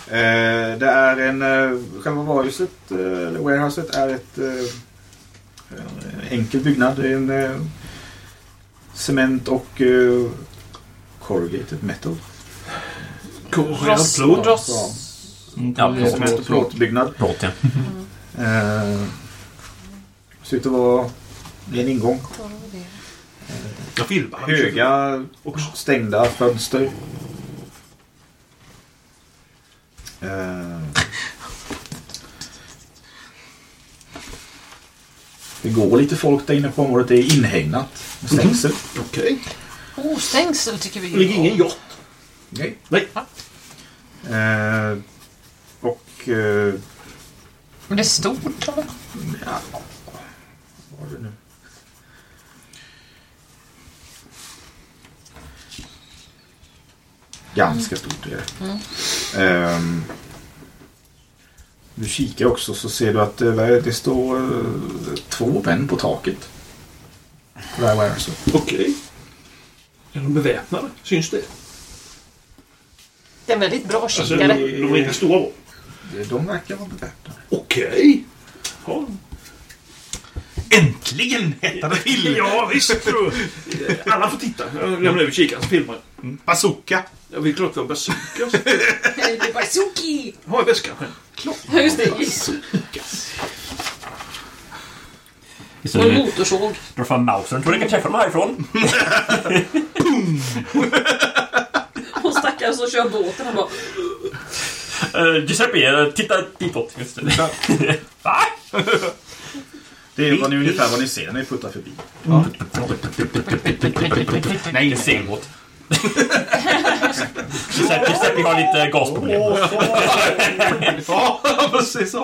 Eh, det är en... Eh, själva varuhuset, eh, warehouset, är ett eh, en enkel byggnad. Det är en eh, cement och eh, corrugated metal. Korrigad Ross. plåt. Ross. Ja, Plåt, plåt. plåt, plåtbyggnad. Plåt, ja. Eh, ser ut att vara en ingång. Jag filmar. Höga och stängda fönster. Eh, det går lite folk där inne på området. Det är inhägnat med stängsel. Okej. Oh, stängsel tycker vi Det ligger ingen yacht. Nej. Nej. Eh, och... Eh, Men det är stort eller? ja, vad var det nu? Ganska stort är det. Ehm, du kikar också så ser du att eh, det det står eh, två män på taket. Här warehouset. Okej. Är de beväpnade? Syns det? Det är en väldigt bra Alltså, de, kikare. de är inte stora. De verkar vara beväpnade. Okej. Ja. Äntligen hettade det till! ja, visst. Alla får titta. Jag lämnar över kikaren så filmar jag. Bazooka. Jag vill klart vi har bazooka. Det är Bazooki! Har jag väskan själv? Ja, just det. Så Och en motorsåg. drar fram mausen. Tror du kan träffa dem härifrån? Och stackaren som kör båten han bara... Uh, Giuseppe, eh, titta ditåt. Just det. Va? Det är vad ni, ungefär vad ni ser när ni puttar förbi. Nej, en segelbåt. Giuseppe Giuseppe har lite gasproblem. Ja, precis.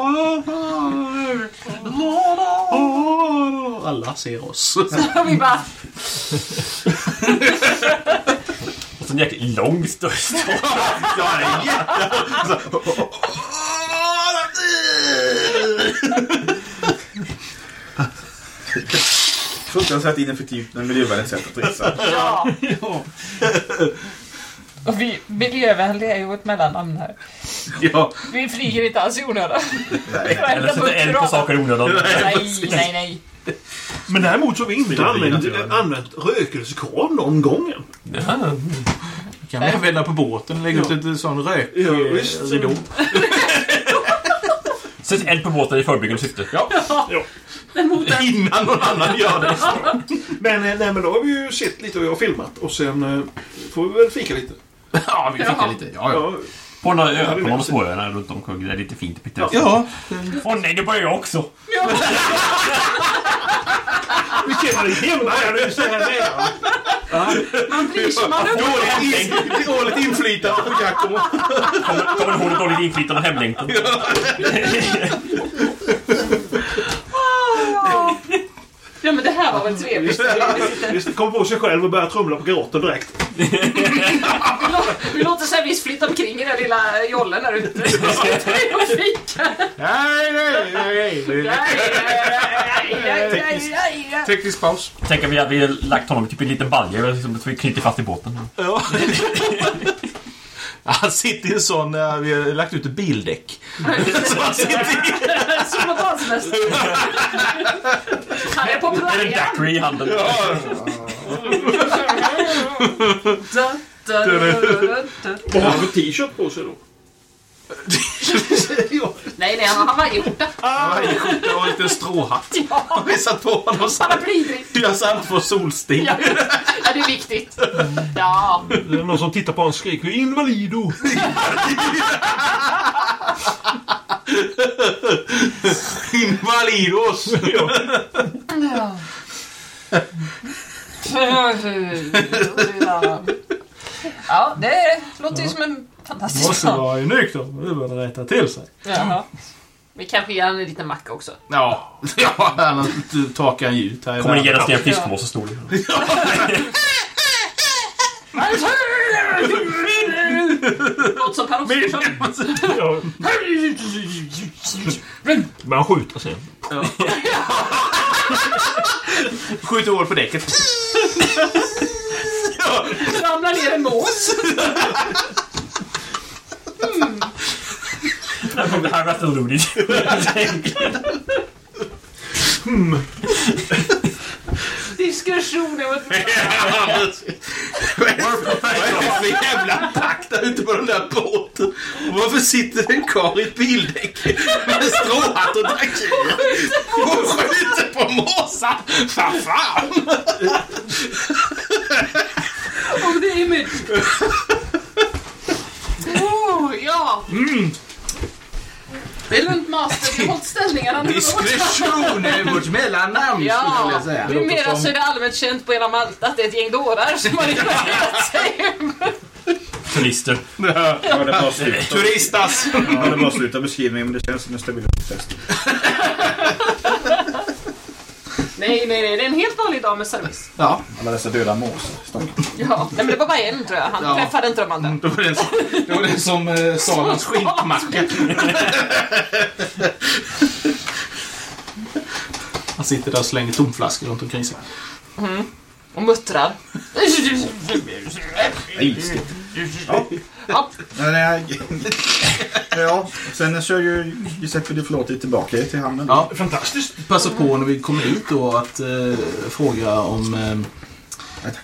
Alla ser oss. Och vi bara... Och så en jäkligt lång störst. Ja, det är jätte... Fruktansvärt ineffektivt men miljövänligt sätt att resa. Ja. Och vi miljövänliga är ju ett mellannamn här. Ja, Vi flyger inte alls i onödan. Eller sätter eld på saker i onödan. Nej, nej, nej. Men däremot så har vi inte använt, använt rökelsekorv någon gång än. Jaha. Kan vi vända på båten och lägga ut en sån rök... Ja, ridå. Sätt eld på båten i förebyggande syfte. Ja. Innan någon annan gör det. Men, eh, nej, men då har vi ju sett lite och jag har filmat. Och sen eh, får vi väl fika lite. Ja, vi fick lite. Ja, ja. Ja, På några ö- på någon småöarna runt omkring. Det är lite fint och pittoreskt. Ja, Åh nej, det börjar jag också! vi känner dig hemma här nu så här. Man blir som man undrar. dåligt inflytande på Giacomo. Kommer du ihåg dåligt inflytande och hemlängtan? Ja, men det här var väl trevligt. Visst, kommer på sig själv och börjar trumla på gråten direkt. Vi lå- Vi låter Servis flytta omkring i den lilla jollen där ute. Vi ska ta in och fika. Nej, nej, nej. Nej. Teknisk paus. Tänk att vi hade lagt honom typ i en liten balja som vi knyter fast i båten. Ja. Han sitter i en sån, eh, vi har lagt ut ett bildäck. Så han sitter i. Spontansemester. Han är på Det är en playan. daiquiri i handen. Da, da, da, da, da. Vad har han för t-shirt på sig då? Nej, nej, han har hawaiiskjorta. Hawaiiskjorta och en liten stråhatt. Ja, Har vi satt på honom så han har här. blivit. Jag satt på solsting. Ja, ja, det är viktigt. Ja, Det är någon som tittar på honom och skriker Invalido! Invalidos! Ja, det låter ju som en fantastisk Måste plan. vara nykter. Nu börjar det rätta till sig. Jaha. Vi kanske ger honom en liten macka också. Ja, ja annars torkar han ju ut här Kommer det världen. genast ner en fiskmås så stor. Låter som Per Oscarsson. Ja. Men han skjuter sen. Skjuter hål på däcket. Ramlar ner en mås. Det här var så roligt. Diskretion. Vad är det för jävla där ute på den där båten? Och varför sitter en karl i ett bildäck med stråhatt och dräkter och skjuter på måsar? Vad fan! Och det är mitt... Oh, ja. Det är lugnt master, vi har hållit ställningarna nu. Diskretion är vårt mellannamn skulle jag Ja, säga. numera så är det allmänt känt på hela Malta att det är ett gäng dårar som har invaderat sig. Turister. Ja. Turistas! Ja, det bara sluta beskrivningen, men det känns som en stabilitetstest. Nej, nej, nej, det är en helt vanlig dag med service. Ja, Alla dessa döda måsar. Ja, nej, men det var bara en tror jag. Han Ja. träffade inte de andra. det var den som, det var den som eh, sa hans skinkmacka. Han sitter där och slänger tomflaskor runt omkring sig. Och muttrar. Ilsket. Ja, nej, ja, sen kör ju Giuseppe Di Flotti tillbaka till hamnen. Ja, Fantastiskt! passa på när vi kommer dit då att eh, fråga om eh, eh,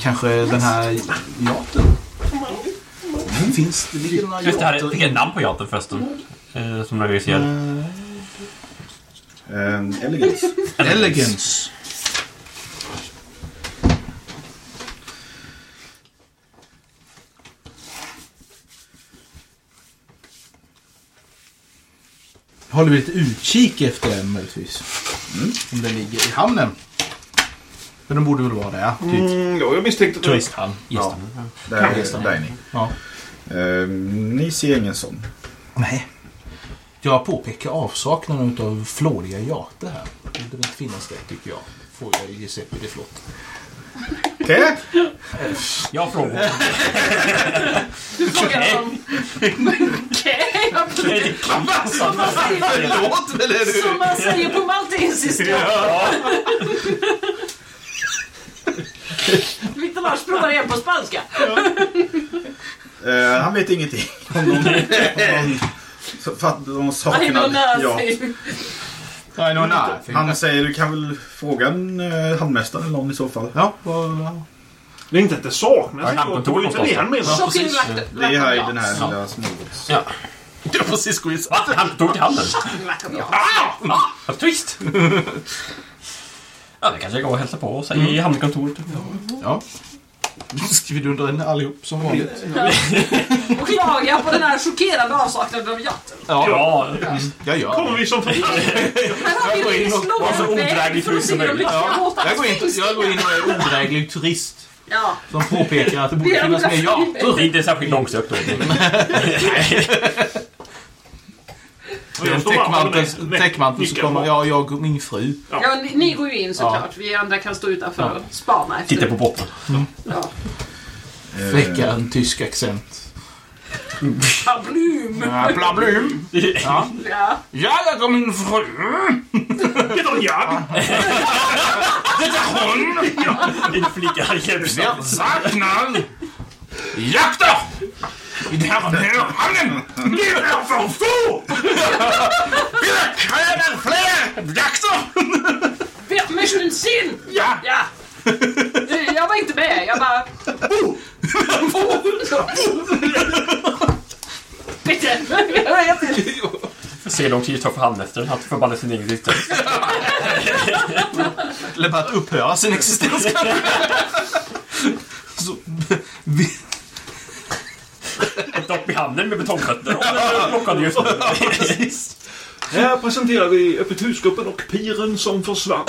kanske den här yachten. Finns det, ligger det några Just det här, ett namn på yachten förresten? Eh, som jag ser. Eh, elegance. Elegance. Håller vi lite utkik efter den möjligtvis? Om den ligger i hamnen. Men den borde väl vara det, ja. Typ Mm, ja, jag misstänkte det. turisthamn. Ja, där, är- där är ni. Ja. Eh, ni ser ingen sån. Nej. Jag påpekar avsaknaden av flådiga yachter här. Det borde inte finnas det, tycker jag. Får jag Giuseppe det flott. Okej? Jag frågar. du frågar honom. Okej, okay. Som man säger, Förlåt, men är du... som man säger på maltesiska. Victor Lars provar igen på spanska. Eh, han vet ingenting om de, om de, för att de sakerna. någon där Ja. någon Han säger du kan väl fråga en eh, hamnmästare eller någon i så fall. Ja, vad... Det är inte att det saknas. Nej, inte det han menar. Chock in precis. black- Det är här i den här lilla småbåts... Ja. Det var precis skit. Va? Han tog handen? Yacht. Ah, twist! Ja, det kanske jag går och hälsar på oss i hamnkontoret. Ja. Nu skriver du under den allihop som vanligt. Och klagar på den här chockerande avsaknaden av yachten. Ja, Jag gör Kommer vi som har vi går en in och- var så odräglig turist som möjligt. Jag går, in, jag går in och är odräglig turist. Ja. Som påpekar att det borde är finnas mer yachter. det är inte särskilt långsökt då. En står bara täckmantel, så kommer jag, jag och min fru. Ja, ni, ni går ju in såklart. Vi andra kan stå utanför Ja. och spana efter. Titta på båten. Ja. Eh, Fläckar en tysk accent. Pablum! Ja, bla blum. Ja. Ja. ja, jag och min fru. Heter jag? Din flicka hjälps Jag saknar jakter i den här hamnen. Det är för få! Vi kräver fler jakter. Sehen! Ja. Ja! Ja, vad var inte med. Jag bara... Bitte! Jag vet inte. Se hur lång tid det tar för han efter att förbanna sin egen existens. Eller bara att upphöra sin existens. Vi, Ett dopp i handen med betongfötter blockad just nu. Här presenterar vi Öppet husgruppen och piren som försvann.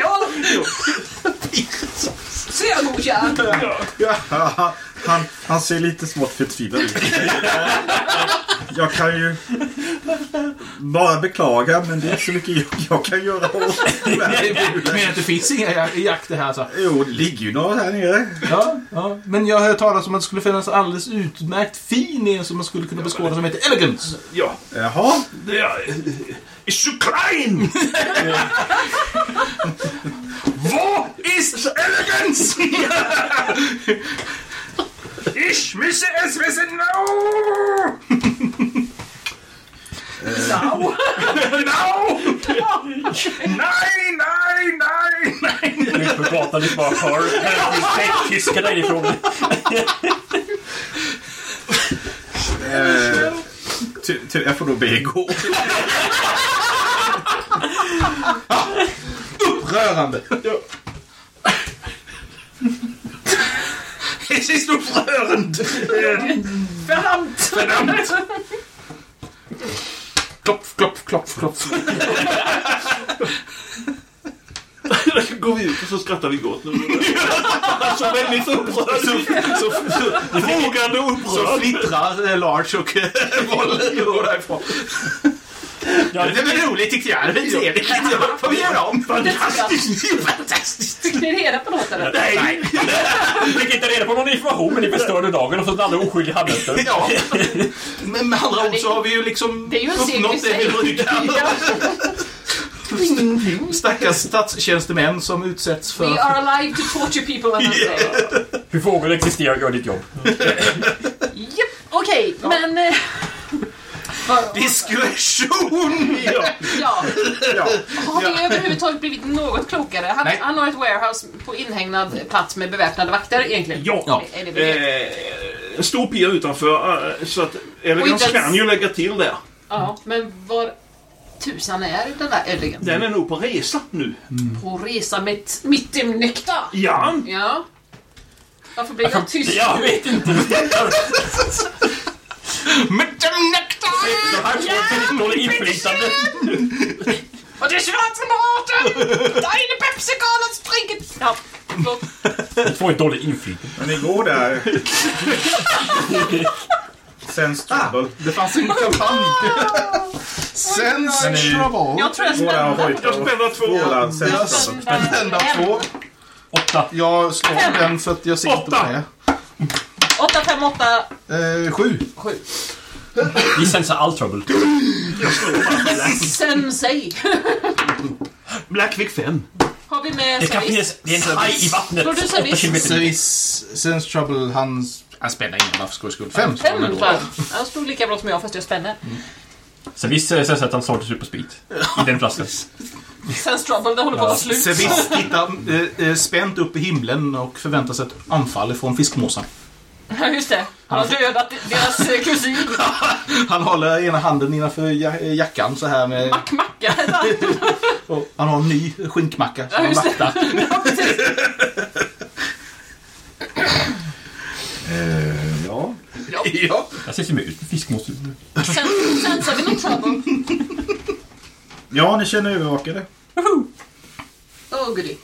Ja. Så jag godkänd. Ja, han, han ser lite smått förtvivlad ut. Jag kan ju bara beklaga, men det är så mycket jag, jag kan göra åt. Men att det finns inga jak- jakter här alltså. Jo, det ligger ju några här nere. Ja, ja. Men jag har hört talas om att det skulle finnas alldeles utmärkt fin en som man skulle kunna beskåda som heter Elegance. Ja, Jaha, det är... So klein! Vad ist Elegance? ich müsse es wissen now! Now. Now! Nej, nej, nej, nej! På gatan i bara hör tyskarna därifrån. eh, ty, ty, jag får då be gå. Upprörande. Es ist upprörande. Verdammt! Verdammt. Klopf, klopf, klopf, klopf. Går vi ut och så skrattar vi gott nu. Så väldigt upprörd. Så, så, så, frågande och Så upprörd. flittrar eh, Lars och eh, bollen går därifrån. Ja, Det var roligt tyckte jag. Det var trevligt. Får vi göra om? Fantastiskt. Fantastiskt. Fick ni reda på något eller? Nej. Ni fick inte reda på någon information men ni förstörde dagen och så en alldeles oskyldig handelstöd. Ja. Men med andra ord så har vi ju liksom Det är ju uppnått det vi brukar. Stackars statstjänstemän som utsätts för... We are alive to torture people and Hur frågor existerar gör ditt jobb. Japp, okej, men... Diskretion! Ja. Ja, Ja. har vi överhuvudtaget blivit något klokare? Han, Nej. han har ett warehouse på inhägnad plats med beväpnade vakter egentligen. Ja. Ja. Är det? Eh, en stor pier utanför eh, så att Elegans Och inte ens- kan ju lägga till där. Ja, men var tusan är den där Elegant? Den är nog på resa nu. På resa mitt, mitt i nykta? Ja. Ja. Varför blir jag tyst? Jag vet inte. Med dem nektar! De här två väldigt dåligt inflytande. Och det är Schwarzenbraten! Deine Pepsi-Cola springet! Ja, förlåt. De två har ett dåligt inflytande. Men igår där... Sense Trouble. Det fanns en kampanj. Sense trouble. Jag tror jag spände. Jag spänner två. Våra Jag Sense Trouble. spände två. Åtta. Jag slår den för att jag sitter Åtta. med. 8, 5, 8, Eh, sju. 7. Vi sensar all trouble. Sensei. Black fick fem. Har vi med Det kan finnas... Det är en haj i vattnet. Tror du Åtta service? kilometer. Service, sense trouble, han... Han spänner ingen bara för skojs skull. Fem han tror jag. ändå. Han slog lika bra som jag fast jag spänner. Sen visst sen så att han startar superspeed. I den flaskan. Sense trouble, det håller på att ta slut. Service tittar eh, eh, spänt upp i himlen och förväntar sig ett anfall från fiskmåsar. Ja, just det. Han har dödat deras eh, kusin. Han håller ena handen innanför ja- eh, jackan så här med... Mack-Macka. Och han har en ny skinkmacka som Ja, han vaktar. Ja, precis. Eh, ja. Ja. Jag ser som ut med fiskmås. Sen, sensar vi någon trouble? ja, ni känner övervakade. Oh, goody.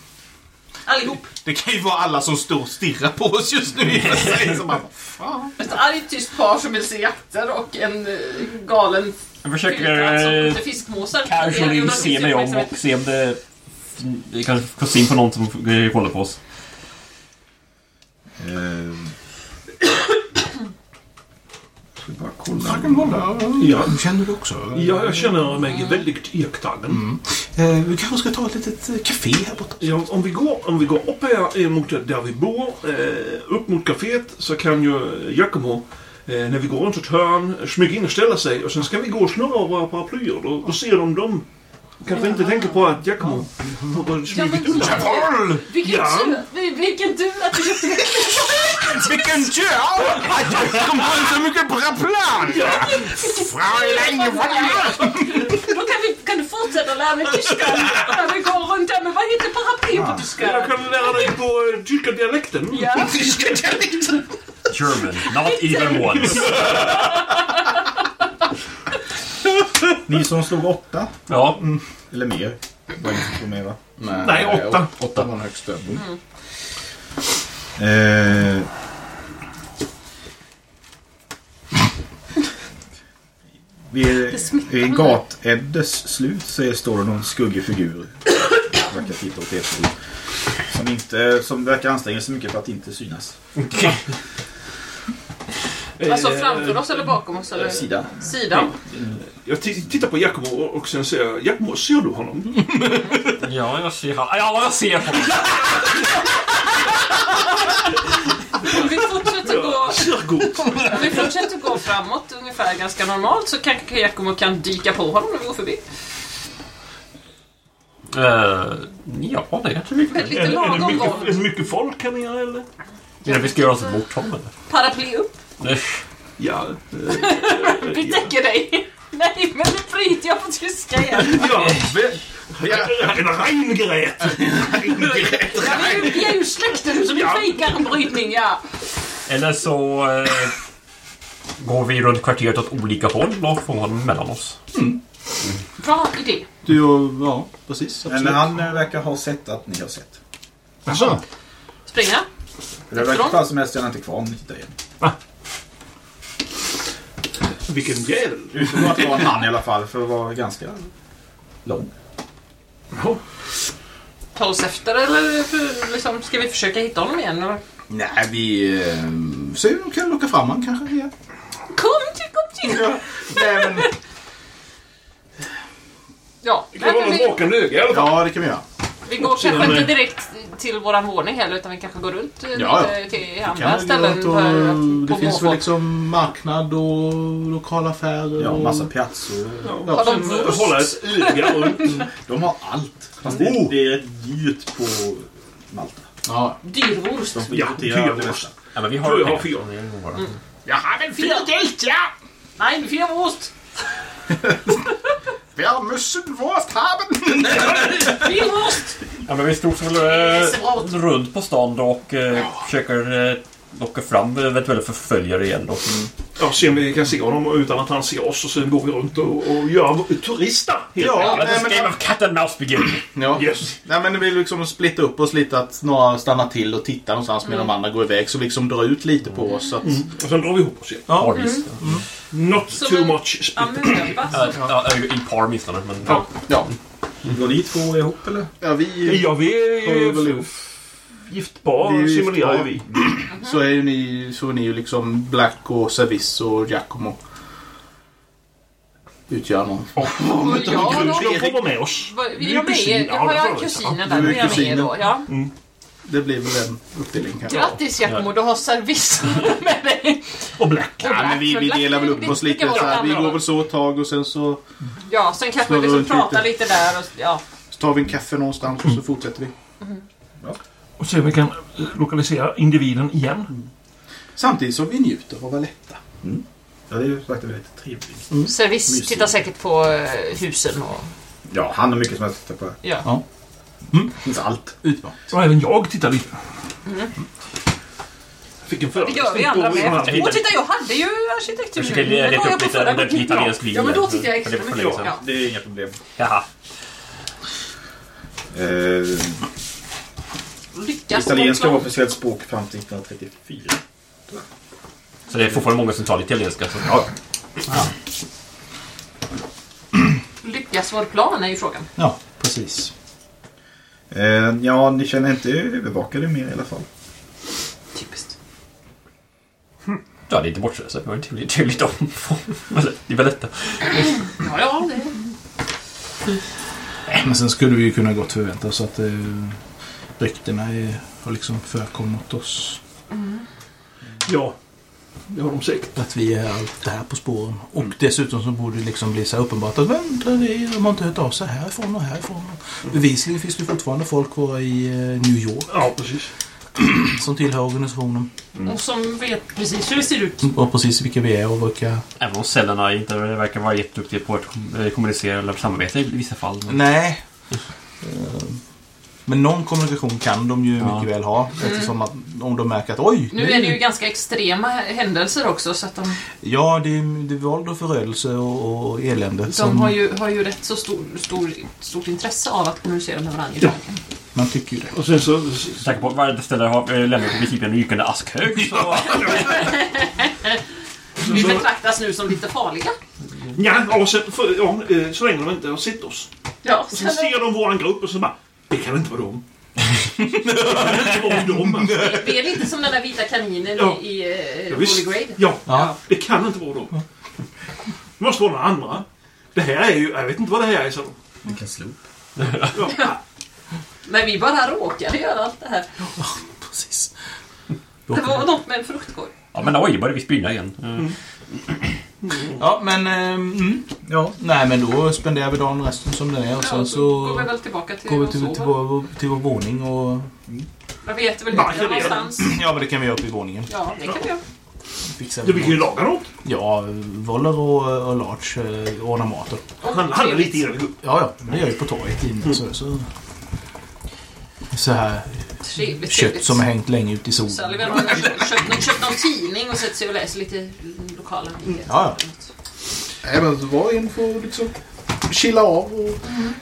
Allihop. Det kan ju vara alla som står och stirrar på oss just nu i och för sig. Som bara, Ett argt tyst par som vill se jakter och en eh, galen Jag försöker eh, fiskmåsar. casually se mig om och se om det... Det kanske får syn på någon som eh, kollar på oss. Eh, ska bara kolla. Ja. Du känner du också? Ja, jag känner mig väldigt iakttagen. Eh, vi kanske ska ta ett litet eh, café här borta. Ja, om, vi går, om vi går upp här eh, mot där vi bor, eh, upp mot kaféet, så kan ju Giacomo, eh, när vi går runt ett hörn, smyga in och ställa sig. Och sen ska vi gå och snurra av våra paraplyer. Då, då ser de dem Kanske inte tänker på att Giacomo har smugit undan. Vilken Ja. tur! vil- Vilken tur att du köpte Vilken tur! Jag kom på så mycket bra plan! Fräulein Då kan, vi, kan du fortsätta lära mig tyska när vi går runt där med vad heter paraply på Jag tyska? kan lära dig på eh, tyska dialekten. Ja. German, not even once. Ni som slog åtta, Ja, eller mer. Var som slog mer va? Nej, åtta. Åtta var den högsta. Eh, vid, vid gatändes slut så står det någon skuggig figur. Verkar titta åt ett håll. Som, inte, som verkar anstränga sig mycket för att inte synas. Alltså Eh, framför oss eller bakom oss? Eller? Sidan. Sidan? Jag t- tittar på Giacomo och- sen säger jag, Giacomo, ser du honom? ja jag ser han. Ja, jag ser honom. Om vi fortsätter gå, vi fortsätter gå framåt ungefär ganska normalt så kanske Giacomo kan dyka på honom när vi går förbi. Uh, ja, det kanske vi kan. Med lite Är, är, det mycket, är det mycket folk här nere eller? Ja, vi ska göra oss mot honom eller? Paraply upp. Ja. eh, Vi täcker dig. Nej, men nu bryter jag på tyska igen. ja. En reingret. Ja, vi, är ju, släkten så vi fejkar en brytning, ja. Eller så eh, går vi runt kvarteret åt olika håll och får honom mellan oss. Bra idé. Du och... Ja, precis. Men Absolut. han eh, verkar ha sett att ni har sett. Jaså? Springa. Det verkar som helst jag inte kvar om ni tittar igen. Vilken jävel. Utom att vara en man i alla fall för att vara ganska lång. Ta oss efter eller för, liksom, ska vi försöka hitta honom igen? Eller? Nej, vi... Eh, se om vi kan locka fram han kanske igen. Kom till, kom till! Nej, men... Ja, Vi nej, kan en vi, vakande öga i alla fall. Ja, det kan vi göra. Vi går kanske inte direkt till våran våning heller utan vi kanske går runt Ja, lite till andra ställen. och, det på finns måfå. väl liksom marknad och lokalaffärer Ja, och... massa piazzor. Har de? Hålla ett öga runt. De har allt. Fast det, Oh! det är rätt dyrt på Malta. Ja. Får Ja, det mesta. Ja, men vi har jag har det. fyra. Det våra. Jag har en fyrgelt, ja! Nej, fyrwurst! Wir müssen Wurst haben! Fyrwurst! Ja, men vi stod väl eh, runt på stan då och eh, försöker eh, locka fram eventuella förföljare igen då. Ja, se om vi kan se honom utan att han ser oss och sen går vi runt och, och gör turista. Helt Ja, nej, men- game of cat and mouse begin. Ja. Yes. Nej men det blir liksom splitta upp oss lite att några stannar till och tittar någonstans medan de andra går iväg. Så liksom dra ut lite på oss. Så att, Och sen drar vi ihop oss igen. ja. Parvis. Not Som too en much split. Ja, i par åtminstone. Men, Ja. ja. Går ni två ihop eller? ja vi, Ja, vi är Är ju simulerar ju vi. så är ju ni, så är ni ju liksom Black och Service och Giacomo. Utgör någon. Och jag då? Ska få vara med oss? Vi är med, jag har Ja, jag kusinen Ja, där, du då är jag med kusinen. då. Ja. Det blir väl en uppdelning kanske. Grattis Giacomo, du har service med dig. Och Black. Ja, men vi, vi delar väl upp oss lite. Så här, vi går väl så ett tag och sen så, Ja, sen kanske vi liksom pratar lite. lite där och ja. så tar vi en kaffe någonstans och så fortsätter vi. Och se om vi kan eh, lokalisera individen igen. Samtidigt som vi njuter av Valletta. Ja, det är ju faktiskt väldigt trevligt. Service Mysigt. tittar säkert på eh, husen och Ja, han har mycket som helst att titta på. ja. Det finns allt. Utmärkt. Och även jag tittar lite. Fick en Det gör vi andra på- med. Åh, titta jag hade ju arkitektur. Jag försöker Det leta jag upp på lite ordentlig italiensk vin. Ja, men då tittar jag extra mycket. Ja. Det är inga problem. Jaha. Eh, Lyckas italienska var officiellt språk fram till 1934. Så det är fortfarande många som talar italienska. Så. Ja, Lyckas vår plan är ju frågan. Ja, precis. eh, ja, ni känner inte övervakade mer i alla fall. Typiskt. Ja, det är inte bortslösat. Det var ju trevligt, trevligt om. Det är väl detta. Ja, ja, det... Men sen skulle vi ju kunna gott förvänta oss att eh, ryktena är, har liksom förekommit oss. Ja. Det har de säkert. Att vi är allt det här på spåren. Och dessutom så borde det liksom bli så uppenbart att vänta, de har inte hört av sig härifrån och härifrån. Bevisligen finns det fortfarande folk kvar i eh, New York Ja, precis. som tillhör organisationen. Och som vet precis hur det ser ut. Och precis vilka vi är och vilka... Även om cellerna inte verkar vara jätteduktiga på att eh, kommunicera eller samarbeta i vissa fall. Men Nej. Eh, Men någon kommunikation kan de ju Ja. mycket väl ha. Eftersom att om de märker att oj, Nu är det ju ganska extrema händelser också så att de, Ja, det är, det är våld och förödelse och, och elände. de som har, ju, har ju rätt så stor, stor, stort intresse av att kommunicera med varandra. Ja. Man tycker ju det. Och sen så... säker på varje ställe har äh, lämnat i princip en rykande askhög. Så... Vi betraktas nu som lite farliga. Ja, och sen, för, ja, eh, så länge de inte har sett oss. Ja, Och sen ser de våran grupp och så bara... Det kan inte vara dem. det kan inte vara dem. Vi är lite som den där vita kaninen Ja. i, uh, Ja. Holy Grade. Ja, Ja. det kan inte vara dem. Det måste vara några andra. Det här är ju... Jag vet inte vad det här är, så. Vilken slump. Ja. Men vi bara råkade göra allt det här. Precis. Det var något med en fruktkorg. Ja, men oj, börjar vi springa igen. Mm. Ja, men... ehm, mm, ja, nej, men då spenderar vi dagen resten som den är och Ja, sen så går vi väl tillbaka till går vi och till, till, vår, till vår våning och... Jag vet väl Bara inte gardera. någonstans. Ja, men det kan vi göra uppe i våningen. Ja, det kan vi göra. Vi kan ju laga något. Ja, Voller och, och Larch eh, ordnar maten. Han lite innan vi. Ja, ja, men det gör ju på torget inne. Så, så, så här Trevligt, kött trevligt. som har hängt länge ute i solen. Sullivan har köpt, köpt någon tidning och sätter sig och läser lite lokala nyheter. Ja, Nej, men var och en får liksom chilla av. Och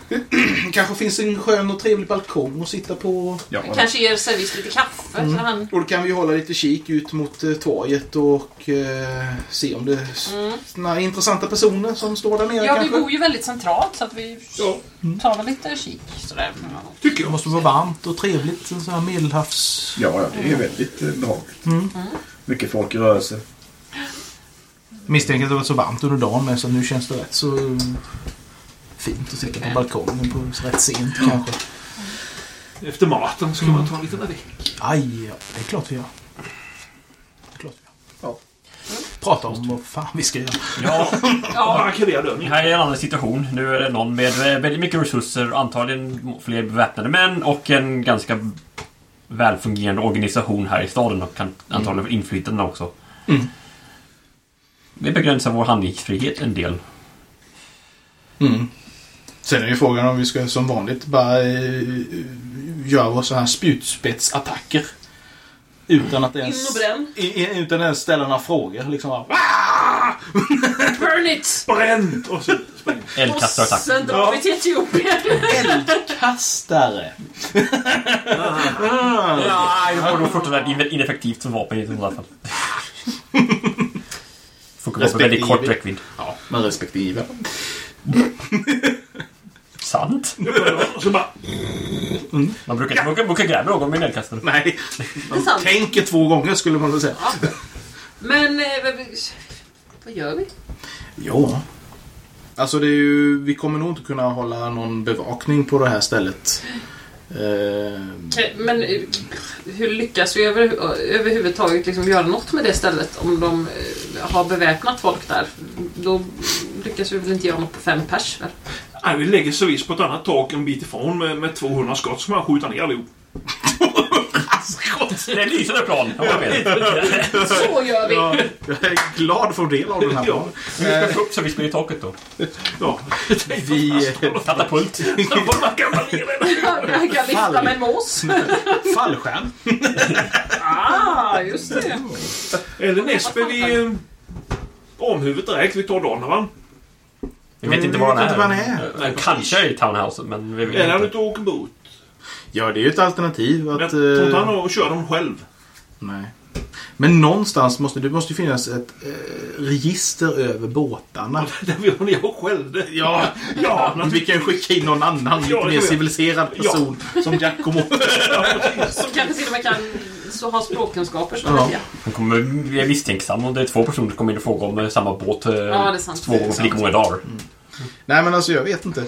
kanske finns en skön och trevlig balkong att sitta på. Ja, Kanske ger service lite kaffe. Mm. Så han, Och då kan vi hålla lite kik ut mot eh, torget och eh, se om det är mm. intressanta personer som står där nere Ja, vi kanske. bor ju väldigt centralt så att vi Ja, tar väl lite kik. Sådär. tycker Det jag. måste vara varmt och trevligt. en sån här medelhavs... ja, ja, det är väldigt eh, behagligt. Mm. Mycket folk i rörelse. Misstänker att det var så varmt under dagen med så nu känns det rätt så fint att sitta på balkongen på rätt sent kanske. Efter maten ska man ta en liten väck. Aj, ja, det är klart vi gör. Det är klart vi gör. Ja. Prata om vad fan vi ska göra. Ja, Ja, här är en annan situation. Nu är det någon med eh, väldigt mycket resurser, antagligen fler beväpnade män och en ganska välfungerande organisation här i staden och kan antagligen få inflytande också. Mm. Det begränsar vår handlingsfrihet en del. Mm. Sen är ju frågan om vi ska som vanligt bara eh, göra våra så här spjutspetsattacker. Utan att in ens, och bränn. i, utan ens ställa några frågor. Liksom bara, Burn it! Bränt! Och så springer Och Eldkastarattack. sen drar vi till Etiopien. Eldkastare! Ja, jag får nog fruktansvärt ineffektivt som vapen i sådana fall. Funkar på väldigt kort räckvidd. Ja, men respektive. Sant. Och så bara... Man brukar inte brukar, brukar gräva någon med en eldkastare. Nej, Det är sant. tänker två gånger skulle man väl säga. Ja. Men eh, vad, gör vi? Ja. Alltså det är ju, vi kommer nog inte kunna hålla någon bevakning på det här stället. Eh, Men eh, hur lyckas vi över, överhuvudtaget liksom göra något med det stället om de har beväpnat folk där? Då lyckas vi väl inte göra något på fem pers väl? Nej, vi lägger servis på ett annat tak en bit ifrån med, med 200 skott som man skjuter ner allihop. Det är en lysande plan. Så gör vi! ja, jag är glad för del av den här Ja. planen. Vi ska få upp service i taket då. Ja. Vi... Katapult. Jag kan vifta med en mås. Fallskärm. Ah, just det. Eller Näsby vid eh, Ormhuvudet direkt. Vi tar Donovan. Vi vet inte var han inte är. var han är. Eh, Kanske i Townhouse, men vi vet Eller han inte. ute och åker båt. Ja, det är ju ett alternativ Men att... jag tror inte eh, han och kör dem själv. Nej. Men någonstans måste det måste ju finnas ett eh, register över båtarna. Det vill hon jag själv det. Ja, Ja, vi kan skicka in någon annan lite Ja, mer civiliserad person som Giacomo. Som kanske till och med kan så ha språkkunskaper. Så Ja. Han kommer, vi är misstänksamma om det är två personer som kommer in och frågar om eh, samma båt eh, Ja, två gånger på lika många dagar. Nej men alltså jag vet inte.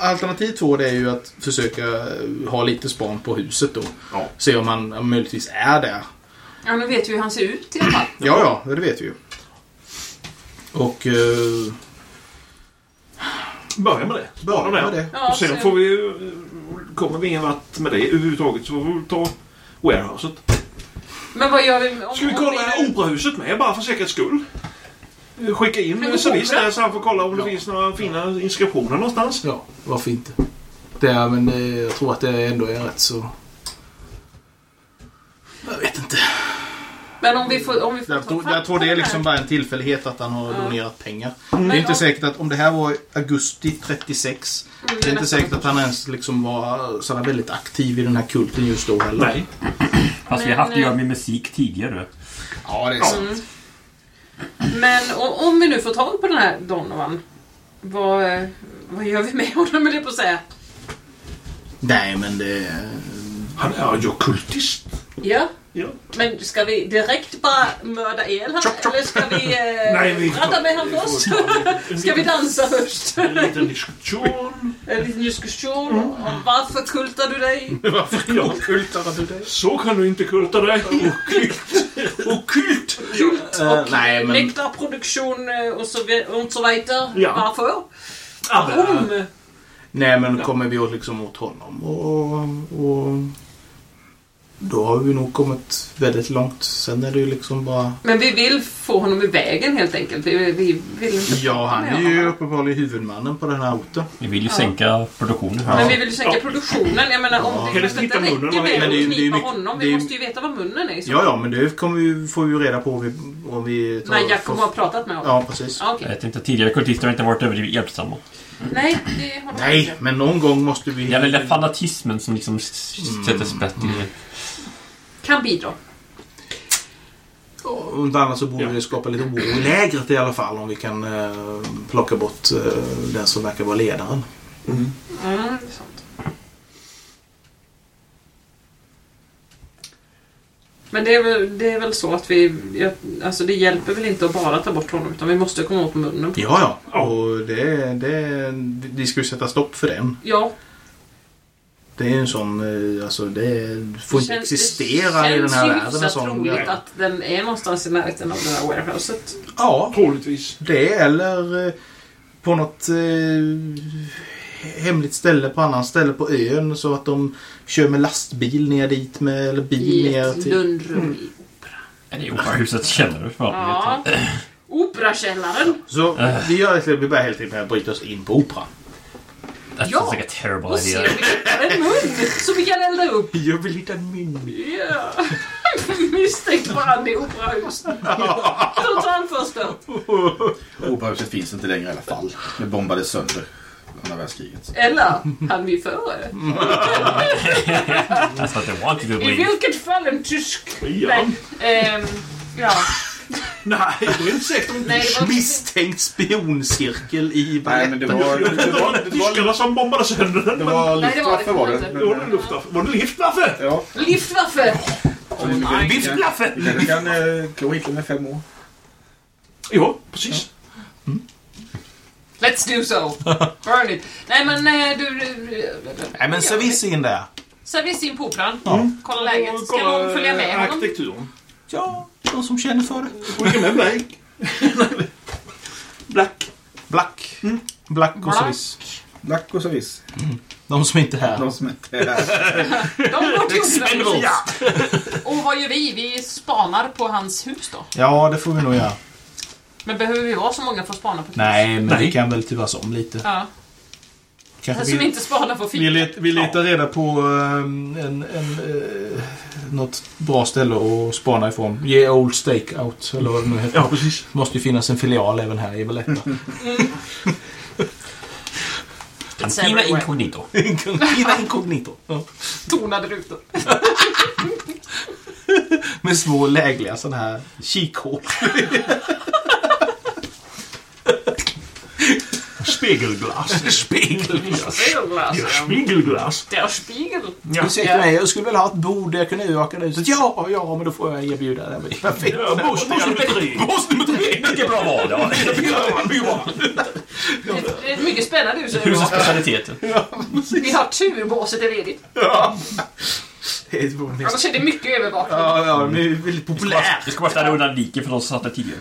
Alternativ två det är ju att försöka eh, ha lite span på huset då. Ja. Se om man möjligtvis är där. Ja, nu vet vi hur han ser ut i alla fall. Ja, ja, det vet vi ju. Och... Uh, Börja med det. Börja med det. Ja, och sen så- får vi... eh, Kommer vi ingen vart med det överhuvudtaget så får vi ta warehouset. Men vad gör vi om... Ska vi om kolla nu- operahuset med bara för säkerhets skull? Skicka in en service opera? där så han får kolla om det finns några fina inskriptioner någonstans. Ja, varför inte? Det är, men eh, jag tror att det ändå är rätt så... Jag vet inte. Men om vi får... Om vi får jag, tror, jag tror det är liksom bara en tillfällighet att han har Ja. donerat pengar. Men Det är inte om- säkert att om det här var augusti 36. Mm, Det är inte nästan säkert att han ens liksom var sådär väldigt aktiv i den här kulten just då heller. Nej. Fast vi har haft att göra med musik tidigare. Ja, det är sant. Mm. Men om, om vi nu får tag på den här Donovan. Vad, vad gör vi med honom, jag på att säga. Nej, men det... Han är ju kultist. Ja. Ja. Men ska vi direkt bara mörda ihjäl honom? Eller ska vi, eh, Nej, vi- prata med honom först? ska vi dansa först? En liten diskussion. En liten diskussion om varför kultar du dig? Ja. Kultar du dig? Så kan du inte kulta dig. Okult! Uh, och nej, men... nektarproduktion eh, och så, och så vidare. Ja. Varför? Om? Nej, men kommer vi åt liksom åt honom och, och... Då har vi nog kommit väldigt långt. Sen är det ju liksom bara... Men vi vill få honom i vägen helt enkelt. Vi, vi vill inte Ja, han är ju uppenbarligen huvudmannen på den här orten. Vi vill ju Ja. sänka produktionen här. Men vi vill ju sänka Ja. produktionen. Jag menar, om det Helst inte munnen räcker med det- att knipa mycket- honom. Vi är- måste ju veta vad munnen är så Ja, ja, men det kommer vi, får vi ju reda på om vi, om vi tar... När Jakob har pratat med honom. Ja, precis. Ja, Jag okej. vet inte, tidigare kultister har inte varit överdrivet hjälpsamma. Nej, det har de Nej, inte. men någon gång måste vi... Det är väl den fanatismen som liksom s- sätter sprätt i det. Kan bidra. Om inte annat så borde Ja. det skapa lite oro i lägret i alla fall om vi kan eh, plocka bort eh, den som verkar vara ledaren. Mm, det är sant. Men det är, väl, det är väl så att vi... Alltså det hjälper väl inte att bara ta bort honom utan vi måste komma åt munnen. Ja, ja. Och det, det, de ska ju sätta stopp för den. Ja, Det är en sån... eh, Alltså det får inte känns- existera i den här Det världen. känns En ju hyfsat sån, troligt att den är någonstans i närheten av det här warehouset. Ja, troligtvis. det eller eh, på något eh, hemligt ställe på annan ställe på ön så att de kör med lastbil ner dit med, eller bil I ner ett till... lundrum. Är det operahusets källare för Ja. Operakällaren. Så vi gör ett, vi börjar helt enkelt med att bryta oss in på operan. That Ja. sounds like a terrible Och ser idea. vi hittar en mun som vi kan elda upp. Jag vill hitta en mynd. Ja. Misstänkt brand i operahuset. Då. Operahuset finns inte längre i alla fall. Det bombades sönder andra världskriget. Eller han vi före. That's what they wanted to I believe. vilket fall en tysk. Ja. Men, ehm, ja. Nej, det är inte säkert om Nej, det var Misstänkt spioncirkel i Nej, men det var... Det var, det var, Tyskarna som bombade sönder den. det var Nej, det var det Luftwaffe var det. Var det Luftwaffe? Var det Luftwaffe? Ja. Liftwaffe. Bifflaffe! Du kan eh, klå Hitler med fem år. Ja, precis. Let's do so. Burn it. Nej men eh, du... Nej men servis in där. Servis in på operan. Ja. Kolla läget. Ska Kolla, någon följa med eh, honom? Arkitekturen. Ja, de som känner för det. Skicka med mig. Black. Black. Black och Black. servis. Black och servis. De som inte är här. De som inte är här. De går till operahuset. Och vad gör vi? Vi spanar på hans hus då. Ja, det får vi nog göra. Men behöver vi vara så många för att spana på hus? Nej, men Nej. vi kan väl turas om lite. Ja. Kanske Som vi, inte spanar på vi, fickan. let, vi letar reda på um, en, en, uh, något bra ställe att spana ifrån. Ge Old Stakeout, eller vad det nu heter. Ja, precis. måste ju finnas en filial även här i Valletta. Cantina everywhere. incognito. Inna incognito. Ja. Tonade rutor. Med små lägliga sådana här kikhål. Spegelglas. Spegelglas. Spegelglas. Ja, spegelglas. Det är spegel. Ursäkta mig, jag skulle vilja ha ett bord där jag kunde öka det huset. Ja, ja, men då får jag erbjuda det. Det är Perfekt. Ja, boss nummer tre. Boss nummer tre! Mycket bra val, ja. Det är- Det är ett mycket spännande hus. Husets specialiteter. Vi har turbåset är ledigt. Ja. Annars är det mycket övervakning. Ja, ja, de är väldigt Vi ska populära. bara- Vi ska bara städa undan liken för de som satt där tidigare.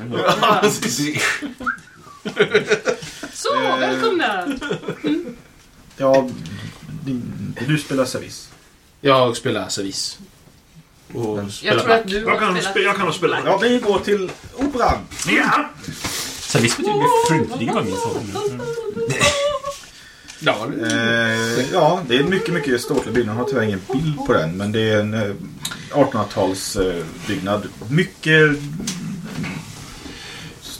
Så, välkomna! Ja, du spelar service. Jag spelar servis. Och Jag spelar tror att du Jag kan, jag kan spela. Ja, vi går till operan. Ja. Service betyder ju fryntliga vad min. Ja, Eh, ja, det är en mycket, mycket ståtlig byggnad. Jag har tyvärr ingen bild på den. Men det är en eh, 1800-talsbyggnad. mycket mm,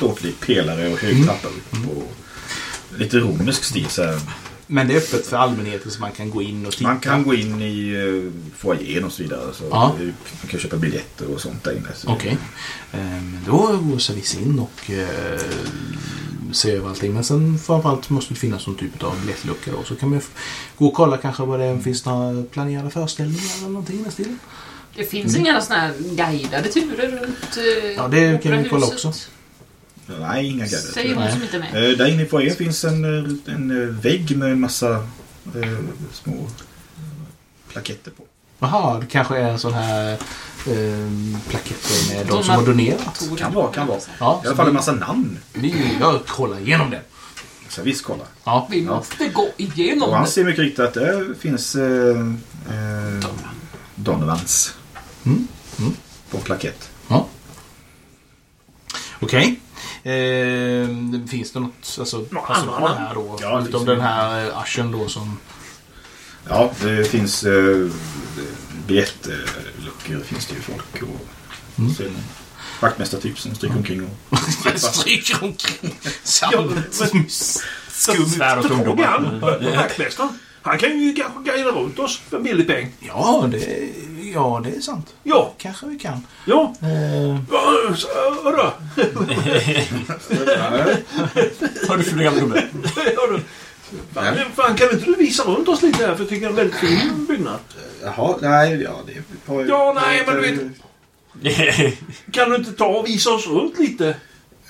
ståtlig pelare och hög trappa upp. Och lite romersk stil. Så här. Men det är öppet för allmänheten så man kan gå in och titta. Man kan gå in i uh, foajén och så vidare. Så Ja. Man kan köpa biljetter och sånt där inne. Så Okej. Eh, Men då går servis in och eh, ser över allting. Men sen framförallt måste det finnas någon typ av biljettlucka då. Så kan man gå och kolla kanske vad det finns några planerade föreställningar eller någonting i den stilen. Det finns inga såna här guidade turer runt eh, Ja, det kan vi kolla också. Nej, inga Säger guider. hon som inte är med. Eh, där inne i foajén finns en, eh, en eh, vägg med en massa eh, små plaketter på. Jaha, det kanske är en sån här eh, plaketter med de som har donerat. Kan vara, kan vara. Ja, I alla fall en massa namn. vi jag kollar igenom det. Så visst kolla. Ja. Vi måste gå igenom Och han det. ser mycket riktigt att det finns eh, eh, Donovans Mm, mm. på plakett. Ja. Okej. Eh, finns det något alltså, personal här då? Ja, finns den här eh, Ashen då som... Ja, det finns eh, biljettluckor finns det ju folk och Mm. sen vaktmästartyp som stryker omkring och Stryker omkring. Skum. Svär åt Ta tag i ungdomar. han, vaktmästaren. Han kan ju kanske guida runt oss för en billig peng. Ja, det, ja, det är sant. Ja, Kanske vi kan. ja. Eh, Vadå? Har du för gamla gubbe? Ja, du. Fan, fan, kan inte du visa runt oss lite här? För jag tycker det är en väldigt fin byggnad. Jaha, nej, ja det ju... Ja, nej, men du vet- Kan du inte ta och visa oss runt lite?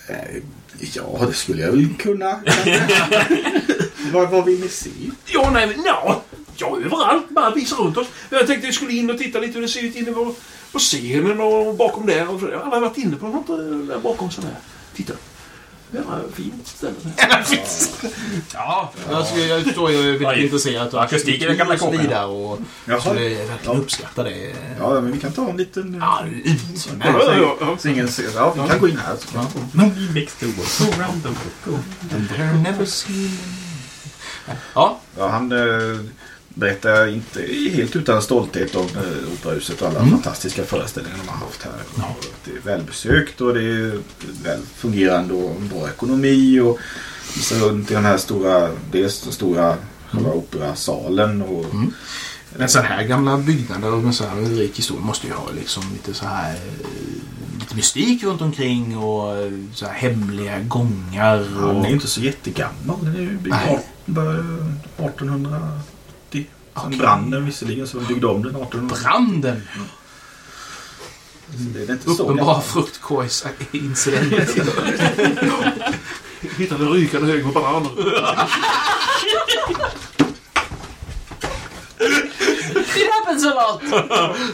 Eh, Ja, det skulle jag väl kunna. vad, vad vill ni se? Ja, nej, men ja. Ja, överallt. Bara visa runt oss. Jag tänkte vi skulle in och titta lite hur det ser ut inne på, på scenen och bakom där. Och så. Jag har varit inne på något eh, där bakom sådär. Titta. Det var ett fint ställe. Ja, jag, jag förstår jag är väldigt Oj. intresserad av Akustiken är gamla vidare. Och, Jaha. så det är verkligen uppskattar det. Ja, men vi kan ta en liten... Ja, Nej, Ja, så- ja, ja. så ingen ser. Ja, vi kan gå in här. Ja. next door. Go round the go. And never seen... Ja, Ja, han eh, berättar inte helt utan stolthet om eh, Operahuset och alla mm. fantastiska föreställningar de har haft här. Ja. Det är välbesökt och det är väl fungerande och bra ekonomi. Och så runt i den här stora, dels den stora mm. operasalen. Och, mm. Men så här gamla byggnader med så här rik historia måste ju ha liksom lite så här eh, lite mystik runt omkring och eh, så här hemliga gångar. Och... Ja, den är inte så jättegammal. Den är ju byggd 1800 Sen brann den visserligen så de byggde om den 1800. branden! Så det är inte så Uppenbara gammalt. fruktkorgsincident. Hittade en rykande hög med bananer. It happens a lot!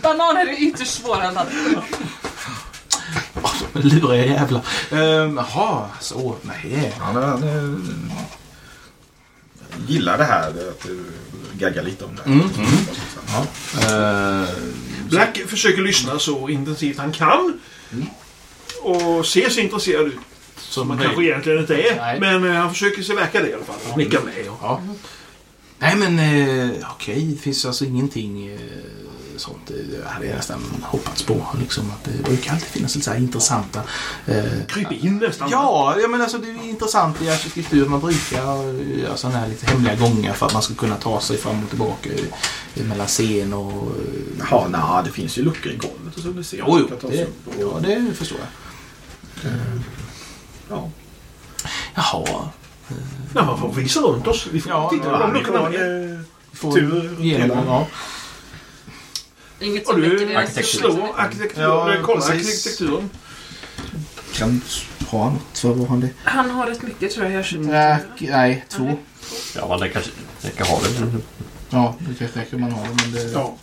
Bananer är ytterst svårhandlade. Luriga jävlar. Ehm, Jaha, så. Nej. Han, han eh, gillar det här. Att du gaggar lite om det. Mm, mm. Ja. Eh, Black försöker lyssna så intensivt han kan. Och ser så intresserad ut. Som man kanske egentligen inte är. Nej. Men eh, han försöker se verka det i alla fall. Han nickar med. Och... Ja. Nej men eh, okej, det finns alltså ingenting eh, sånt. eh, Det hade jag nästan hoppats på. Liksom, att det brukar alltid finnas lite så här intressanta... Eh, Kryper in nästan. ja, ja, men alltså det är intressant i arkitektur. Man brukar göra sådana här lite hemliga gångar för att man ska kunna ta sig fram och tillbaka eh, mellan scen och... eh, Jaha, nej, det finns ju luckor i golvet och så du ser. Jo, jo, det, och- ja, det förstår jag. Ja. Jaha. Nej, man får visa runt oss. Vi får Ja, titta på Ja, de vi luckorna. eh, Tur ja. Inget Och du slår arkitektur. Ja, arkitekturen. Kan ha något för vad han det. Han har rätt mycket tror jag. jag känner. Nej, nej, två. Ja, men det kanske... Det kan ha det. Ja, det kanske räcker man har. Men det... Ja.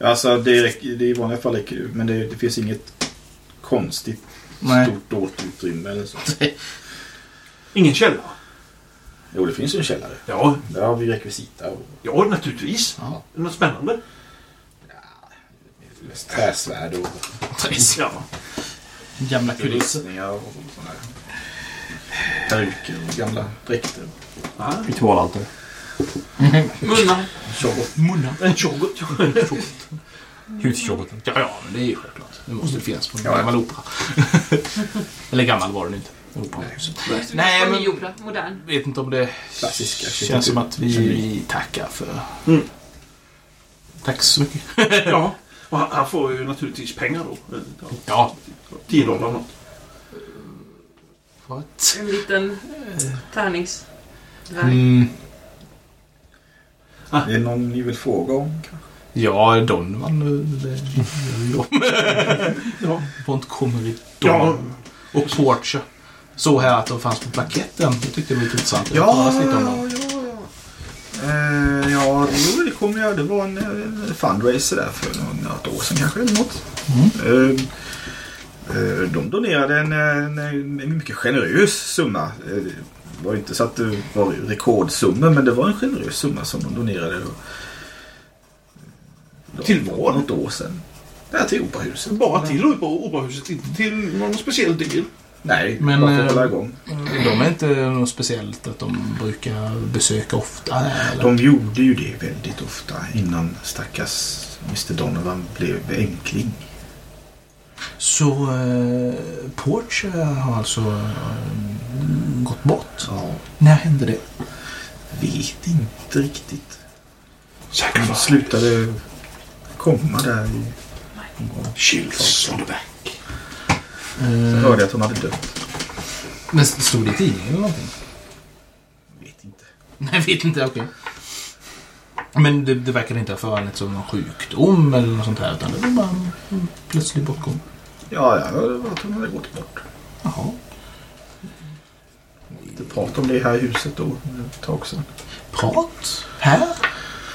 Alltså det, räcker, det är i vanliga fall räcker det, men det, det finns inget konstigt Nej. stort dolt utrymme eller så. Ingen källare? Jo, det finns ju en källare. Ja, Där har vi rekvisita och ja naturligtvis. Ja. Är det Något spännande? Träsvärd och Ja. Gamla kulisser. rustningar och sådana här peruker och gamla dräkter. Ritualaltare. Munnar. Munnar. en tjogot. Hustjogoten. Ja, ja, men det är ju självklart. Det måste ju finnas på en gammal opera. Eller gammal var den inte. Operahuset. Nej, Från men modern. vet inte om det Klassiska känns som att vi, vi tackar för... Mm. Tack så mycket. Ja. Och han, han får ju naturligtvis pengar då. Ja. 10 dollar något. What? En liten tärningsdvärg. Mm. Är det någon ni vill fråga om? kanske? Ja, Donovan. eh. Ja. Vont kommer i Ja. Donovan. Och Portia. Så här att de fanns på plaketten. Det tyckte jag var lite intressant. Talat lite om dem. ja, ja. Eh, ja, det kommer jag. Det var en, en fundraiser där för nå- något år sedan kanske eller något. Mm. Eh, eh, de donerade en, en, en mycket generös summa. Eh, Det var inte så att det var rekordsummor men det var en generös summa som de donerade. Då- Till vad? Något år sedan. Här till Operahuset. Bara till Opera- Operahuset, inte till någon speciell del. Nej, Men, bara för att eh, hålla igång. De är inte något speciellt att de brukar besöka ofta? Eller? De gjorde ju det väldigt ofta innan stackars Mr Donovan blev enkling. Så eh, Portia har alltså eh, gått bort? Ja, När hände det? vet inte riktigt. Säkert Han slutade komma där i... on the back. Eh, hörde jag att hon hade dött. men stod det i tidningen eller någonting? Vet inte. Nej, vet inte. Okej. Men det, det verkar inte ha föranletts av någon sjukdom eller något sånt här. Utan det var bara en, en plötslig bortgång. Ja, jag hörde att hon hade gått bort. Jaha. Det prat om det här huset då ett tag sedan. Prat? Här?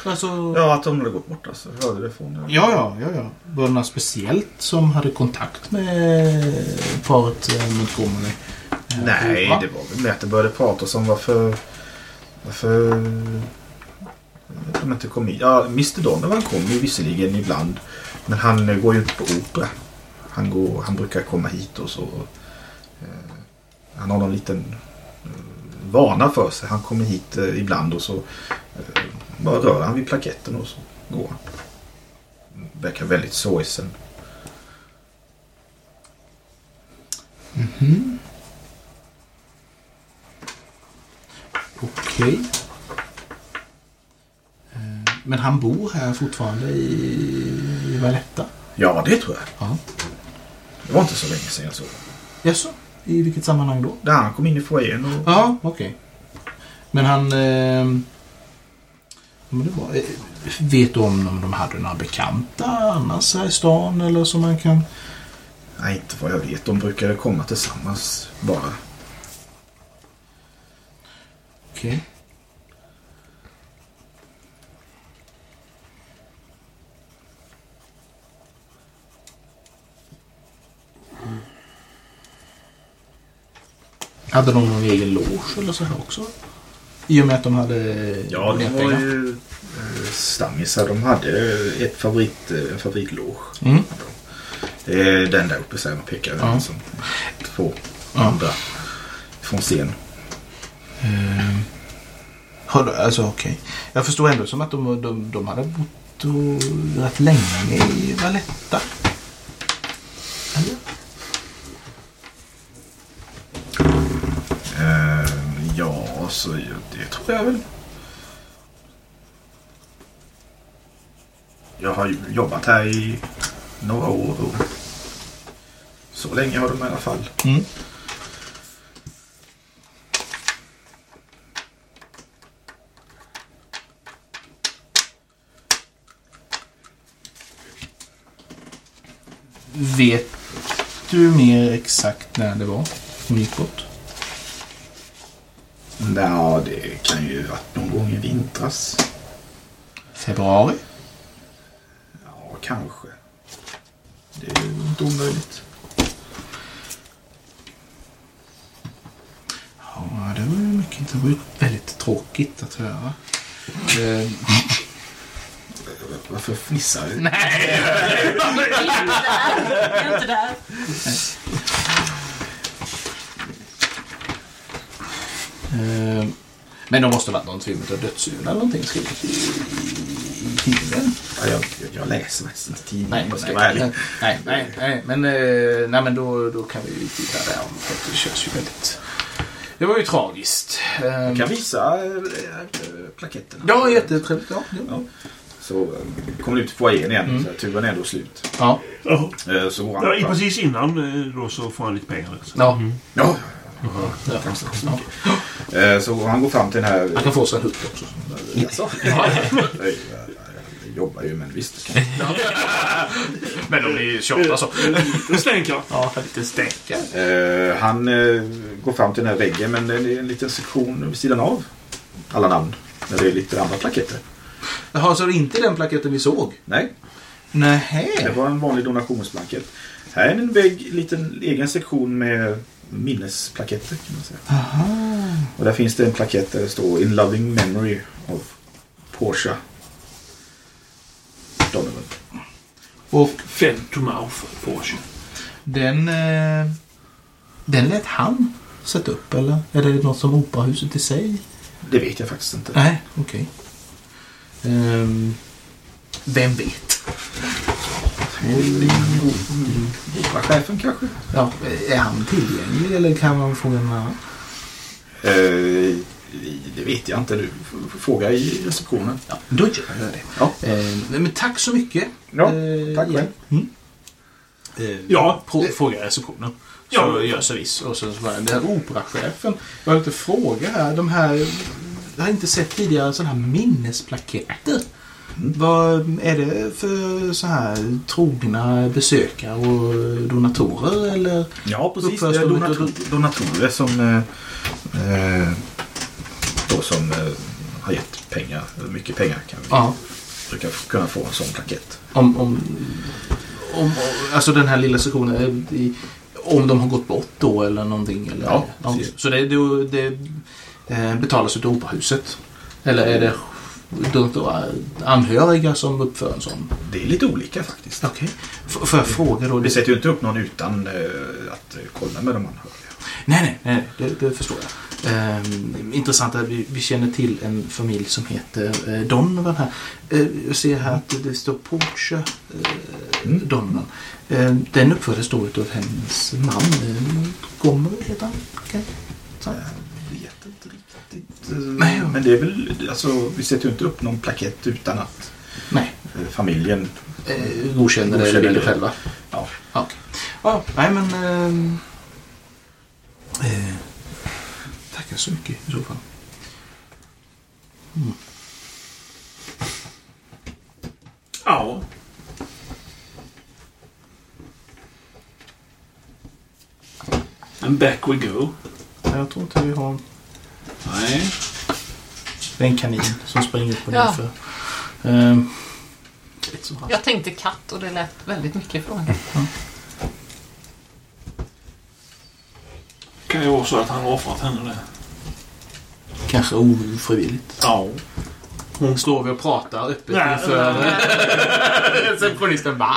Alltså... Ja, att hon hade gått bort alltså. Hörde det från... Ja, ja, ja, ja. Var det något speciellt som hade kontakt med paret eh, Montgomery? Eh, Nej, va? det var väl att det började pratas om varför... Varför... De inte kom hit. Ja, Mr Donovan kommer ju visserligen ibland. Men han eh, går ju inte på opera. Han, går, han brukar komma hit och så... Eh, han har någon liten eh, vana för sig. Han kommer hit eh, ibland och så eh, bara rör han vid plaketten och så går han. Verkar väldigt sorgsen. Mhm. Okej. Eh, Men han bor här fortfarande i, Valletta? Ja, det tror jag. Ja. Det var inte så länge sedan jag såg honom. Jaså? I vilket sammanhang då? Där han kom in i foajén och... Ja, okej. Men han... Eh, men det var, vet du om, om de hade några bekanta annars här i stan eller som man kan... Nej, inte vad jag vet. De brukade komma tillsammans bara. Okej. Hade de någon egen loge eller så här också? I och med att de hade Ja, de var pengar. ju eh, stammisar. De hade ett favorit, eh, en favoritloge. Mm. Det är den där uppe, man pekar. Ja. Som två Ja. andra från scen. Eh, har du- alltså okej. Jag förstår ändå som att de, de, de hade bott och, rätt länge i Valletta. Eller? Eh, så det tror jag väl. Jag har jobbat här i några år och så länge har de i alla fall. Mm. Vet du mer exakt när det var hon gick bort? Ja, det kan ju varit någon gång i vintras. Februari? Ja, kanske. Det är ju inte omöjligt. Ja, det var ju mycket. Det var ju väldigt tråkigt att höra. Eh, Varför fnissar du? Nej! Jag är inte där. Eh, Men de måste ha varit någon typ av dödsur eller någonting skrivet i, i tidningen. Ja, jag, jag läser faktiskt inte tidningen Nej, om jag ska nej, vara ärlig. nej, nej, nej, men, eh, nej, men då, då kan vi ju titta där. För att det känns ju väldigt... Det var ju tragiskt. Eh, Jag kan visa äh, äh, plaketterna. Ja, jättetrevligt. Ja, ja. Ja. Så äh, kommer du ut i foajén igen. Mm. Så turen är ändå slut. ja. Äh, så går han Ja, precis innan eh, då så får han lite pengar. Alltså. ja. Ja. Ja. Tack så han går fram till den här... Han kan få sig en hutt också. Jaså? Jobbar ju men visst. Men de är ju tjata så. Lite stänkare. Ja, lite stänkar. Eh, han eh, går fram till den här väggen men det är en liten sektion vid sidan av alla namn. Där det är lite andra plaketter. Jaha, så det är inte den plaketten vi såg? Nej, det Nej. var en vanlig donationsblankett. Här är en vägg, liten egen sektion med minnesplaketter kan man säga. Och där finns det en plakett där det står In loving memory of Porsche Donovan. Och Fem to mouth Porsche. den... Eh, den lät han sätta upp, eller? Är det något som operahuset i sig? Det vet jag faktiskt inte. Nej, okej. Ehm, vem vet? Operachefen kanske? Ja, är han tillgänglig eller kan man fråga någon annan? Eh, det vet jag inte. Du får fråga i receptionen. Ja, då gör jag det. Ja. Ehm, men tack så mycket. Ja, Eh, tack själv. Mm. Eh, Ja. Fråga receptionen. Så Ja. gör service. Och så så var det den här operachefen. Jag har lite fråga här. De här... Jag har inte sett tidigare sådana här minnesplaketter. Vad är det för så här trogna besökare och donatorer eller? Ja, precis. Det är donator, donatorer som, eh, eh, då som eh, har gett pengar. Mycket pengar kan vi Ja. brukar kunna få en sån plakett. Om, om, om, alltså den här lilla sektionen. I, om de har gått bort då eller någonting? Eller? Ja, precis. Så det, det, det eh, betalas av operahuset? Eller är det anhöriga som uppför en sån? Det är lite olika faktiskt. Okej. F- Får jag fråga då? Vi sätter ju inte upp någon utan eh, att eh, kolla med de anhöriga. nej, nej, nej det, det förstår jag. Ehm, intressant att vi, vi känner till en familj som heter eh, Donovan här. Eh, jag ser här att det står Porsche eh, Mm. Donovan. Eh, den uppfördes då av hennes man. Eh, Gomer heter han. Okej. Så. Jag vet inte riktigt. eh, Nej, ja. Men det är väl, alltså vi sätter ju inte upp någon plakett utan att Nej, eh, familjen eh, godkänner det eller själva. Ja. Ja, okej. Ja, nej men... ehm, eh, tackar så mycket i så fall. Ja. And back we go. Jag tror inte vi har... Nej. Det är en kanin som springer upp och Ja. nerför. Ehm. Jag tänkte katt och det lät väldigt mycket från det. Kan ju vara så att han har offrat henne där. Kanske ofrivilligt. Ja. Hon står vi och pratar öppet Nej, inför receptionisten. Va?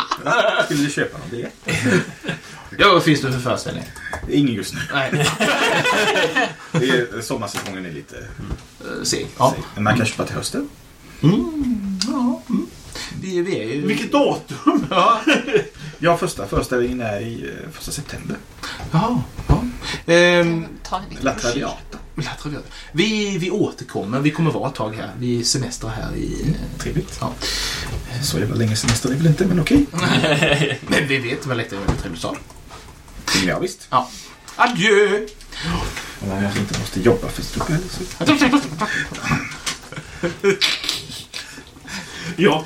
Skulle du köpa någon biljett? Ja, vad finns det för föreställning? Ingen just nu. Nej, Det är, sommarsäsongen är lite eh, seg. Ja. Men man kan köpa till hösten. Mm, ja. Mm. Vi, vi är ju... Vilket datum? Ja. Ja, första föreställningen är i eh, första september. Jaha. Ja. Ehm, Ta en liten La broschyr. Traviata. La Traviata. vi, vi återkommer. Vi kommer vara ett tag här. Vi semestrar här i... Trevligt. Ja. Så jävla länge semester är väl inte, men okej. Men vi vet väl att det är en väldigt trevlig stad. Ja, visst. Ja. Adjö! Man kanske inte måste jobba för så. Ja.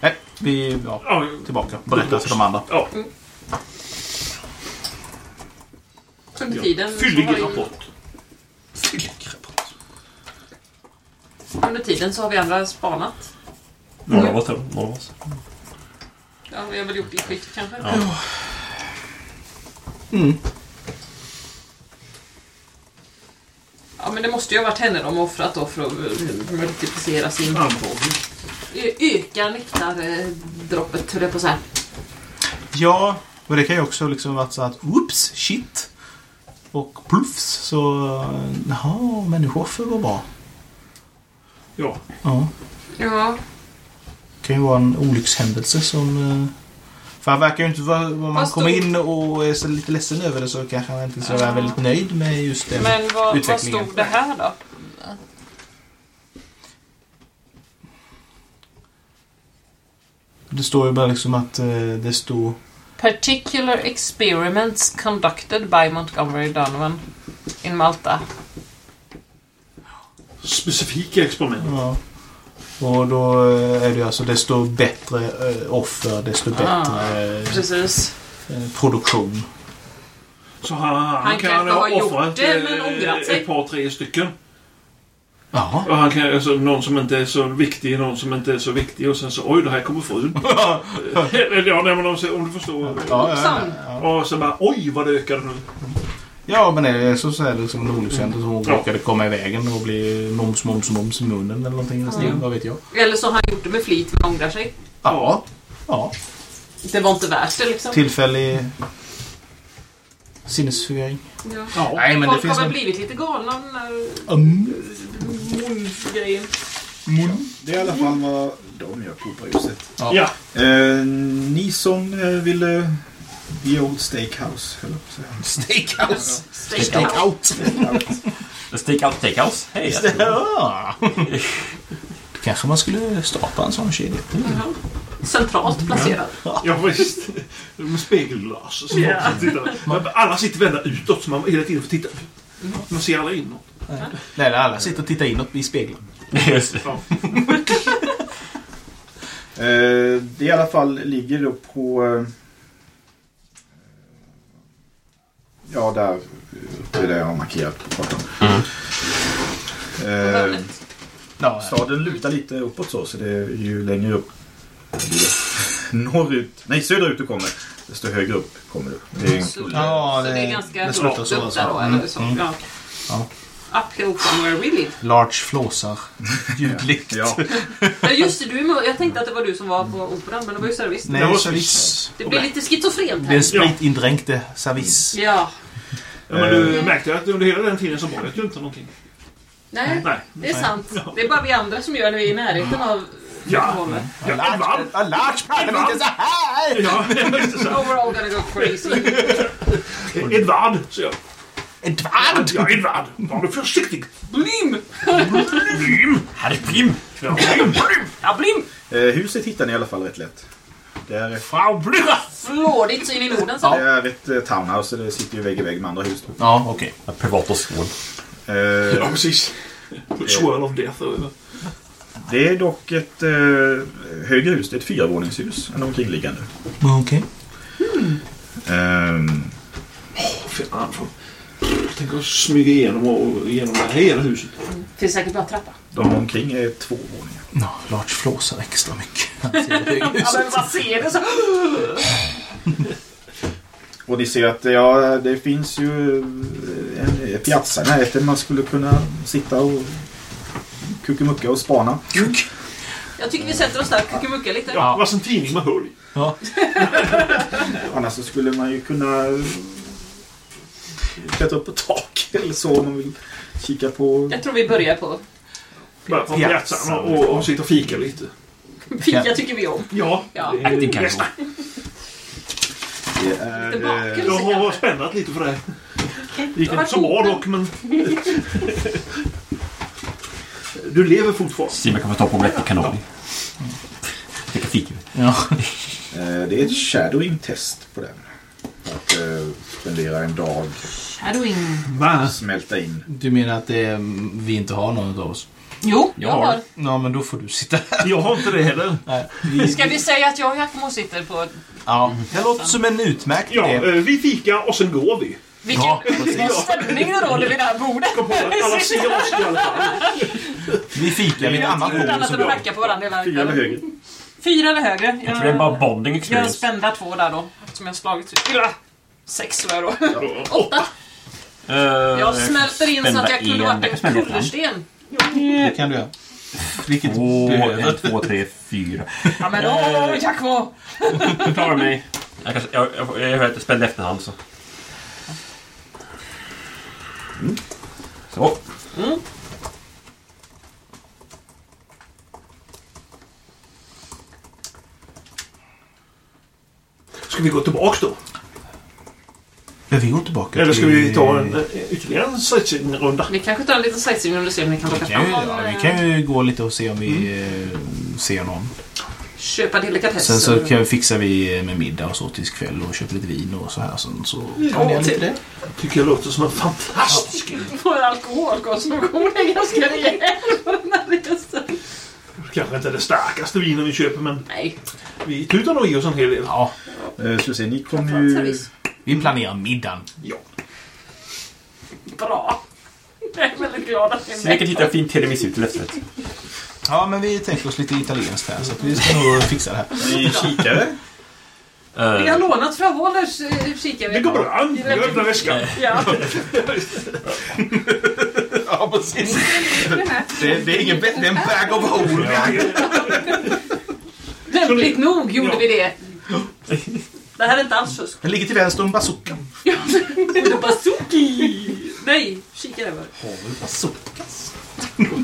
Nej, vi ja, tillbaka. Berätta för de andra. Ja. Under tiden, så Fyllig rapport. Fyllig rapport. under tiden så har vi andra spanat. Några av oss tror jag. Några av oss. Ja, vi har väl gjort det i skift kanske. Ja. Ja, men det måste ju ha varit henne de offrat då för att multiplicera sin... Antagligen. Ö- Öka nektardroppet, höll jag på att säga. Ja, och det kan ju också liksom varit så att oops, shit. Och pluffs så... Jaha, människooffer var bra. Ja. Ja. Ja, kan ju vara en olyckshändelse som... eh, För han verkar ju inte vara... Om man Vad kommer stod- in och är så lite ledsen över det så kanske han inte är så Ja. väldigt nöjd med just det. men vad, vad utvecklingen. stod det här då? Det står ju bara liksom att eh, det står... Particular experiments conducted by Montgomery Donovan in Malta. Specifika experiment. Ja. Och då eh, är det alltså desto bättre eh, offer, desto bättre eh, Precis. eh, produktion. Så han, han, Han kan ha offrat det, ett par, tre stycken. Ja. Och han kan, alltså, någon som inte är så viktig, någon som inte är så viktig och sen så oj, det här kommer frun. Eller ja, nej, men om, om du förstår. Ja, ja, ja. Och så bara oj vad det ökade nu. Ja, men är det så, så är det liksom en olyckshändelse som hon Ja. råkade komma i vägen och bli mums, mums, mums i munnen eller någonting. Mm. Vad vet jag. Eller så har han gjort det med flit men ångrar sig. Ja. Ja. Det var inte värt det liksom. Tillfällig sinnesförvirring. Ja. Nej, men det Folk finns har väl en... blivit lite galna av den här Um, grejen. Det är i alla fall vad de gör på operahuset. Ja. Ja. Eh, ni som eh, ville... The Old Steakhouse, höll jag på att säga. steakhouse. Steakhouse. Steakout. Steakout Steakhouse. Hej! Kanske man skulle starta en sån kedja. Centralt placerad. Ja visst. Med spegelglas. och Så yeah. tittar. Alla sitter vända utåt så man hela tiden får titta. Man ser alla inåt. Nej, alla sitter och tittar inåt i spegeln. Just det. Eh, det i alla fall ligger då på... Eh, ja, där uppe där jag har markerat på kartan. Eh, Ja, staden lutar lite uppåt så, så det är ju längre upp. Norrut, nej söderut du kommer, desto högre upp kommer du. Det är en kulle. Ja, så det det- är ganska det så upp alltså. där då, Mm, eller så. mm. Ja. Ja. Uphill from where we live. Large flåsar. Ljudligt. Ja, Ja, just det, du är. Jag tänkte att det var du som var på operan, men det var ju service. Nej, Det var service. Det blir lite schizofrent Det är en här. spritindränkte service. Ja. Ja, men du märkte att under hela den tiden så var det ju inte någonting. Nej, Nej. det är sant. Det är bara vi andra som gör när vi är i närheten av Ja. Ja, en varv. A large pratar inte så här! Ja, all gonna go crazy. Edvard, så jag. Edvard! Ja, Edvard. Var du försiktig. Blim! Blim. Här är Blim! Ja, blim, blim. Ja, blim! eh, huset hittar ni i alla fall rätt lätt. Det är, Frau Blücher! Flådigt så in i Norden, så. det är ett eh, townhouse, så det sitter ju vägg i vägg med andra hus då. Ja, okej. Privat och skål. Eh, Ja, precis. Swirl of death. över. det är dock ett eh, högre hus, det är ett fyravåningshus än omkringliggande. Okej. Ehm, Fan, fan. Tänk att smyga igenom, och, igenom det här hela huset. Finns säkert bara trappa. de omkring är två våningar. Ja, large flåsar extra mycket. Han ser det Ja, men vad ser det så... Och ni ser att ja, det finns ju en piazza i närheten man skulle kunna sitta och kuckemucka och spana. Jag tycker vi sätter oss där och kuckemuckar lite. Ja, det var en tidning man höll i. Ja. Annars så skulle man ju kunna klättra upp på tak eller så om man vill kika på... Jag tror vi börjar på Bara på Piazza. piazzan och, och, och sitta och fika lite. fika tycker vi om. Ja, Ja. det är det bästa. Det är, bakelse. Jag har spännat lite för det. Det gick inte så bra dock, men... Du lever fortfarande. Simon kan få ta på rätt kanon. Dricka fika. Ja. eh, det är ett shadowing test på den. Att eh, spendera en dag, Shadowing. Va? smälta in. Du menar att det är, vi inte har någon av oss? Jo, Jag jag har har. Ja, men då får du sitta här. Jag har inte det heller. Nej, vi, Ska vi säga att jag och Jakomo sitter på... ja, det låter som en utmärkt Ja, idé. eh, vi fikar och sen går vi. Vilken Ja, stämning det råder vid det här bordet. Kom på alla ser oss i alla fall. Vi fikar vid ett annat bord annat än att jag. racka på varandra hela Fyra eller högre. Fyra eller högre. Jag tror det är bara bonding Jag experience. spända två där då. Som jag slagit. Illa. Sex tror jag då. Åtta. Eh, Jag smälter in så att jag kunde varit Jag en kullersten. Det kan du göra. Vilket Två, en, två, tre, fyra. Ja men åh, Jack var. Jag klarar mig. Jag, kanske, jag, jag, jag hör att jag spände efterhand så. Så. Ska vi gå tillbaks då? Men vi går tillbaka Eller ska till- vi ta en, eh, ytterligare en sightseeing-runda? Vi kanske tar en liten sightseeing och ser om vi kan locka kan ju, fram någon. ja, vi eh, kan ju gå lite och se om vi eh, ser någon. Köpa delikatesser. Sen så kan, fixar vi med middag och så tills kväll och köper lite vin och så här. Sen så planerar lite det. Tycker jag låter som en fantastisk. Vår alkoholkonsumtion är ganska rejäl på den här resan. Kanske inte det starkaste vinen vi köper men Nej. vi tutar nog i oss en hel del. Ja, Eh, Ska vi se, ni kommer ju... Vi planerar middagen. Ja. Bra. Jag är väldigt glad att ni är vi med. hitta en fin tiramisu till efterrätt. Ja, men vi tänker oss lite italienskt här så att vi ska nog fixa det här. Ni kikare? Vi har lånat Frövolders eh, kikare. Det går bra. Jag öppnar väskan. Ja. Ja, precis. Det, det är ingen bättre än bag of hole. Lämpligt nog gjorde Ja. vi det. Det här är inte alls fusk. Den ligger till vänster om bazooka. Ja. Bazooki! Nej, kikare var det.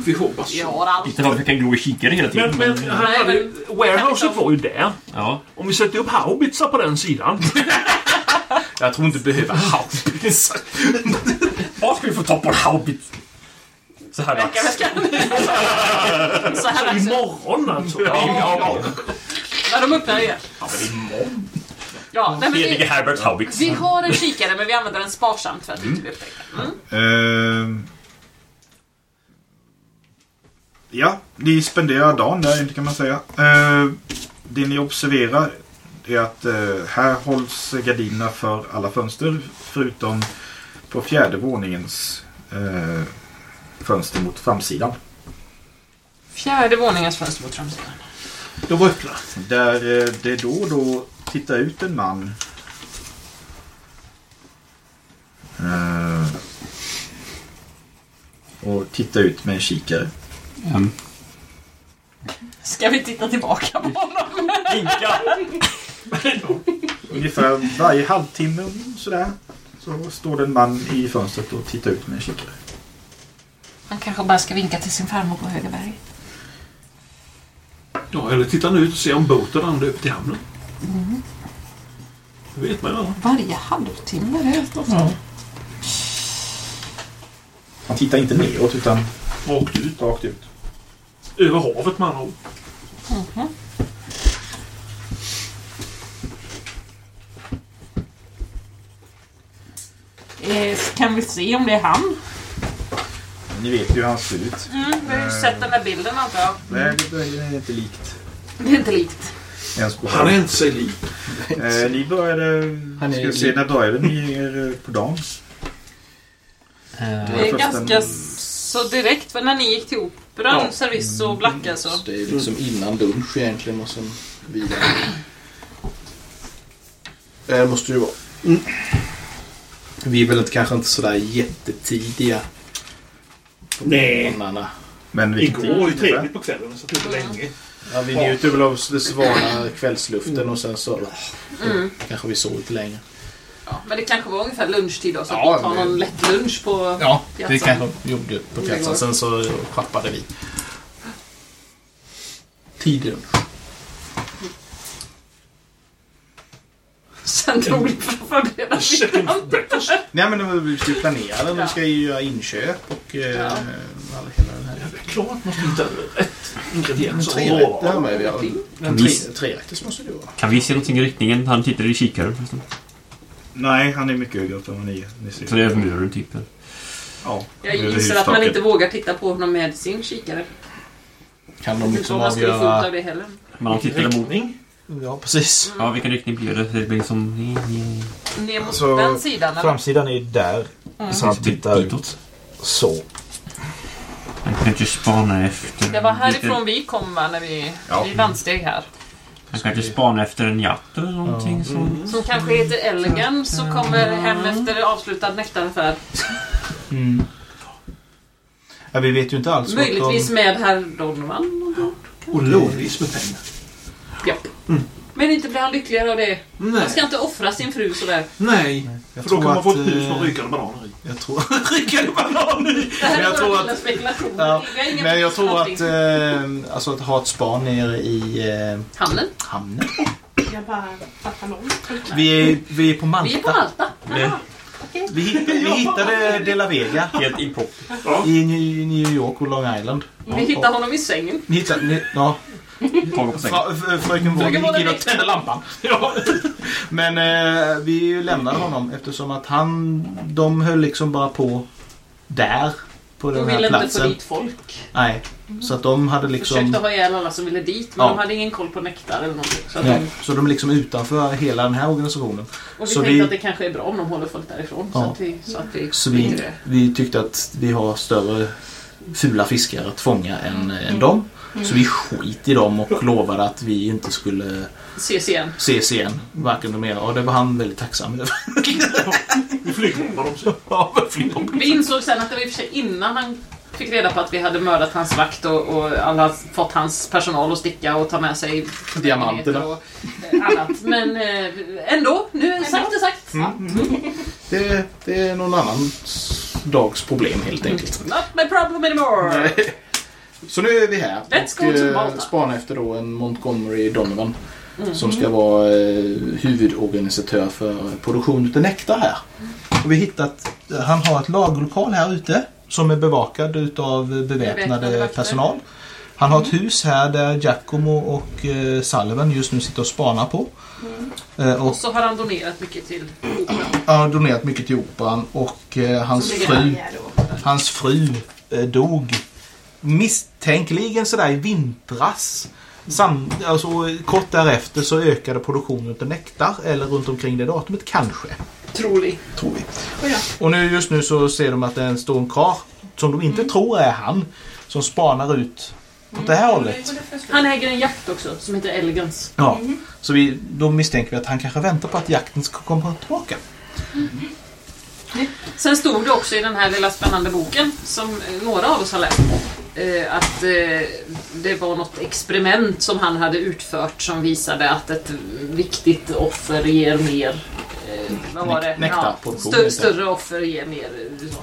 Vi hoppas. Jag har allt. inte för att vi kan glo i kikare hela tiden. Men, men han Nej, hade, men- warehouset var ju där. Ja. Om vi sätter upp haubitsar på den sidan. Jag tror inte du behöver haubits. Var ska vi få tag på en haubits? Så här dags. Så här dags. Imorgon alltså. Ja, När de öppnar igen. Ja, nej, men Helige vi, Herberts haubits. vi har en kikare men vi använder den sparsamt för att inte bli upptäckta. Mm. Ehm. Ja, ni spenderar dagen där inte kan man säga. Ehm, det ni observerar är att eh, här hålls gardinerna för alla fönster förutom på fjärde våningens eh, fönster mot framsidan. Fjärde våningens fönster mot framsidan. De var öppna. Där eh, det då och då tittar ut en man. Eh, och tittar ut med en kikare. Mm. Ska vi titta tillbaka på honom? Inka! Ungefär varje halvtimme sådär. Så står det en man i fönstret och tittar ut med en kikare. Han kanske bara ska vinka till sin farmor på Högaberg. Ja, eller titta nu ut och se om båten andar upp till hamnen. Det vet man ju aldrig. Varje halvtimme? Det är helt ofta. Han tittar inte neråt utan Rakt ut. rakt ut. Över havet med andra ord. Eh, kan vi se om det är han? Ni vet ju hur han ser ut. Mm, vi har ju sett den där bilden antar jag. Nej, det är inte likt. Det är inte likt. Han är inte sig lik. eh, Ni började... Han är ska vi se, när började ni er på dagen? Det var är första- ganska så direkt för när ni gick till Operan, Ja. Service och Blacka så. Det är liksom innan lunch egentligen och sen vidare. Det måste ju vara. Vi är väl inte, kanske inte sådär jättetidiga. på Nej. morgnarna. Men tid? Igår var ju trevligt på kvällen. Så det är länge. Ja, vi njuter väl av den svala kvällsluften och sen så Mm. kanske vi sover lite längre. Ja, men det kanske var ungefär lunchtid då så att Ja, vi tar någon lätt lunch på... Ja, det kanske vi gjorde på piazzan. Sen så schappade vi. Tidig lunch. Sen drog vi för att förbereda. Nej men vi ska ju planera den. Vi ska ju göra inköp och eh, Ja. all, hela den här. Det är klart man måste hitta rätt ingredienser. och råvaror. har med vi har. En Vi- tre, tre rätter måste det vara. Kan vi se någonting i riktningen? Han tittar i kikaren förresten. Nej, han är mycket högre upp än vad ni, ni ser. Så det är över muren typ. Ja, Jag över gissar att man hustaket. inte vågar titta på honom med sin kikare. Kan de liksom man skulle få ut av avgöra... det heller. Men han tittar mot... Riktning. Ja, precis. Ja, vilken riktning blir det? Det blir som... Ner mot Så, den sidan. eller? Framsidan är där. Så han tittar ut. Så. Man kan inte spana efter... Det var härifrån vi kom va, när vi, vi landsteg här. Man kan inte spana efter en jatt eller någonting sånt. Som kanske heter Elegans som kommer hem efter avslutad nektaraffär. Mm. Ja, vi vet ju inte alls Möjligtvis de... med herr Donovan. Och lådvis med pengar. Japp. Men inte blir han lyckligare av det. Nej. Han ska inte offra sin fru sådär. Nej. Jag För då tror kan man få ett att, hus eh, med rykande bananer i. Jag tror... Ryckande bananer! Det här Men jag är tror bara att- lilla spekulationer. Ja, Men jag tror att, eh, alltså att ha ett span nere i eh, Hamnen. hamnen. Jag bara fattar långt. Vi är, vi är på Malta. Vi är på Malta. Vi, vi, hittade, vi hittade De La Vega Helt import. i New York och Long Island. Vi hittar honom i sängen. Ni hittade, ni, ja, Tag på sängen. fra, f- fröken Wåhl gick in och tände lampan. Ja. Men eh, vi lämnade honom eftersom att han, de höll liksom bara på där. På De den här ville inte få platsen. dit folk. Nej, så att de hade liksom... Försökte ha ihjäl alla som ville dit men Ja. de hade ingen koll på nektar eller någonting. Så att Nej, de, så de är liksom utanför hela den här organisationen. och vi så tänkte vi- att det kanske är bra om de håller folk därifrån. Så Ja. att vi, så att vi, Så vi, vi tyckte att vi har större fula fiskar att fånga än, än dem. Så vi skit i dem och lovade att vi inte skulle ses igen. ses igen. Varken de ena. Och det var han väldigt tacksam över. Vi flygbombar dem. Ja, Vi insåg sen att det var i och för sig innan han fick reda på att vi hade mördat hans vakt och, och alla fått hans personal att sticka och ta med sig Diamanterna. och eh, annat. Men eh, ändå, nu är sagt är sagt. Det, det är någon annan dags problem helt enkelt. Not my problem anymore. Så nu är vi här och eh, spanar efter då en Montgomery Donovan. Som ska vara eh, huvudorganisatör för produktion utav nektar här. Och vi hittat, han har ett lagerlokal här ute som är bevakad utav Beväpnade personal. Han har ett hus här där Giacomo och eh, Sullivan just nu sitter och spanar på. Eh, Och och så har han donerat mycket till operan. han har donerat mycket till operan och eh, hans fru. Hans fru eh, dog misstänkligen sådär i vintras. Sam, alltså, kort därefter så ökade produktionen av nektar, eller runt omkring det datumet kanske. Trolig. Tror vi. Och nu, just nu så ser de att det är en karl som de inte tror är han, som spanar ut åt det här hållet. Han äger en jakt också som heter Elegance. Ja, så vi, då misstänker vi att han kanske väntar på att jakten ska komma tillbaka. Sen stod det också i den här lilla spännande boken som några av oss har läst eh, att eh, det var något experiment som han hade utfört som visade att ett viktigt offer ger mer eh, vad var det? Nek- nektarproduktion, stö- inte? större offer ger mer så.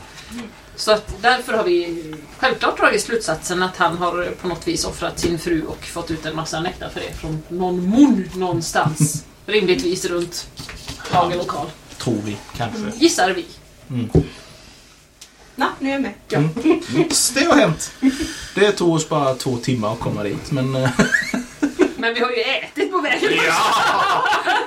Så att därför har vi självklart dragit slutsatsen att han har på något vis offrat sin fru och fått ut en massa nektar för det från någon mun någonstans. Rimligtvis runt lagerlokal. Tror vi, kanske. Gissar vi. Na, nu är jag med. Det har hänt. Det tog oss bara två timmar att komma dit, men... eh, Men vi har ju ätit på vägen.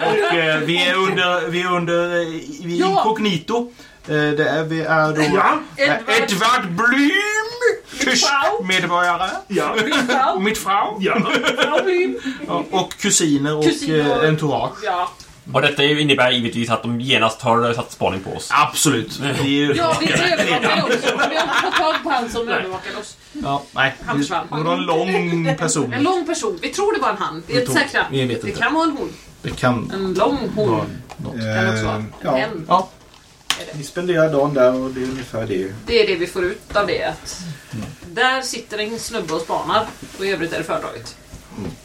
Och eh, vi är under, vi är under eh, vi är Ja. inkognito. Eh, det är, vi är då Ja, eh, Edvard. Edvard Blym, tysk Frau. medborgare. ja, Frau. Mitt frau. ja. Frau Blüm. Ja, och kusiner och Kusiner. eh, entourage. Ja. Och detta innebär givetvis att de genast har satt spaning på oss. Absolut. Vi är, ja, vi övervakade också. Vi har fått tag på han som övervakade oss. ja, nej, Han försvann. det var en lång person. En lång person. Vi tror det var en han. Vi är inte säkra. vi vet Det inte. kan vara en hon. Det kan En lång hon. något. Kan det också vara. Eh, En ja, hen. Ja, vi spenderar dagen där och det är ungefär det. Det är det vi får ut av det. Att där sitter en snubbe och spanar och i övrigt är det fördraget.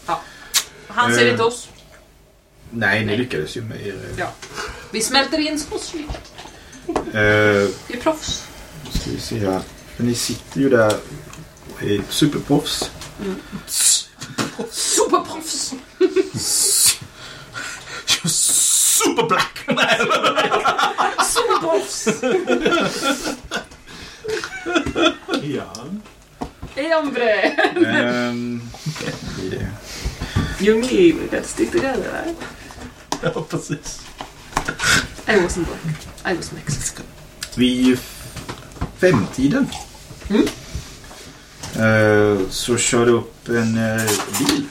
Ja. Han ser Eh. inte oss. Nej, ni Nej. lyckades ju med er. Ja. Vi smälter in så mycket. Eh, Vi är proffs. ska vi se här. För ni sitter ju där och är superproffs. Superproffs! Superblack! Superproffs! ja. Hombre! Ehm, det är det. You and me, we got to stick together, right? ja, precis. I wasn't black. I was Mexican. Vid femtiden Mm. eh, så kör det upp en eh, bil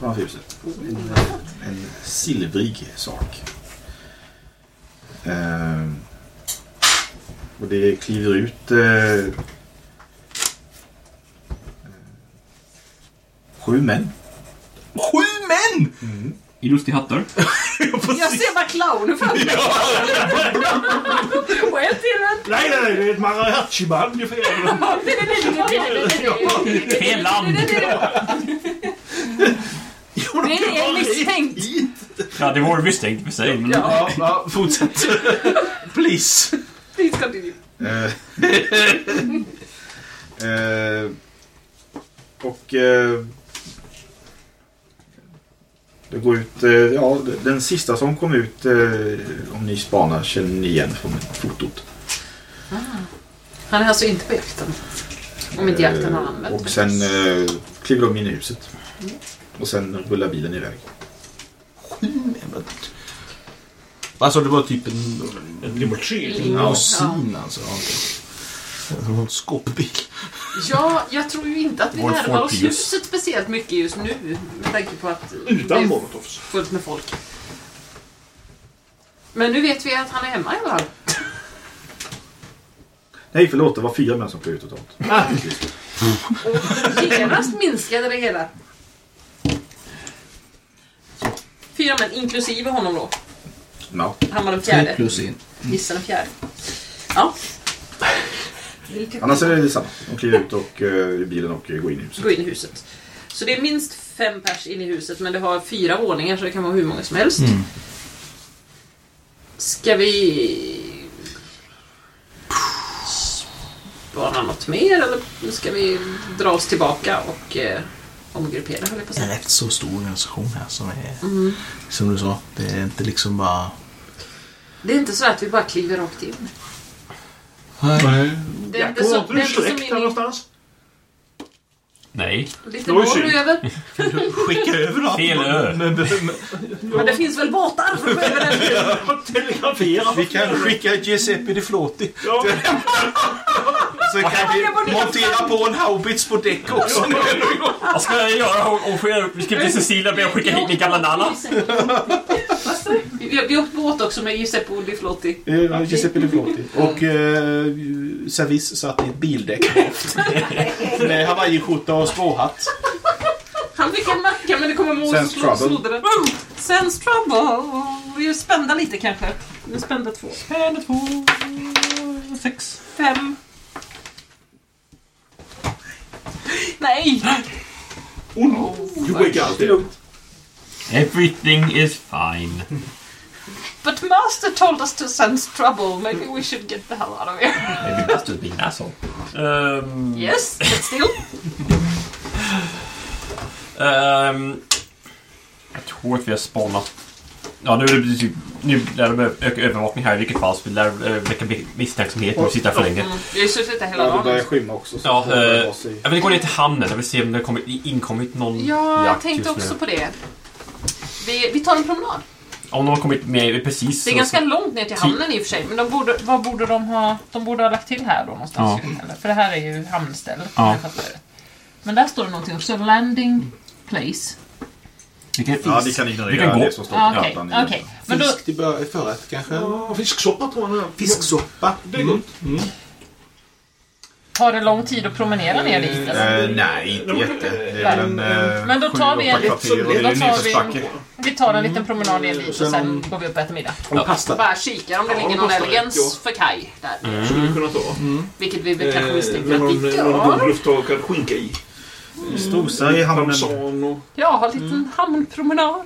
framför huset. En, en silvrig sak. Eh, och det kliver ut eh, sju män. Sju män! I lustiga hattar. Jag ser bara clowner framför mig. Och en till. Nej, nej, nej, det är ett mariachi-band ungefär. Fel land! Det är misstänkt. Ja, det vore misstänkt för sig. Men... Ja, ja fortsätt. Please. Please continue. Eh, och eh, det går ut, eh, ja den sista som kom ut eh, om ni spanar känner ni igen från fotot. Han är alltså inte på jakten. Om inte jakten har Eh, använt Och sen eh, kliver de in i huset. Och sen rullar bilen iväg. Alltså det var typ en En limousin. limousin alltså. Ja. Som en skåpbil. Ja, jag tror ju inte att vi Vår närmar oss Prius. huset speciellt mycket just nu. Med tanke på att det Utan är molotovs. fullt med folk. Men nu vet vi att han är hemma i alla fall. Nej förlåt, det var fyra män som klev ut totalt. Och genast minskade det hela. Fyra män, inklusive honom då. Ja. Han var den fjärde. plus en. Gissa den fjärde. Ja. Annars är det detsamma. De kliver ut och, eh, ur bilen och eh, går in i huset. gå in i huset. Så det är minst fem pers in i huset men det har fyra våningar så det kan vara hur många som helst. Mm. Ska vi... Spara något mer eller ska vi dra oss tillbaka och eh, omgruppera höll jag på att En säga. rätt så stor organisation här som är, Mm. som du sa, det är inte liksom bara... Det är inte så att vi bara kliver rakt in. Nej. Det är inte så, det är inte släkt som där in, någonstans? Nej. lite norröver. Skicka över dem. Fel ö. Men, men, Men det finns väl båtar som över den. Telegrafera. vi kan skicka Giuseppe Di Floti. Ja. Så kan vi montera på en haubits på däck också. Vad ska jag göra? Och, och, vi ska till Cecilia och be skicka hit min gamla Nana. Vi har, vi har åkt båt också med Giuseppe och Di Flotti. Eh, Giuseppe Di Floti. Och eh, Servis satt i ett bildäck. Med hawaiiskjorta och spåhatt. Han fick en macka men det kommer mås Sense och trouble. snodde den. Sense trouble. Vi är spända lite kanske. Vi är spända två. En, två, sex. Fem. Nej! Du skickar alltid lugnt. Everything is fine. But master told us to sense trouble. Maybe we should get the hell out of here. Maybe just being an asshole. Um, Yes, but still. Ehm, jag tror att vi har spanat. Ja, nu är det typ, nu lär det öka övervakning här i vilket fall. Så vi lär äh, väcka misstänksamhet om vi sitter här för länge. Mm. Vi har ju suttit där hela Ja, det börjar dagen. skymma också. Så Ja, det eh, sig. Jag vill gå ner till hamnen. Jag vill se om det har kommit, inkommit någon Ja, jag jakt tänkte just också nu. på det. Vi, vi tar en promenad. Om de har kommit med precis. Det är så- ganska långt ner till hamnen i och för sig. Men de borde, vad borde de ha? De borde ha lagt till här då någonstans. Ja. Eller? För det här är ju hamnstället. Ja. det. Men där står det någonting också. Landing place. Vi kan, Ja, ni kan ignorera kan gå. det som står kartan. okej. Men då, Fisk till förrätt kanske? Ja, fisksoppa tror jag. Fisksoppa. Det är gott. Tar det lång tid att promenera ner dit? eller? Eh, nej, inte jätte. Det är väl en eh, Men då tar sju, vi en åtta kvarter och det är då tar vi en- nedförsbacke. Vi tar en liten promenad ner dit och Sen sen om- går vi upp och äter middag. Och pasta. Bara kikar om det Ja, ligger det någon kostar elegans rätt, för kaj där. Skulle vi kunna ta. Vilket vi väl kanske Eh, misstänker med att någon, vi någon god gör. lufttorkad skinka i. Strosar i hamnen. Parmesan och... Ja, ha en liten hamnpromenad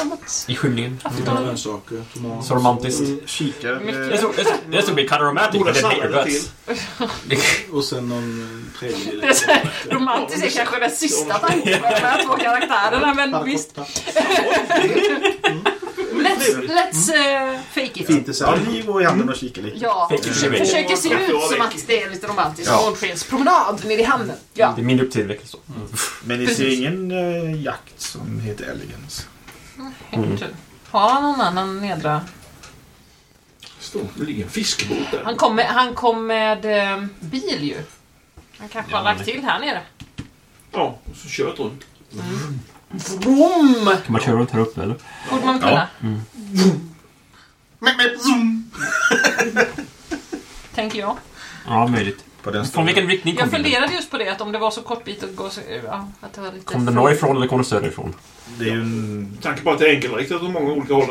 framåt. I skymningen. afton. Grönsaker, tomat. Så romantiskt. Kikar. Det är det så blir kind of romantic. Borde but I hate your sallad guts. till. Och sen någon eh, här, Romantiskt är kanske den sista tanken med de här två karaktärerna, men visst. Let's, let's uh, fake it. Fint i Ja, ni går i hamnen och kikar lite. Ja, försöker, se ut som att det är lite romantiskt. Ja. Månskenspromenad nere i hamnen. Ja. Det är min upptid så. Men ni ser ingen eh, jakt som heter Elegance. Har någon annan nedra? Står, det ligger en fiskebåt där. Han kom med, han kom med eh, bil ju. Han kanske har lagt till här nere. Ja, och så kört runt. Vroom! Kan man köra runt här uppe eller? Borde man kunna. Med, zoom. Tänker jag. Ja, möjligt. På den Från vilken riktning kom Jag vinden? funderade just på det, att om det var så kort bit att gå så... Ja, att det var lite... Kom den norrifrån eller kom den söderifrån? Det är ju en... Tanke på att det är enkelriktat åt många olika håll.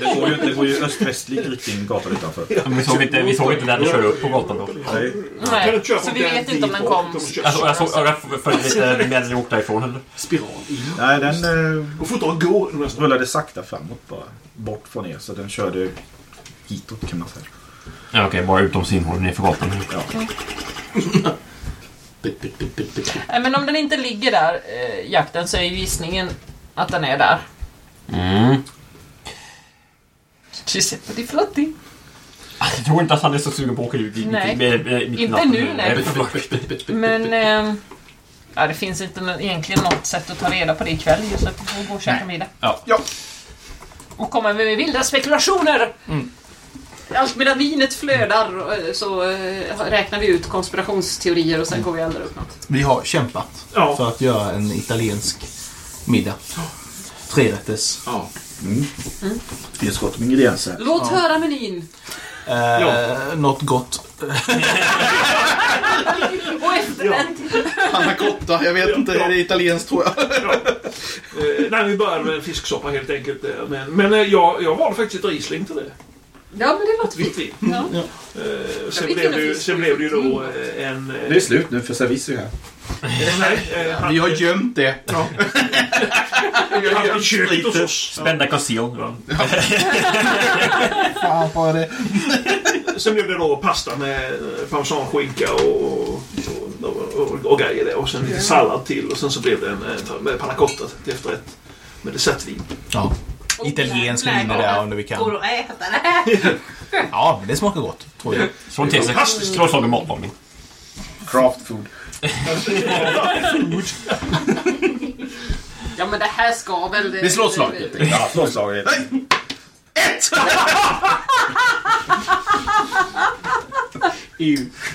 Det går ju, det går ju öst-västlig riktning gatan utanför. Men vi såg inte, vi såg inte där den körde upp på gatan då. Nej. Nej, så vi vet inte om den kom... kör Jag, såg- jag, följde lite åkte därifrån eller? Spiral in. Nej, den eh, Och fortfarande gå nästan. rullade sakta framåt bara. Bort från er. Så den körde hitåt kan man säga. Ja, okej, bara utom simhålet nerför gatan. Ja. Nej, men om den inte ligger där, eh, jakten, så är ju gissningen att den är där. Mm. Giuseppe di Flotti. Jag tror inte att han är så sugen på att åka ut i Nej. med, med, mitt i Inte natten. nu, nej. Men... Eh, ja, det finns inte nå- egentligen något sätt att ta reda på det ikväll. Giuseppe får gå och käka middag. Ja. Ja. Och komma med vilda spekulationer. Allt medan vinet flödar eh, så eh, räknar vi ut konspirationsteorier och sen går vi aldrig upp något. Vi har kämpat Ja. för att göra en italiensk middag. Trerätters. Ja. Finns gott om ingredienser. Låt höra menyn! Eh, Något gott. Och efterrätt! Panna cotta, jag vet inte. Är det italienskt tror jag? Eh, nej, vi började med fisksoppa helt enkelt. eh, Men, men jag, jag valde faktiskt ett Riesling till det. Ja, men det låter Vitt fint. vin. Ja. Eh, sen, blev det, sen blev det ju då eh, en... eh, Det är slut nu för servis är här. Nej, han- Vi har gömt det. Ja. Vi har hos oss. Spända conceal. Fan det? Sen blev det då pasta med parmesanskinka och, och, och, och grejer där. Och sen lite sallad till. Och sen så blev det en eh, med panna cotta till efterrätt. Med dessertvin. Ja. Italiensk linje där om vi kan. Går att äta det här? Ja, men det smakar gott. Tror jag. Slå en till sig. Slå ett slag i matlagning. Craft food. Ja, men det här ska väl... Vi slår ett slag helt enkelt. Ja, slå.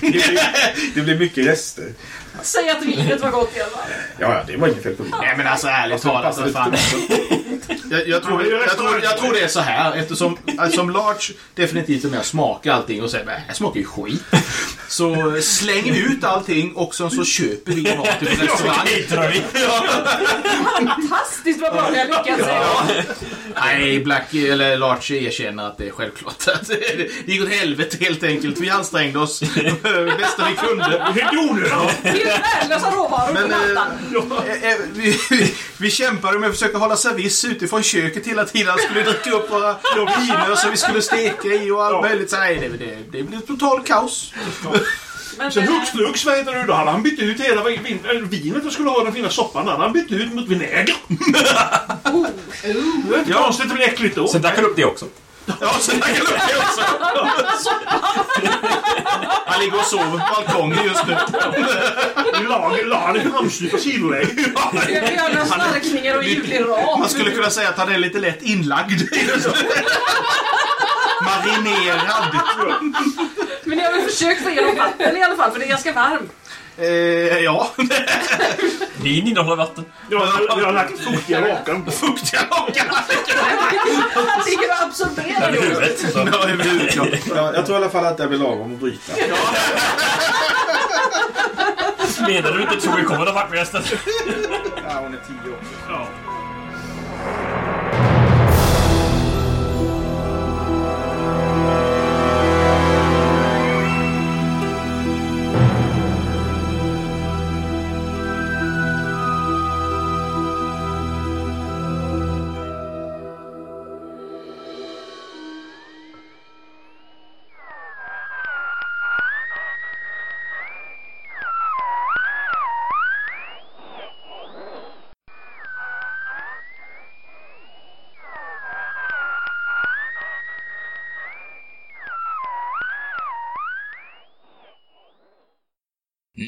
Det blir, det blir mycket rester. Säg att vinet var gott i alla fall. Ja, ja, det var inget fel på det. Nej men alltså ärligt talat. passar vad fan. Jag, jag, tror, jag, tror, jag tror det är så här eftersom som Large definitivt är med och smakar allting och säger att det här smakar ju skit. Så slänger vi ut allting och sen så köper vi mat till restaurang. Fantastiskt vad bra ni har lyckats säga. Nej, Black eller Large erkänner att det är självklart. Att det gick åt helvete helt enkelt. Vi ansträngde oss det bästa vi kunde. Helt onödigt. Helt värdelösa råvaror på Men, eh, mattan. Eh, eh, vi, vi, vi kämpade med att försöka hålla service utifrån köket hela tiden. Han skulle dricka upp våra viner som vi skulle steka i och allt Ja. möjligt. Så, nej, det, det, det blev total kaos. Men, Sen eh, hux flux, vad heter det, då hade han bytt ut hela vin, äh, vinet och skulle ha den fina soppan. hade han bytt ut mot vinäger. Det är inte konstigt, det blir äckligt då. Sen drack han upp det också. Ja, så jag kan lukta det också. Han ligger och sover på balkongen just nu. La la han en hamstupad sidolägg. vi gör några snarkningar och ljudlig ram. Man skulle kunna säga att han är lite lätt inlagd. Marinerad. Men jag har väl försökt få igenom vatten i alla fall, för det är ganska varmt. Eh, ja, Vin innehåller vatten. Jag har, jag har lagt fuktiga lakan. fuktiga lakan. Han ligger och absorberar Över huvudet. Ja, över huvudet, ja. Ja, jag tror i alla fall att det är väl lagom att bryta. Menar du inte tror vi kommer någon vaktmästare? Ja, hon är tio också. Ja.